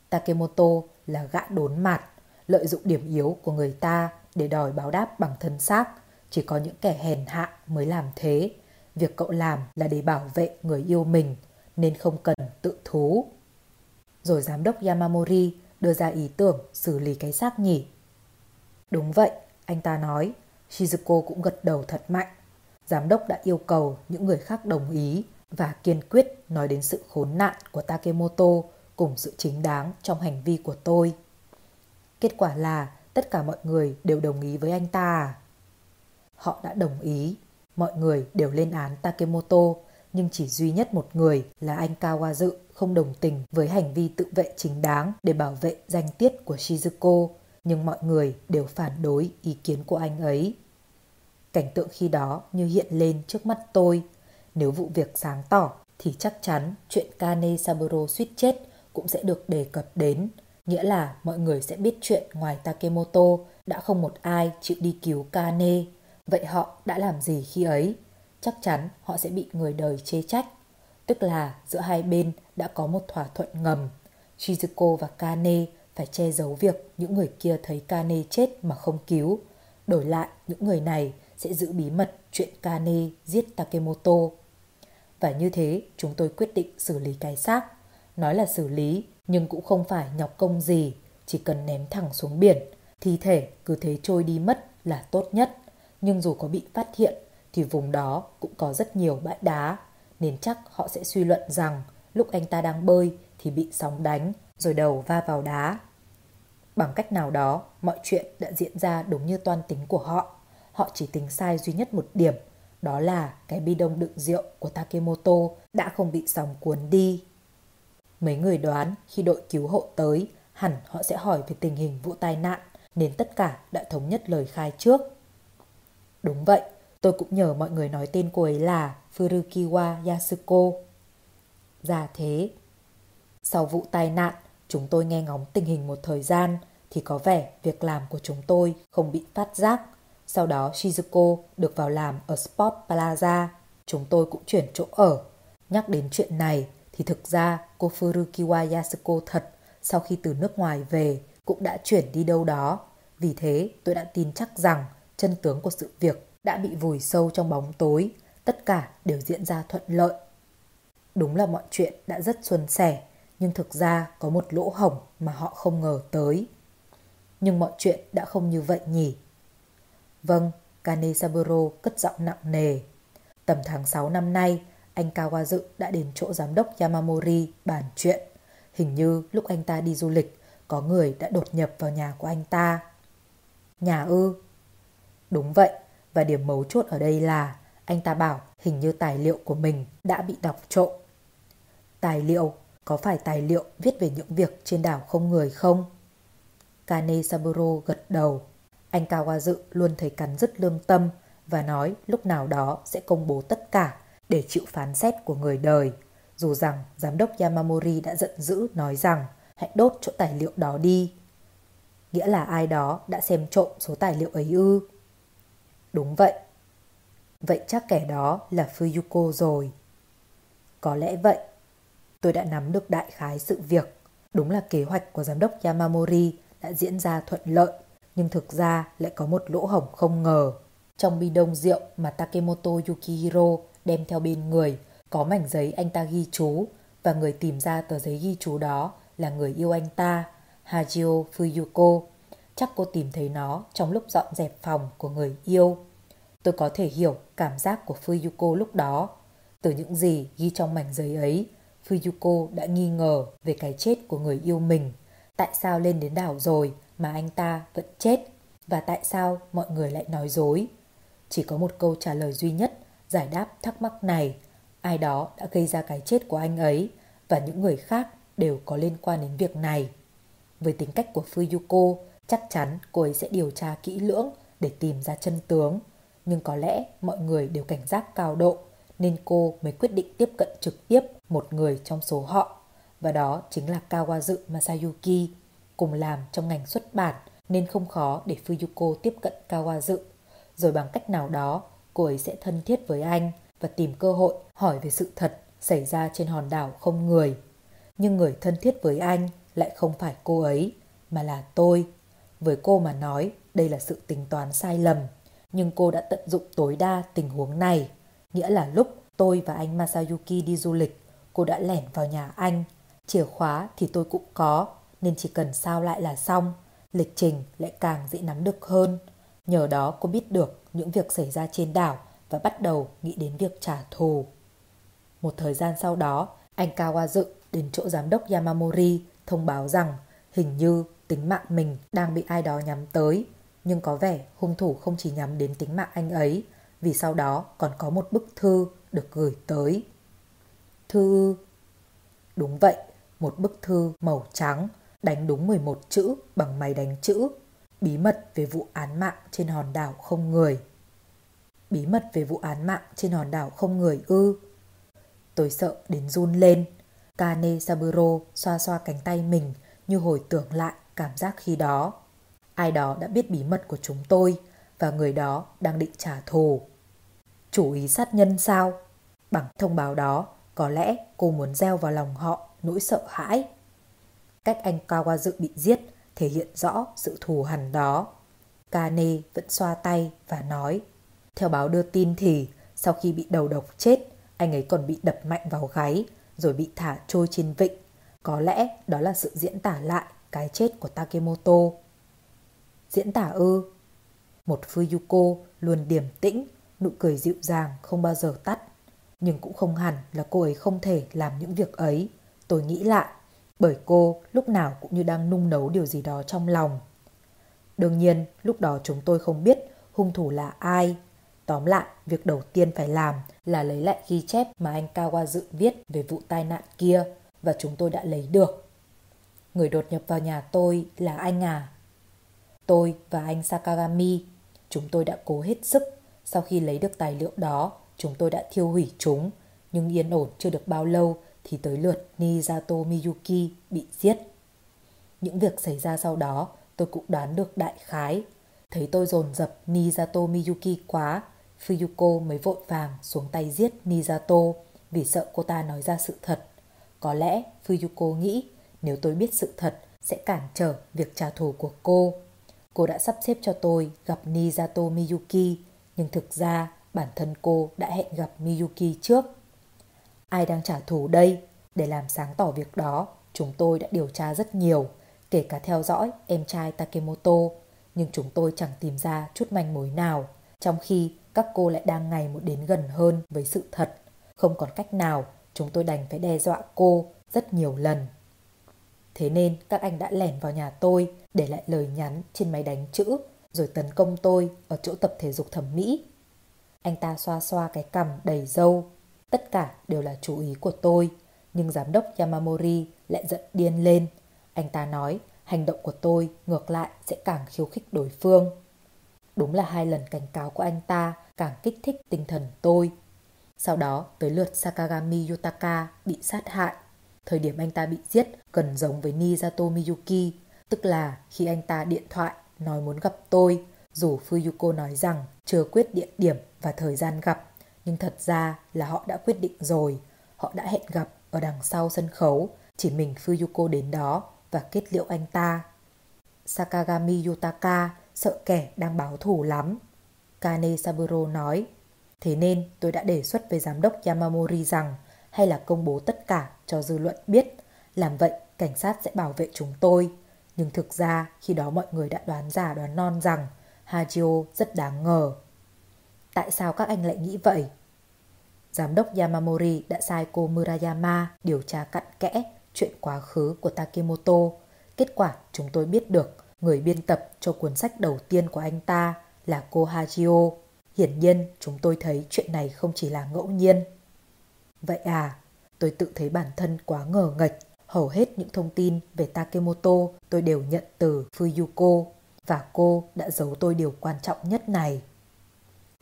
Takemoto là gã đốn mặt, lợi dụng điểm yếu của người ta để đòi báo đáp bằng thân xác. Chỉ có những kẻ hèn hạ mới làm thế. Việc cậu làm là để bảo vệ người yêu mình, nên không cần tự thú. Rồi giám đốc Yamamori đưa ra ý tưởng xử lý cái xác nhỉ. Đúng vậy, anh ta nói. Shizuko cũng gật đầu thật mạnh. Giám đốc đã yêu cầu những người khác đồng ý và kiên quyết nói đến sự khốn nạn của Takemoto cùng sự chính đáng trong hành vi của tôi. Kết quả là tất cả mọi người đều đồng ý với anh ta? À? Họ đã đồng ý, mọi người đều lên án Takemoto, nhưng chỉ duy nhất một người là anh Kawazu không đồng tình với hành vi tự vệ chính đáng để bảo vệ danh tiết của Shizuko, nhưng mọi người đều phản đối ý kiến của anh ấy. Cảnh tượng khi đó như hiện lên trước mắt tôi. Nếu vụ việc sáng tỏ thì chắc chắn chuyện Kane Saburo suýt chết cũng sẽ được đề cập đến. Nghĩa là mọi người sẽ biết chuyện ngoài Takemoto đã không một ai chịu đi cứu Kane. Vậy họ đã làm gì khi ấy? Chắc chắn họ sẽ bị người đời chê trách. Tức là giữa hai bên đã có một thỏa thuận ngầm. Shizuko và Kane phải che giấu việc những người kia thấy Kane chết mà không cứu. Đổi lại, những người này sẽ giữ bí mật chuyện Kane giết Takemoto. Và như thế, chúng tôi quyết định xử lý cái xác. Nói là xử lý, nhưng cũng không phải nhọc công gì, chỉ cần ném thẳng xuống biển. Thi thể cứ thế trôi đi mất là tốt nhất. Nhưng dù có bị phát hiện, thì vùng đó cũng có rất nhiều bãi đá, nên chắc họ sẽ suy luận rằng lúc anh ta đang bơi thì bị sóng đánh, rồi đầu va vào đá. Bằng cách nào đó, mọi chuyện đã diễn ra đúng như toan tính của họ. Họ chỉ tính sai duy nhất một điểm, đó là cái bi đông đựng rượu của Takemoto đã không bị sóng cuốn đi. Mấy người đoán khi đội cứu hộ tới, hẳn họ sẽ hỏi về tình hình vụ tai nạn, nên tất cả đã thống nhất lời khai trước. Đúng vậy, tôi cũng nhờ mọi người nói tên cô ấy là Furukiwa Yasuko. Ra thế. Sau vụ tai nạn, chúng tôi nghe ngóng tình hình một thời gian thì có vẻ việc làm của chúng tôi không bị phát giác. Sau đó Shizuko được vào làm ở Sport Plaza. Chúng tôi cũng chuyển chỗ ở. Nhắc đến chuyện này thì thực ra cô Furukiwa Yasuko thật sau khi từ nước ngoài về cũng đã chuyển đi đâu đó. Vì thế tôi đã tin chắc rằng chân tướng của sự việc đã bị vùi sâu trong bóng tối. Tất cả đều diễn ra thuận lợi. Đúng là mọi chuyện đã rất suôn sẻ, nhưng thực ra có một lỗ hổng mà họ không ngờ tới. Nhưng mọi chuyện đã không như vậy nhỉ? Vâng, Kane Saburo cất giọng nặng nề. Tầm tháng 6 năm nay, anh Kawazu đã đến chỗ giám đốc Yamamori bàn chuyện. Hình như lúc anh ta đi du lịch, có người đã đột nhập vào nhà của anh ta. Nhà ư? Đúng vậy, và điểm mấu chốt ở đây là, anh ta bảo hình như tài liệu của mình đã bị đọc trộm. Tài liệu? Có phải tài liệu viết về những việc trên đảo không người không? Kane Saburo gật đầu. Anh Kawazu luôn thấy cắn rứt lương tâm và nói lúc nào đó sẽ công bố tất cả để chịu phán xét của người đời. Dù rằng giám đốc Yamamori đã giận dữ nói rằng, hãy đốt chỗ tài liệu đó đi. Nghĩa là ai đó đã xem trộm số tài liệu ấy ư? Đúng vậy. Vậy chắc kẻ đó là Fuyuko rồi. Có lẽ vậy. Tôi đã nắm được đại khái sự việc. Đúng là kế hoạch của giám đốc Yamamori đã diễn ra thuận lợi, nhưng thực ra lại có một lỗ hổng không ngờ. Trong bi đông rượu mà Takemoto Yukihiro đem theo bên người có mảnh giấy anh ta ghi chú và người tìm ra tờ giấy ghi chú đó là người yêu anh ta, Hajio Fuyuko. Chắc cô tìm thấy nó trong lúc dọn dẹp phòng của người yêu. Tôi có thể hiểu cảm giác của Fuyuko lúc đó. Từ những gì ghi trong mảnh giấy ấy, Fuyuko đã nghi ngờ về cái chết của người yêu mình. Tại sao lên đến đảo rồi mà anh ta vẫn chết? Và tại sao mọi người lại nói dối? Chỉ có một câu trả lời duy nhất giải đáp thắc mắc này. Ai đó đã gây ra cái chết của anh ấy và những người khác đều có liên quan đến việc này. Với tính cách của Fuyuko, chắc chắn cô ấy sẽ điều tra kỹ lưỡng để tìm ra chân tướng. Nhưng có lẽ mọi người đều cảnh giác cao độ nên cô mới quyết định tiếp cận trực tiếp một người trong số họ. Và đó chính là Kawazu Masayuki, cùng làm trong ngành xuất bản nên không khó để Fuyuko tiếp cận Kawazu. Rồi bằng cách nào đó, cô ấy sẽ thân thiết với anh và tìm cơ hội hỏi về sự thật xảy ra trên hòn đảo không người. Nhưng người thân thiết với anh lại không phải cô ấy, mà là tôi. Với cô mà nói, đây là sự tính toán sai lầm. Nhưng cô đã tận dụng tối đa tình huống này. Nghĩa là lúc tôi và anh Masayuki đi du lịch, cô đã lẻn vào nhà anh. Chìa khóa thì tôi cũng có, nên chỉ cần sao lại là xong. Lịch trình lại càng dễ nắm được hơn. Nhờ đó cô biết được những việc xảy ra trên đảo và bắt đầu nghĩ đến việc trả thù. Một thời gian sau đó, anh Kawazu đến chỗ giám đốc Yamamori thông báo rằng hình như tính mạng mình đang bị ai đó nhắm tới. Nhưng có vẻ hung thủ không chỉ nhắm đến tính mạng anh ấy, vì sau đó còn có một bức thư được gửi tới. Thư... Đúng vậy, một bức thư màu trắng đánh đúng 11 chữ bằng máy đánh chữ. Bí mật về vụ án mạng trên hòn đảo không người. Bí mật về vụ án mạng trên hòn đảo không người ư. Tôi sợ đến run lên. Kane Saburo xoa xoa cánh tay mình như hồi tưởng lại cảm giác khi đó. Ai đó đã biết bí mật của chúng tôi và người đó đang định trả thù. Chủ ý sát nhân sao? Bằng thông báo đó, có lẽ cô muốn gieo vào lòng họ nỗi sợ hãi. Cách anh Kawazu bị giết thể hiện rõ sự thù hằn đó. Kane vẫn xoa tay và nói theo báo đưa tin thì sau khi bị đầu độc chết, anh ấy còn bị đập mạnh vào gáy rồi bị thả trôi trên vịnh. Có lẽ đó là sự diễn tả lại cái chết của Takemoto. Diễn tả ư? Một Fuyuko luôn điềm tĩnh, nụ cười dịu dàng không bao giờ tắt. Nhưng cũng không hẳn là cô ấy không thể làm những việc ấy. Tôi nghĩ lại, bởi cô lúc nào cũng như đang nung nấu điều gì đó trong lòng. Đương nhiên, lúc đó chúng tôi không biết hung thủ là ai Tóm lại, việc đầu tiên phải làm là lấy lại ghi chép mà anh Kawazu viết về vụ tai nạn kia và chúng tôi đã lấy được. Người đột nhập vào nhà tôi là anh à? Tôi và anh Sakagami, chúng tôi đã cố hết sức. Sau khi lấy được tài liệu đó, chúng tôi đã thiêu hủy chúng. Nhưng yên ổn chưa được bao lâu thì tới lượt Nizato Miyuki bị giết. Những việc xảy ra sau đó tôi cũng đoán được đại khái. Thấy tôi dồn dập Nizato Miyuki quá, Fuyuko mới vội vàng xuống tay giết Nizato vì sợ cô ta nói ra sự thật. Có lẽ Fuyuko nghĩ nếu tôi biết sự thật sẽ cản trở việc trả thù của cô. Cô đã sắp xếp cho tôi gặp Nizato Miyuki, nhưng thực ra bản thân cô đã hẹn gặp Miyuki trước. Ai đang trả thù đây? Để làm sáng tỏ việc đó, chúng tôi đã điều tra rất nhiều, kể cả theo dõi em trai Takemoto, nhưng chúng tôi chẳng tìm ra chút manh mối nào, trong khi các cô lại đang ngày một đến gần hơn với sự thật. Không còn cách nào, chúng tôi đành phải đe dọa cô rất nhiều lần. Thế nên các anh đã lẻn vào nhà tôi, để lại lời nhắn trên máy đánh chữ, rồi tấn công tôi ở chỗ tập thể dục thẩm mỹ. Anh ta xoa xoa cái cằm đầy dâu Tất cả đều là chú ý của tôi. Nhưng giám đốc Yamamori lại giận điên lên. Anh ta nói hành động của tôi ngược lại sẽ càng khiêu khích đối phương. Đúng là hai lần cảnh cáo của anh ta càng kích thích tinh thần tôi. Sau đó tới lượt Sakagami Yutaka bị sát hại. Thời điểm anh ta bị giết gần giống với Nijato Miyuki, tức là khi anh ta điện thoại nói muốn gặp tôi, dù Fuyuko nói rằng chưa quyết địa điểm và thời gian gặp, nhưng thật ra là họ đã quyết định rồi. Họ đã hẹn gặp ở đằng sau sân khấu, chỉ mình Fuyuko đến đó và kết liễu anh ta. Sakagami Yutaka sợ kẻ đang báo thù lắm. Kane Saburo nói, thế nên tôi đã đề xuất với giám đốc Yamamori rằng hay là công bố tất cả cho dư luận biết. Làm vậy, cảnh sát sẽ bảo vệ chúng tôi. Nhưng thực ra, khi đó mọi người đã đoán giả đoán non rằng Hajio rất đáng ngờ. Tại sao các anh lại nghĩ vậy? Giám đốc Yamamori đã sai cô Murayama điều tra cặn kẽ chuyện quá khứ của Takemoto. Kết quả chúng tôi biết được người biên tập cho cuốn sách đầu tiên của anh ta là cô Hajio. Hiển nhiên chúng tôi thấy chuyện này không chỉ là ngẫu nhiên. Vậy à, tôi tự thấy bản thân quá ngờ nghệch. Hầu hết những thông tin về Takemoto tôi đều nhận từ Fuyuko và cô đã giấu tôi điều quan trọng nhất này.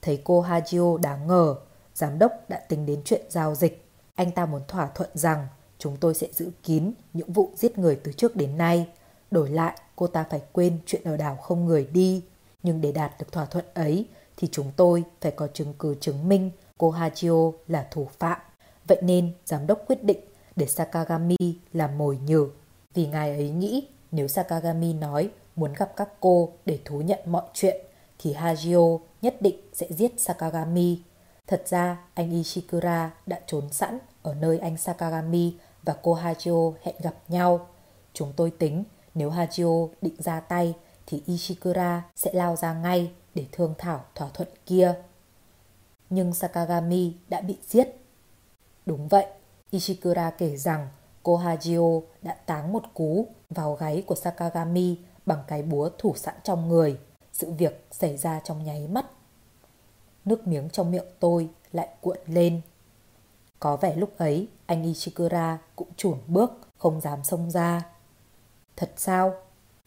Thấy cô Hajio đáng ngờ, giám đốc đã tính đến chuyện giao dịch. Anh ta muốn thỏa thuận rằng chúng tôi sẽ giữ kín những vụ giết người từ trước đến nay. Đổi lại, cô ta phải quên chuyện ở đảo không người đi. Nhưng để đạt được thỏa thuận ấy thì chúng tôi phải có chứng cứ chứng minh cô Hajio là thủ phạm. Vậy nên giám đốc quyết định để Sakagami làm mồi nhử. Vì ngài ấy nghĩ nếu Sakagami nói muốn gặp các cô để thú nhận mọi chuyện, thì Hajio nhất định sẽ giết Sakagami. Thật ra, anh Ishikura đã trốn sẵn ở nơi anh Sakagami và cô Hajio hẹn gặp nhau. Chúng tôi tính nếu Hajio định ra tay, thì Ishikura sẽ lao ra ngay để thương thảo thỏa thuận kia. Nhưng Sakagami đã bị giết. Đúng vậy, Ishikura kể rằng cô Hajio đã táng một cú vào gáy của Sakagami bằng cái búa thủ sẵn trong người. Sự việc xảy ra trong nháy mắt. Nước miếng trong miệng tôi lại cuộn lên. Có vẻ lúc ấy anh Ishikura cũng chuồn bước, không dám xông ra. Thật sao?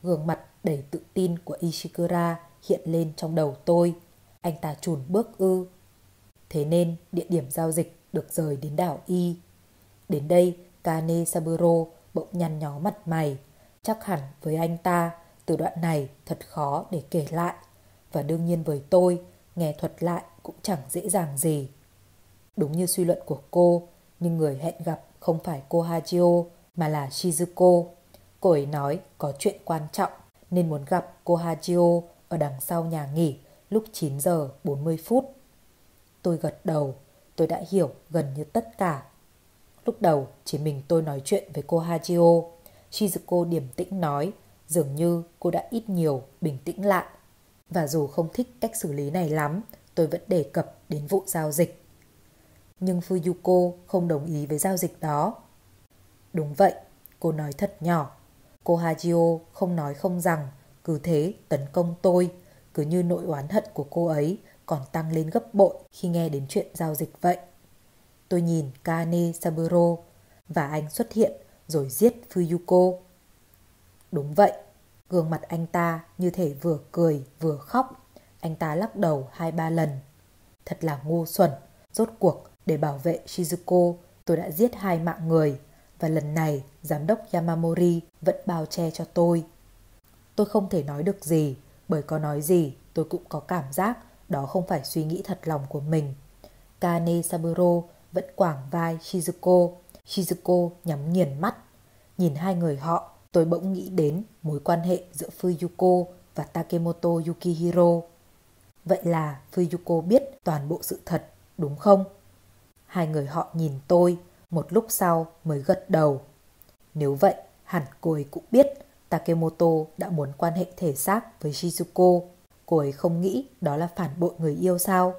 Gương mặt đầy tự tin của Ishikura hiện lên trong đầu tôi. Anh ta chùn bước ư. Thế nên địa điểm giao dịch được rời đến đảo Y. Đến đây, Kane Saburo bỗng nhăn nhó mặt mày. Chắc hẳn với anh ta, từ đoạn này thật khó để kể lại. Và đương nhiên với tôi, nghe thuật lại cũng chẳng dễ dàng gì. Đúng như suy luận của cô, nhưng người hẹn gặp không phải cô Hajio mà là Shizuko. Cô ấy nói có chuyện quan trọng nên muốn gặp cô Hajio ở đằng sau nhà nghỉ lúc 9 giờ 40 phút. Tôi gật đầu, tôi đã hiểu gần như tất cả. Lúc đầu chỉ mình tôi nói chuyện với cô Hajio. Shizuko điềm tĩnh nói dường như cô đã ít nhiều bình tĩnh lại. Và dù không thích cách xử lý này lắm, tôi vẫn đề cập đến vụ giao dịch. Nhưng Fuyuko không đồng ý với giao dịch đó. Đúng vậy, cô nói thật nhỏ. Cô Hajio không nói không rằng, cứ thế tấn công tôi, cứ như nỗi oán hận của cô ấy còn tăng lên gấp bội khi nghe đến chuyện giao dịch vậy. Tôi nhìn Kane Saburo và anh xuất hiện rồi giết Fuyuko. Đúng vậy, gương mặt anh ta như thể vừa cười vừa khóc. Anh ta lắc đầu hai ba lần. Thật là ngu xuẩn, rốt cuộc để bảo vệ Shizuko tôi đã giết hai mạng người và lần này giám đốc Yamamori vẫn bao che cho tôi. Tôi không thể nói được gì, bởi có nói gì tôi cũng có cảm giác đó không phải suy nghĩ thật lòng của mình. Kane Saburo vẫn quảng vai Shizuko. Shizuko nhắm nghiền mắt. Nhìn hai người họ, tôi bỗng nghĩ đến mối quan hệ giữa Fuyuko và Takemoto Yukihiro. Vậy là Fuyuko biết toàn bộ sự thật, đúng không? Hai người họ nhìn tôi, một lúc sau mới gật đầu. Nếu vậy, hẳn cô ấy cũng biết Takemoto đã muốn quan hệ thể xác với Shizuko. Cô ấy không nghĩ đó là phản bội người yêu sao?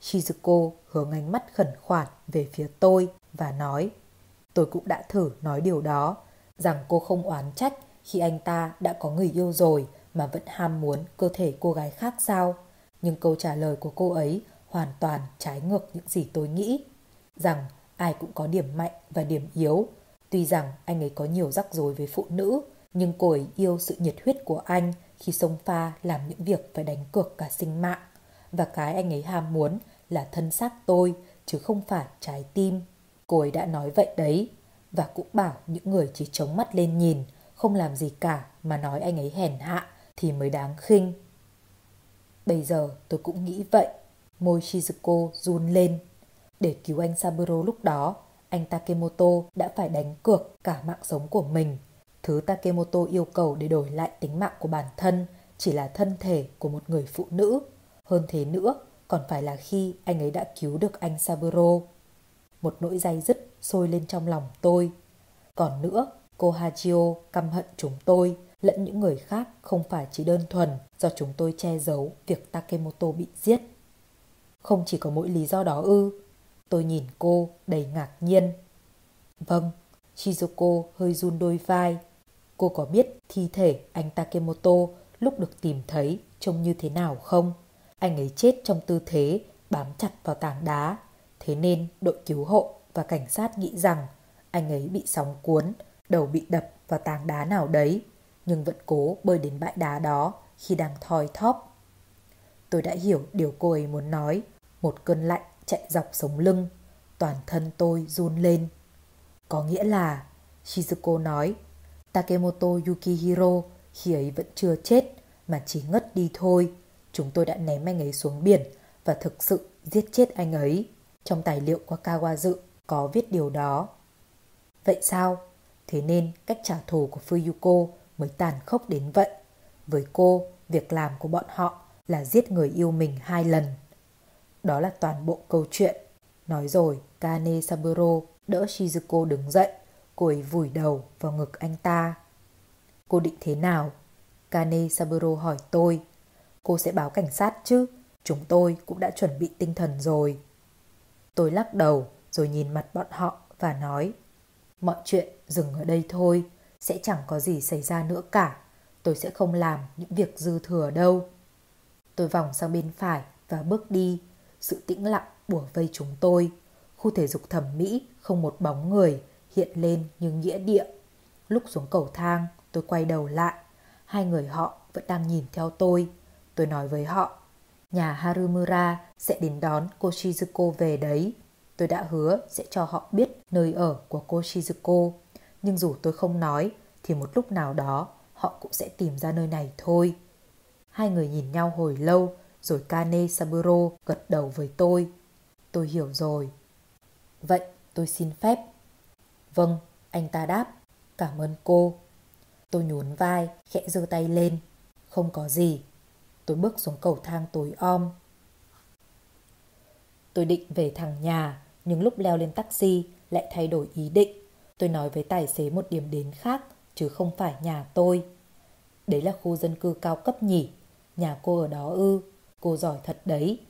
Shizuko hướng ánh mắt khẩn khoản về phía tôi và nói Tôi cũng đã thử nói điều đó, rằng cô không oán trách khi anh ta đã có người yêu rồi mà vẫn ham muốn cơ thể cô gái khác sao? Nhưng câu trả lời của cô ấy hoàn toàn trái ngược những gì tôi nghĩ. Rằng ai cũng có điểm mạnh và điểm yếu. Tuy rằng anh ấy có nhiều rắc rối với phụ nữ, nhưng cô ấy yêu sự nhiệt huyết của anh khi sông pha làm những việc phải đánh cược cả sinh mạng. Và cái anh ấy ham muốn là thân xác tôi, chứ không phải trái tim. Cô ấy đã nói vậy đấy, và cũng bảo những người chỉ chống mắt lên nhìn, không làm gì cả mà nói anh ấy hèn hạ thì mới đáng khinh. Bây giờ tôi cũng nghĩ vậy. Môi Shizuko run lên. Để cứu anh Saburo lúc đó, anh Takemoto đã phải đánh cược cả mạng sống của mình. Thứ Takemoto yêu cầu để đổi lại tính mạng của bản thân chỉ là thân thể của một người phụ nữ. Hơn thế nữa, còn phải là khi anh ấy đã cứu được anh Saburo. Một nỗi day dứt sôi lên trong lòng tôi. Còn nữa, cô Hachio căm hận chúng tôi lẫn những người khác không phải chỉ đơn thuần do chúng tôi che giấu việc Takemoto bị giết. Không chỉ có mỗi lý do đó ư. Tôi nhìn cô đầy ngạc nhiên. Vâng, Shizuko hơi run đôi vai. Cô có biết thi thể anh Takemoto lúc được tìm thấy trông như thế nào không? Anh ấy chết trong tư thế bám chặt vào tảng đá. Thế nên đội cứu hộ và cảnh sát nghĩ rằng anh ấy bị sóng cuốn, đầu bị đập vào tảng đá nào đấy, nhưng vẫn cố bơi đến bãi đá đó khi đang thoi thóp. Tôi đã hiểu điều cô ấy muốn nói. Một cơn lạnh chạy dọc sống lưng. Toàn thân tôi run lên. Có nghĩa là, Shizuko nói, Takemoto Yukihiro khi ấy vẫn chưa chết mà chỉ ngất đi thôi. Chúng tôi đã ném anh ấy xuống biển và thực sự giết chết anh ấy. Trong tài liệu của Kawazu có viết điều đó. Vậy sao? Thế nên cách trả thù của Fuyuko mới tàn khốc đến vậy. Với cô, việc làm của bọn họ là giết người yêu mình hai lần. Đó là toàn bộ câu chuyện. Nói rồi, Kane Saburo đỡ Shizuko đứng dậy, cô ấy vùi đầu vào ngực anh ta. Cô định thế nào? Kane Saburo hỏi tôi. Cô sẽ báo cảnh sát chứ? Chúng tôi cũng đã chuẩn bị tinh thần rồi. Tôi lắc đầu rồi nhìn mặt bọn họ và nói Mọi chuyện dừng ở đây thôi, sẽ chẳng có gì xảy ra nữa cả. Tôi sẽ không làm những việc dư thừa đâu. Tôi vòng sang bên phải và bước đi. Sự tĩnh lặng bủa vây chúng tôi. Khu thể dục thẩm mỹ không một bóng người hiện lên như nghĩa địa. Lúc xuống cầu thang, tôi quay đầu lại. Hai người họ vẫn đang nhìn theo tôi. Tôi nói với họ, nhà Harumura sẽ đến đón cô Shizuko về đấy. Tôi đã hứa sẽ cho họ biết nơi ở của cô Shizuko. Nhưng dù tôi không nói, thì một lúc nào đó họ cũng sẽ tìm ra nơi này thôi. Hai người nhìn nhau hồi lâu, rồi Kane Saburo gật đầu với tôi. Tôi hiểu rồi. Vậy tôi xin phép. Vâng, anh ta đáp. Cảm ơn cô. Tôi nhún vai, khẽ giơ tay lên. Không có gì. Tôi bước xuống cầu thang tối om. Tôi định về thẳng nhà, nhưng lúc leo lên taxi lại thay đổi ý định. Tôi nói với tài xế một điểm đến khác, chứ không phải nhà tôi. Đấy là khu dân cư cao cấp nhỉ, nhà cô ở đó ư, cô giỏi thật đấy.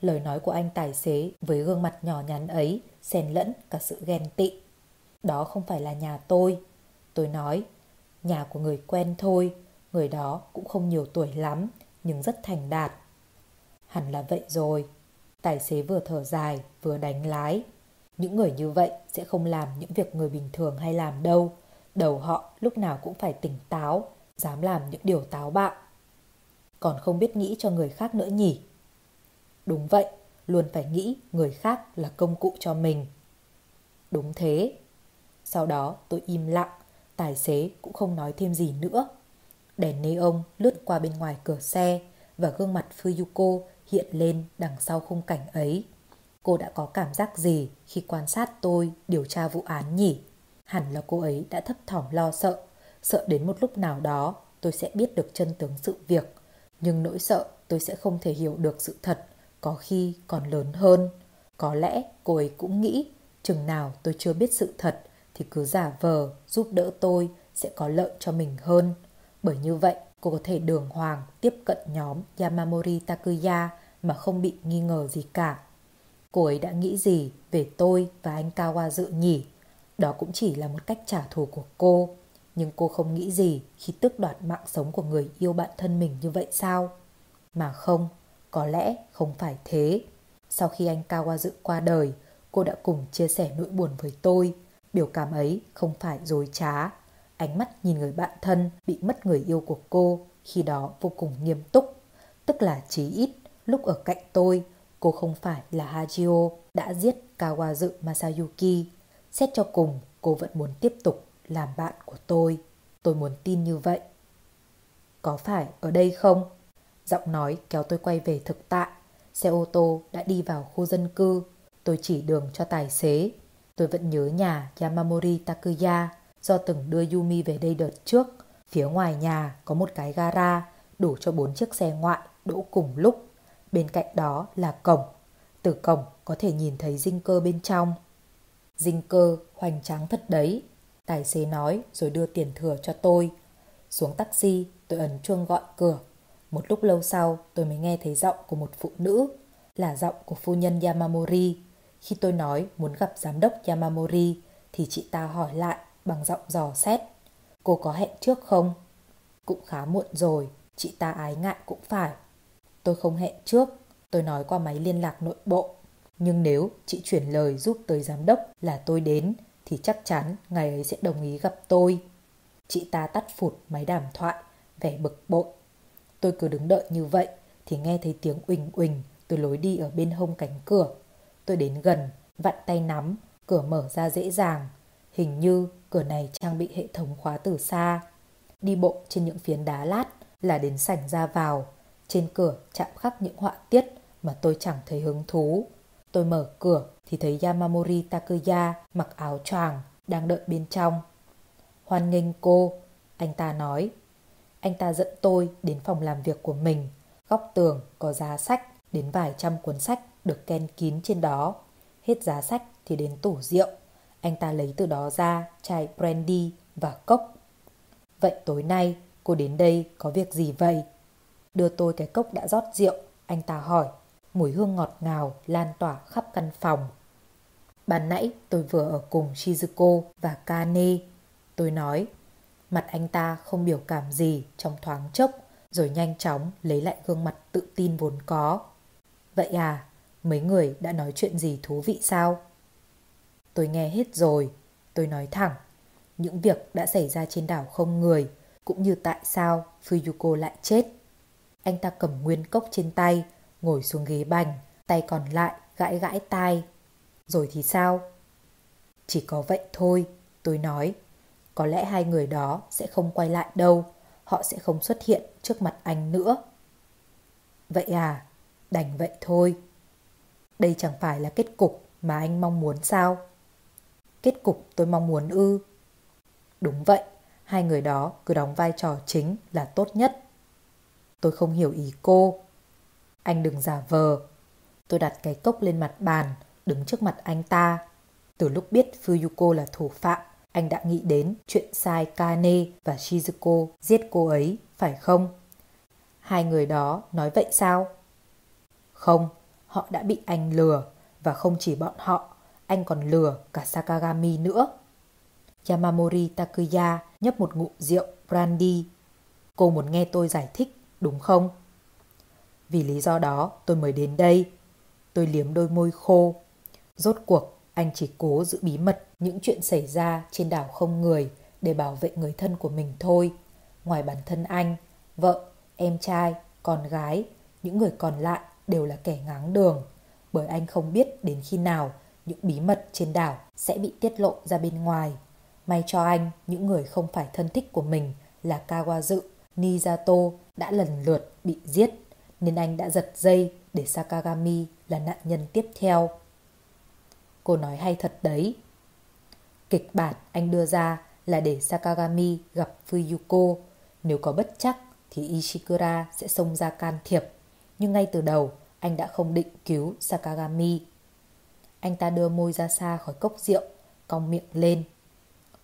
Lời nói của anh tài xế với gương mặt nhỏ nhắn ấy xen lẫn cả sự ghen tị. Đó không phải là nhà tôi. Tôi nói, nhà của người quen thôi, người đó cũng không nhiều tuổi lắm, nhưng rất thành đạt. Hẳn là vậy rồi. Tài xế vừa thở dài, vừa đánh lái. Những người như vậy sẽ không làm những việc người bình thường hay làm đâu. Đầu họ lúc nào cũng phải tỉnh táo, dám làm những điều táo bạo. Còn không biết nghĩ cho người khác nữa nhỉ? Đúng vậy, luôn phải nghĩ người khác là công cụ cho mình. Đúng thế. Sau đó tôi im lặng, tài xế cũng không nói thêm gì nữa. Đèn neon lướt qua bên ngoài cửa xe và gương mặt Fuyuko hiện lên đằng sau khung cảnh ấy. Cô đã có cảm giác gì khi quan sát tôi điều tra vụ án nhỉ? Hẳn là cô ấy đã thấp thỏm lo sợ, sợ đến một lúc nào đó tôi sẽ biết được chân tướng sự việc. Nhưng nỗi sợ tôi sẽ không thể hiểu được sự thật, có khi còn lớn hơn. Có lẽ cô ấy cũng nghĩ chừng nào tôi chưa biết sự thật thì cứ giả vờ giúp đỡ tôi sẽ có lợi cho mình hơn. Bởi như vậy cô có thể đường hoàng tiếp cận nhóm Yamamori Takuya mà không bị nghi ngờ gì cả. Cô ấy đã nghĩ gì về tôi và anh Kawa dự nhỉ? Đó cũng chỉ là một cách trả thù của cô. Nhưng cô không nghĩ gì khi tước đoạt mạng sống của người yêu bạn thân mình như vậy sao? Mà không, có lẽ không phải thế. Sau khi anh Kawa dự qua đời, cô đã cùng chia sẻ nỗi buồn với tôi. Biểu cảm ấy không phải dối trá. Ánh mắt nhìn người bạn thân bị mất người yêu của cô khi đó vô cùng nghiêm túc. Tức là chí ít lúc ở cạnh tôi, cô không phải là Hajio đã giết Kawazu Masayuki. Xét cho cùng, cô vẫn muốn tiếp tục làm bạn của tôi. Tôi muốn tin như vậy. Có phải ở đây không? Giọng nói kéo tôi quay về thực tại. Xe ô tô đã đi vào khu dân cư. Tôi chỉ đường cho tài xế. Tôi vẫn nhớ nhà Yamamori Takuya do từng đưa Yumi về đây đợt trước. Phía ngoài nhà có một cái gara đủ cho bốn chiếc xe ngoại đỗ cùng lúc. Bên cạnh đó là cổng. Từ cổng có thể nhìn thấy dinh cơ bên trong. Dinh cơ hoành tráng thật đấy. Tài xế nói rồi đưa tiền thừa cho tôi. Xuống taxi, tôi ấn chuông gọi cửa. Một lúc lâu sau, tôi mới nghe thấy giọng của một phụ nữ, là giọng của phu nhân Yamamori. Khi tôi nói muốn gặp giám đốc Yamamori, thì chị ta hỏi lại bằng giọng dò xét. Cô có hẹn trước không? Cũng khá muộn rồi, chị ta ái ngại cũng phải. Tôi không hẹn trước, tôi nói qua máy liên lạc nội bộ. Nhưng nếu chị chuyển lời giúp tới giám đốc là tôi đến, thì chắc chắn ngày ấy sẽ đồng ý gặp tôi. Chị ta tắt phụt máy đàm thoại, vẻ bực bội. Tôi cứ đứng đợi như vậy thì nghe thấy tiếng uỳnh uỳnh từ lối đi ở bên hông cánh cửa. Tôi đến gần, vặn tay nắm, cửa mở ra dễ dàng. Hình như cửa này trang bị hệ thống khóa từ xa. Đi bộ trên những phiến đá lát là đến sảnh ra vào. Trên cửa chạm khắc những họa tiết mà tôi chẳng thấy hứng thú. Tôi mở cửa thì thấy Yamamori Takuya mặc áo choàng đang đợi bên trong. Hoan nghênh cô, anh ta nói. Anh ta dẫn tôi đến phòng làm việc của mình. Góc tường có giá sách đến vài trăm cuốn sách được ken kín trên đó. Hết giá sách thì đến tủ rượu. Anh ta lấy từ đó ra chai brandy và cốc. Vậy tối nay cô đến đây có việc gì vậy? Đưa tôi cái cốc đã rót rượu, anh ta hỏi. Mùi hương ngọt ngào lan tỏa khắp căn phòng. Ban nãy tôi vừa ở cùng Shizuko và Kane. Tôi nói, mặt anh ta không biểu cảm gì trong thoáng chốc, rồi nhanh chóng lấy lại gương mặt tự tin vốn có. Vậy à, mấy người đã nói chuyện gì thú vị sao? Tôi nghe hết rồi, tôi nói thẳng. Những việc đã xảy ra trên đảo không người, cũng như tại sao Fuyuko lại chết. Anh ta cầm nguyên cốc trên tay, ngồi xuống ghế bành, tay còn lại gãi gãi tai. Rồi thì sao? Chỉ có vậy thôi, tôi nói. Có lẽ hai người đó sẽ không quay lại đâu, họ sẽ không xuất hiện trước mặt anh nữa. Vậy à, đành vậy thôi. Đây chẳng phải là kết cục mà anh mong muốn sao? Kết cục tôi mong muốn ư. Đúng vậy, hai người đó cứ đóng vai trò chính là tốt nhất. Tôi không hiểu ý cô. Anh đừng giả vờ. Tôi đặt cái cốc lên mặt bàn, đứng trước mặt anh ta. Từ lúc biết Fuyuko là thủ phạm, anh đã nghĩ đến chuyện sai Kane và Shizuko giết cô ấy, phải không? Hai người đó nói vậy sao? Không, họ đã bị anh lừa và không chỉ bọn họ, anh còn lừa cả Sakagami nữa. Yamamori Takuya nhấp một ngụm rượu brandy. Cô muốn nghe tôi giải thích, đúng không? Vì lý do đó tôi mới đến đây. Tôi liếm đôi môi khô. Rốt cuộc, anh chỉ cố giữ bí mật những chuyện xảy ra trên đảo không người để bảo vệ người thân của mình thôi. Ngoài bản thân anh, vợ, em trai, con gái, những người còn lại đều là kẻ ngáng đường. Bởi anh không biết đến khi nào những bí mật trên đảo sẽ bị tiết lộ ra bên ngoài. May cho anh, những người không phải thân thích của mình là Kawazu Nijato đã lần lượt bị giết nên anh đã giật dây để Sakagami là nạn nhân tiếp theo. Cô nói hay thật đấy. Kịch bản anh đưa ra là để Sakagami gặp Fuyuko. Nếu có bất chắc thì Ishikura sẽ xông ra can thiệp. Nhưng ngay từ đầu anh đã không định cứu Sakagami. Anh ta đưa môi ra xa khỏi cốc rượu, cong miệng lên.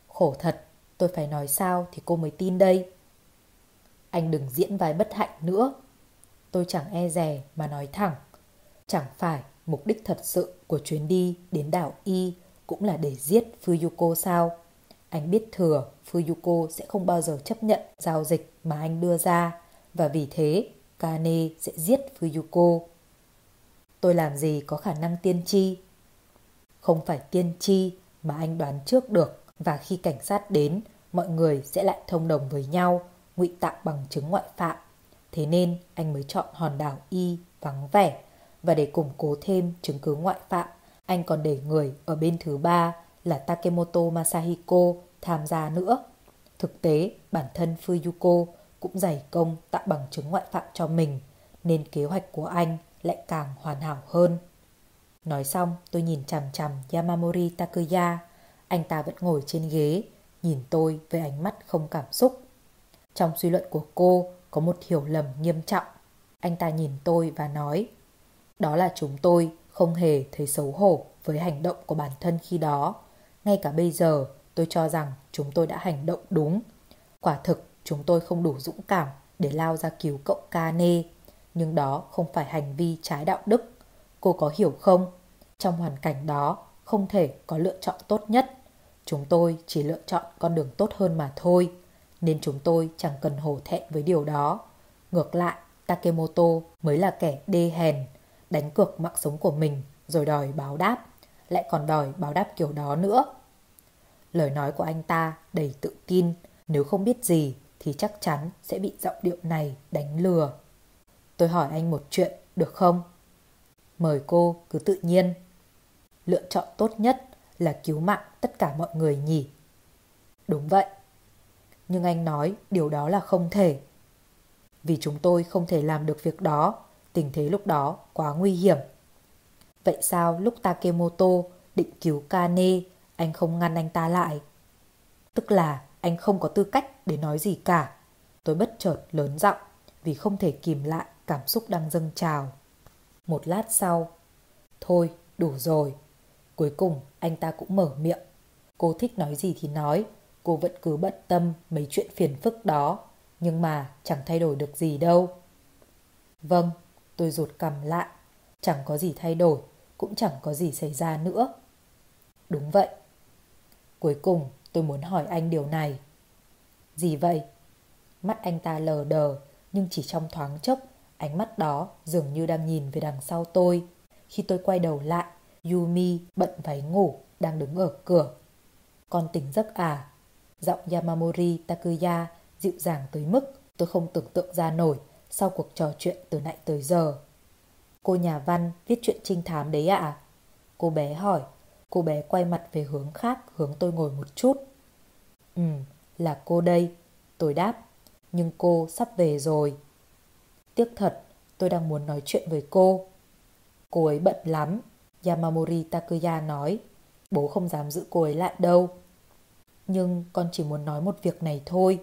Khổ thật, tôi phải nói sao thì cô mới tin đây. Anh đừng diễn vai bất hạnh nữa. Tôi chẳng e rè mà nói thẳng. Chẳng phải mục đích thật sự của chuyến đi đến đảo Y cũng là để giết Fuyuko sao? Anh biết thừa Fuyuko sẽ không bao giờ chấp nhận giao dịch mà anh đưa ra và vì thế Kane sẽ giết Fuyuko. Tôi làm gì có khả năng tiên tri? Không phải tiên tri mà anh đoán trước được và khi cảnh sát đến, mọi người sẽ lại thông đồng với nhau, ngụy tạo bằng chứng ngoại phạm. Thế nên anh mới chọn hòn đảo Y vắng vẻ và để củng cố thêm chứng cứ ngoại phạm, anh còn để người ở bên thứ ba là Takemoto Masahiko tham gia nữa. Thực tế, bản thân Fuyuko cũng dày công tạo bằng chứng ngoại phạm cho mình, nên kế hoạch của anh lại càng hoàn hảo hơn. Nói xong, tôi nhìn chằm chằm Yamamori Takuya. Anh ta vẫn ngồi trên ghế, nhìn tôi với ánh mắt không cảm xúc. Trong suy luận của cô có một hiểu lầm nghiêm trọng. Anh ta nhìn tôi và nói, đó là chúng tôi không hề thấy xấu hổ với hành động của bản thân khi đó. Ngay cả bây giờ, tôi cho rằng chúng tôi đã hành động đúng. Quả thực, chúng tôi không đủ dũng cảm để lao ra cứu cậu Kane. Nhưng đó không phải hành vi trái đạo đức. Cô có hiểu không? Trong hoàn cảnh đó, không thể có lựa chọn tốt nhất. Chúng tôi chỉ lựa chọn con đường tốt hơn mà thôi. Nên chúng tôi chẳng cần hổ thẹn với điều đó. Ngược lại, Takemoto mới là kẻ đê hèn, đánh cược mạng sống của mình rồi đòi báo đáp, lại còn đòi báo đáp kiểu đó nữa. Lời nói của anh ta đầy tự tin, nếu không biết gì thì chắc chắn sẽ bị giọng điệu này đánh lừa. Tôi hỏi anh một chuyện, được không? Mời cô cứ tự nhiên. Lựa chọn tốt nhất là cứu mạng tất cả mọi người nhỉ? Đúng vậy. Nhưng anh nói điều đó là không thể. Vì chúng tôi không thể làm được việc đó, tình thế lúc đó quá nguy hiểm. Vậy sao lúc Takemoto định cứu Kane, anh không ngăn anh ta lại? Tức là anh không có tư cách để nói gì cả. Tôi bất chợt lớn giọng vì không thể kìm lại cảm xúc đang dâng trào. Một lát sau, thôi đủ rồi. Cuối cùng anh ta cũng mở miệng. Cô thích nói gì thì nói, cô vẫn cứ bận tâm mấy chuyện phiền phức đó, nhưng mà chẳng thay đổi được gì đâu. Vâng, tôi rụt cầm lại, chẳng có gì thay đổi, cũng chẳng có gì xảy ra nữa. Đúng vậy. Cuối cùng tôi muốn hỏi anh điều này. Gì vậy? Mắt anh ta lờ đờ, nhưng chỉ trong thoáng chốc, ánh mắt đó dường như đang nhìn về đằng sau tôi. Khi tôi quay đầu lại, Yumi bận váy ngủ, đang đứng ở cửa. Con tỉnh giấc à? Giọng Yamamori Takuya dịu dàng tới mức tôi không tưởng tượng ra nổi sau cuộc trò chuyện từ nãy tới giờ. Cô nhà văn viết chuyện trinh thám đấy ạ? À? Cô bé hỏi. Cô bé quay mặt về hướng khác, hướng tôi ngồi một chút. Ừ, là cô đây. Tôi đáp. Nhưng cô sắp về rồi. Tiếc thật, tôi đang muốn nói chuyện với cô. Cô ấy bận lắm. Yamamori Takuya nói. Bố không dám giữ cô ấy lại đâu. Nhưng con chỉ muốn nói một việc này thôi.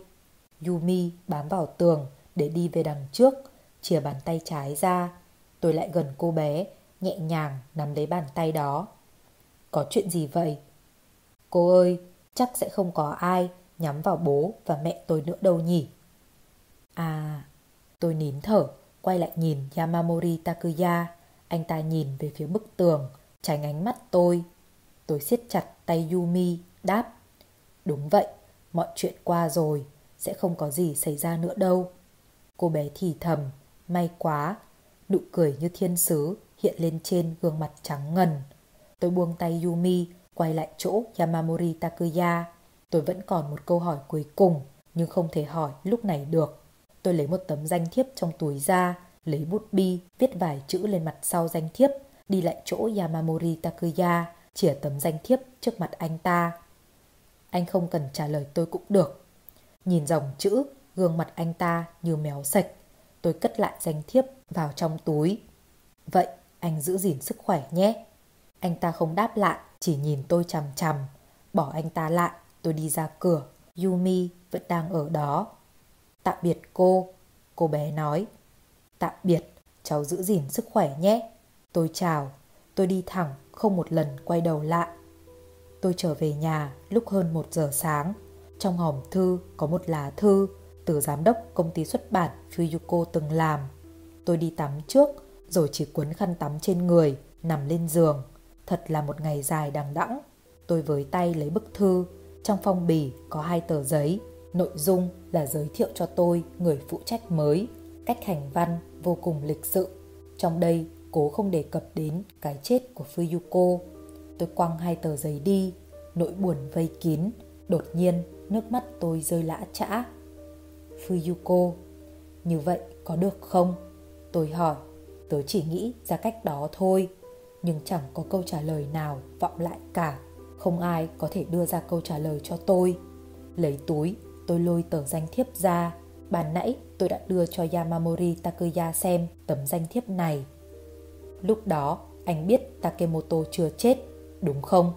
Yumi bám vào tường để đi về đằng trước, chìa bàn tay trái ra. Tôi lại gần cô bé, nhẹ nhàng nắm lấy bàn tay đó. Có chuyện gì vậy? Cô ơi, chắc sẽ không có ai nhắm vào bố và mẹ tôi nữa đâu nhỉ? À, tôi nín thở, quay lại nhìn Yamamori Takuya. Anh ta nhìn về phía bức tường, tránh ánh mắt tôi. Tôi siết chặt tay Yumi, đáp. Đúng vậy, mọi chuyện qua rồi, sẽ không có gì xảy ra nữa đâu. Cô bé thì thầm, may quá, nụ cười như thiên sứ hiện lên trên gương mặt trắng ngần. Tôi buông tay Yumi, quay lại chỗ Yamamori Takuya. Tôi vẫn còn một câu hỏi cuối cùng, nhưng không thể hỏi lúc này được. Tôi lấy một tấm danh thiếp trong túi ra, lấy bút bi, viết vài chữ lên mặt sau danh thiếp, đi lại chỗ Yamamori Takuya, chỉa tấm danh thiếp trước mặt anh ta. Anh không cần trả lời tôi cũng được. Nhìn dòng chữ, Gương mặt anh ta như méo sạch. Tôi cất lại danh thiếp vào trong túi. Vậy anh giữ gìn sức khỏe nhé. Anh ta không đáp lại, chỉ nhìn tôi chằm chằm. Bỏ anh ta lại, tôi đi ra cửa. Yumi vẫn đang ở đó. Tạm biệt cô, cô bé nói. Tạm biệt, cháu giữ gìn sức khỏe nhé. Tôi chào, tôi đi thẳng, không một lần quay đầu lại. Tôi trở về nhà lúc hơn một giờ sáng. Trong hòm thư có một lá thư từ giám đốc công ty xuất bản Fuyuko từng làm. Tôi đi tắm trước, rồi chỉ cuốn khăn tắm trên người, nằm lên giường. Thật là một ngày dài đằng đẵng. Tôi với tay lấy bức thư, trong phong bì có hai tờ giấy. Nội dung là giới thiệu cho tôi người phụ trách mới, cách hành văn vô cùng lịch sự. Trong đây cố không đề cập đến cái chết của Fuyuko. Tôi quăng hai tờ giấy đi, nỗi buồn vây kín, đột nhiên nước mắt tôi rơi lã chã. Fuyuko, như vậy có được không? Tôi hỏi, tớ chỉ nghĩ ra cách đó thôi, nhưng chẳng có câu trả lời nào vọng lại cả. Không ai có thể đưa ra câu trả lời cho tôi. Lấy túi, tôi lôi tờ danh thiếp ra. Bàn nãy tôi đã đưa cho Yamamori Takuya xem tấm danh thiếp này. Lúc đó, anh biết Takemoto chưa chết, đúng không?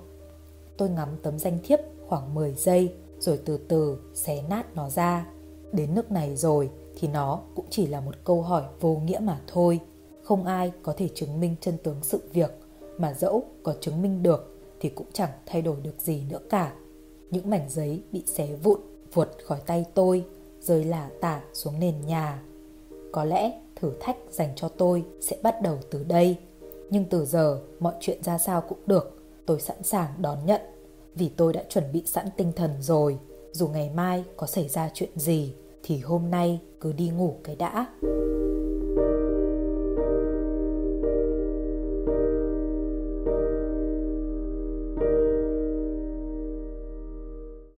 Tôi ngắm tấm danh thiếp khoảng 10 giây rồi từ từ xé nát nó ra. Đến nước này rồi thì nó cũng chỉ là một câu hỏi vô nghĩa mà thôi. Không ai có thể chứng minh chân tướng sự việc, mà dẫu có chứng minh được thì cũng chẳng thay đổi được gì nữa cả. Những mảnh giấy bị xé vụn vụt khỏi tay tôi, rơi lả tả xuống nền nhà. Có lẽ thử thách dành cho tôi sẽ bắt đầu từ đây. Nhưng từ giờ mọi chuyện ra sao cũng được, tôi sẵn sàng đón nhận. Vì tôi đã chuẩn bị sẵn tinh thần rồi, dù ngày mai có xảy ra chuyện gì thì hôm nay cứ đi ngủ cái đã.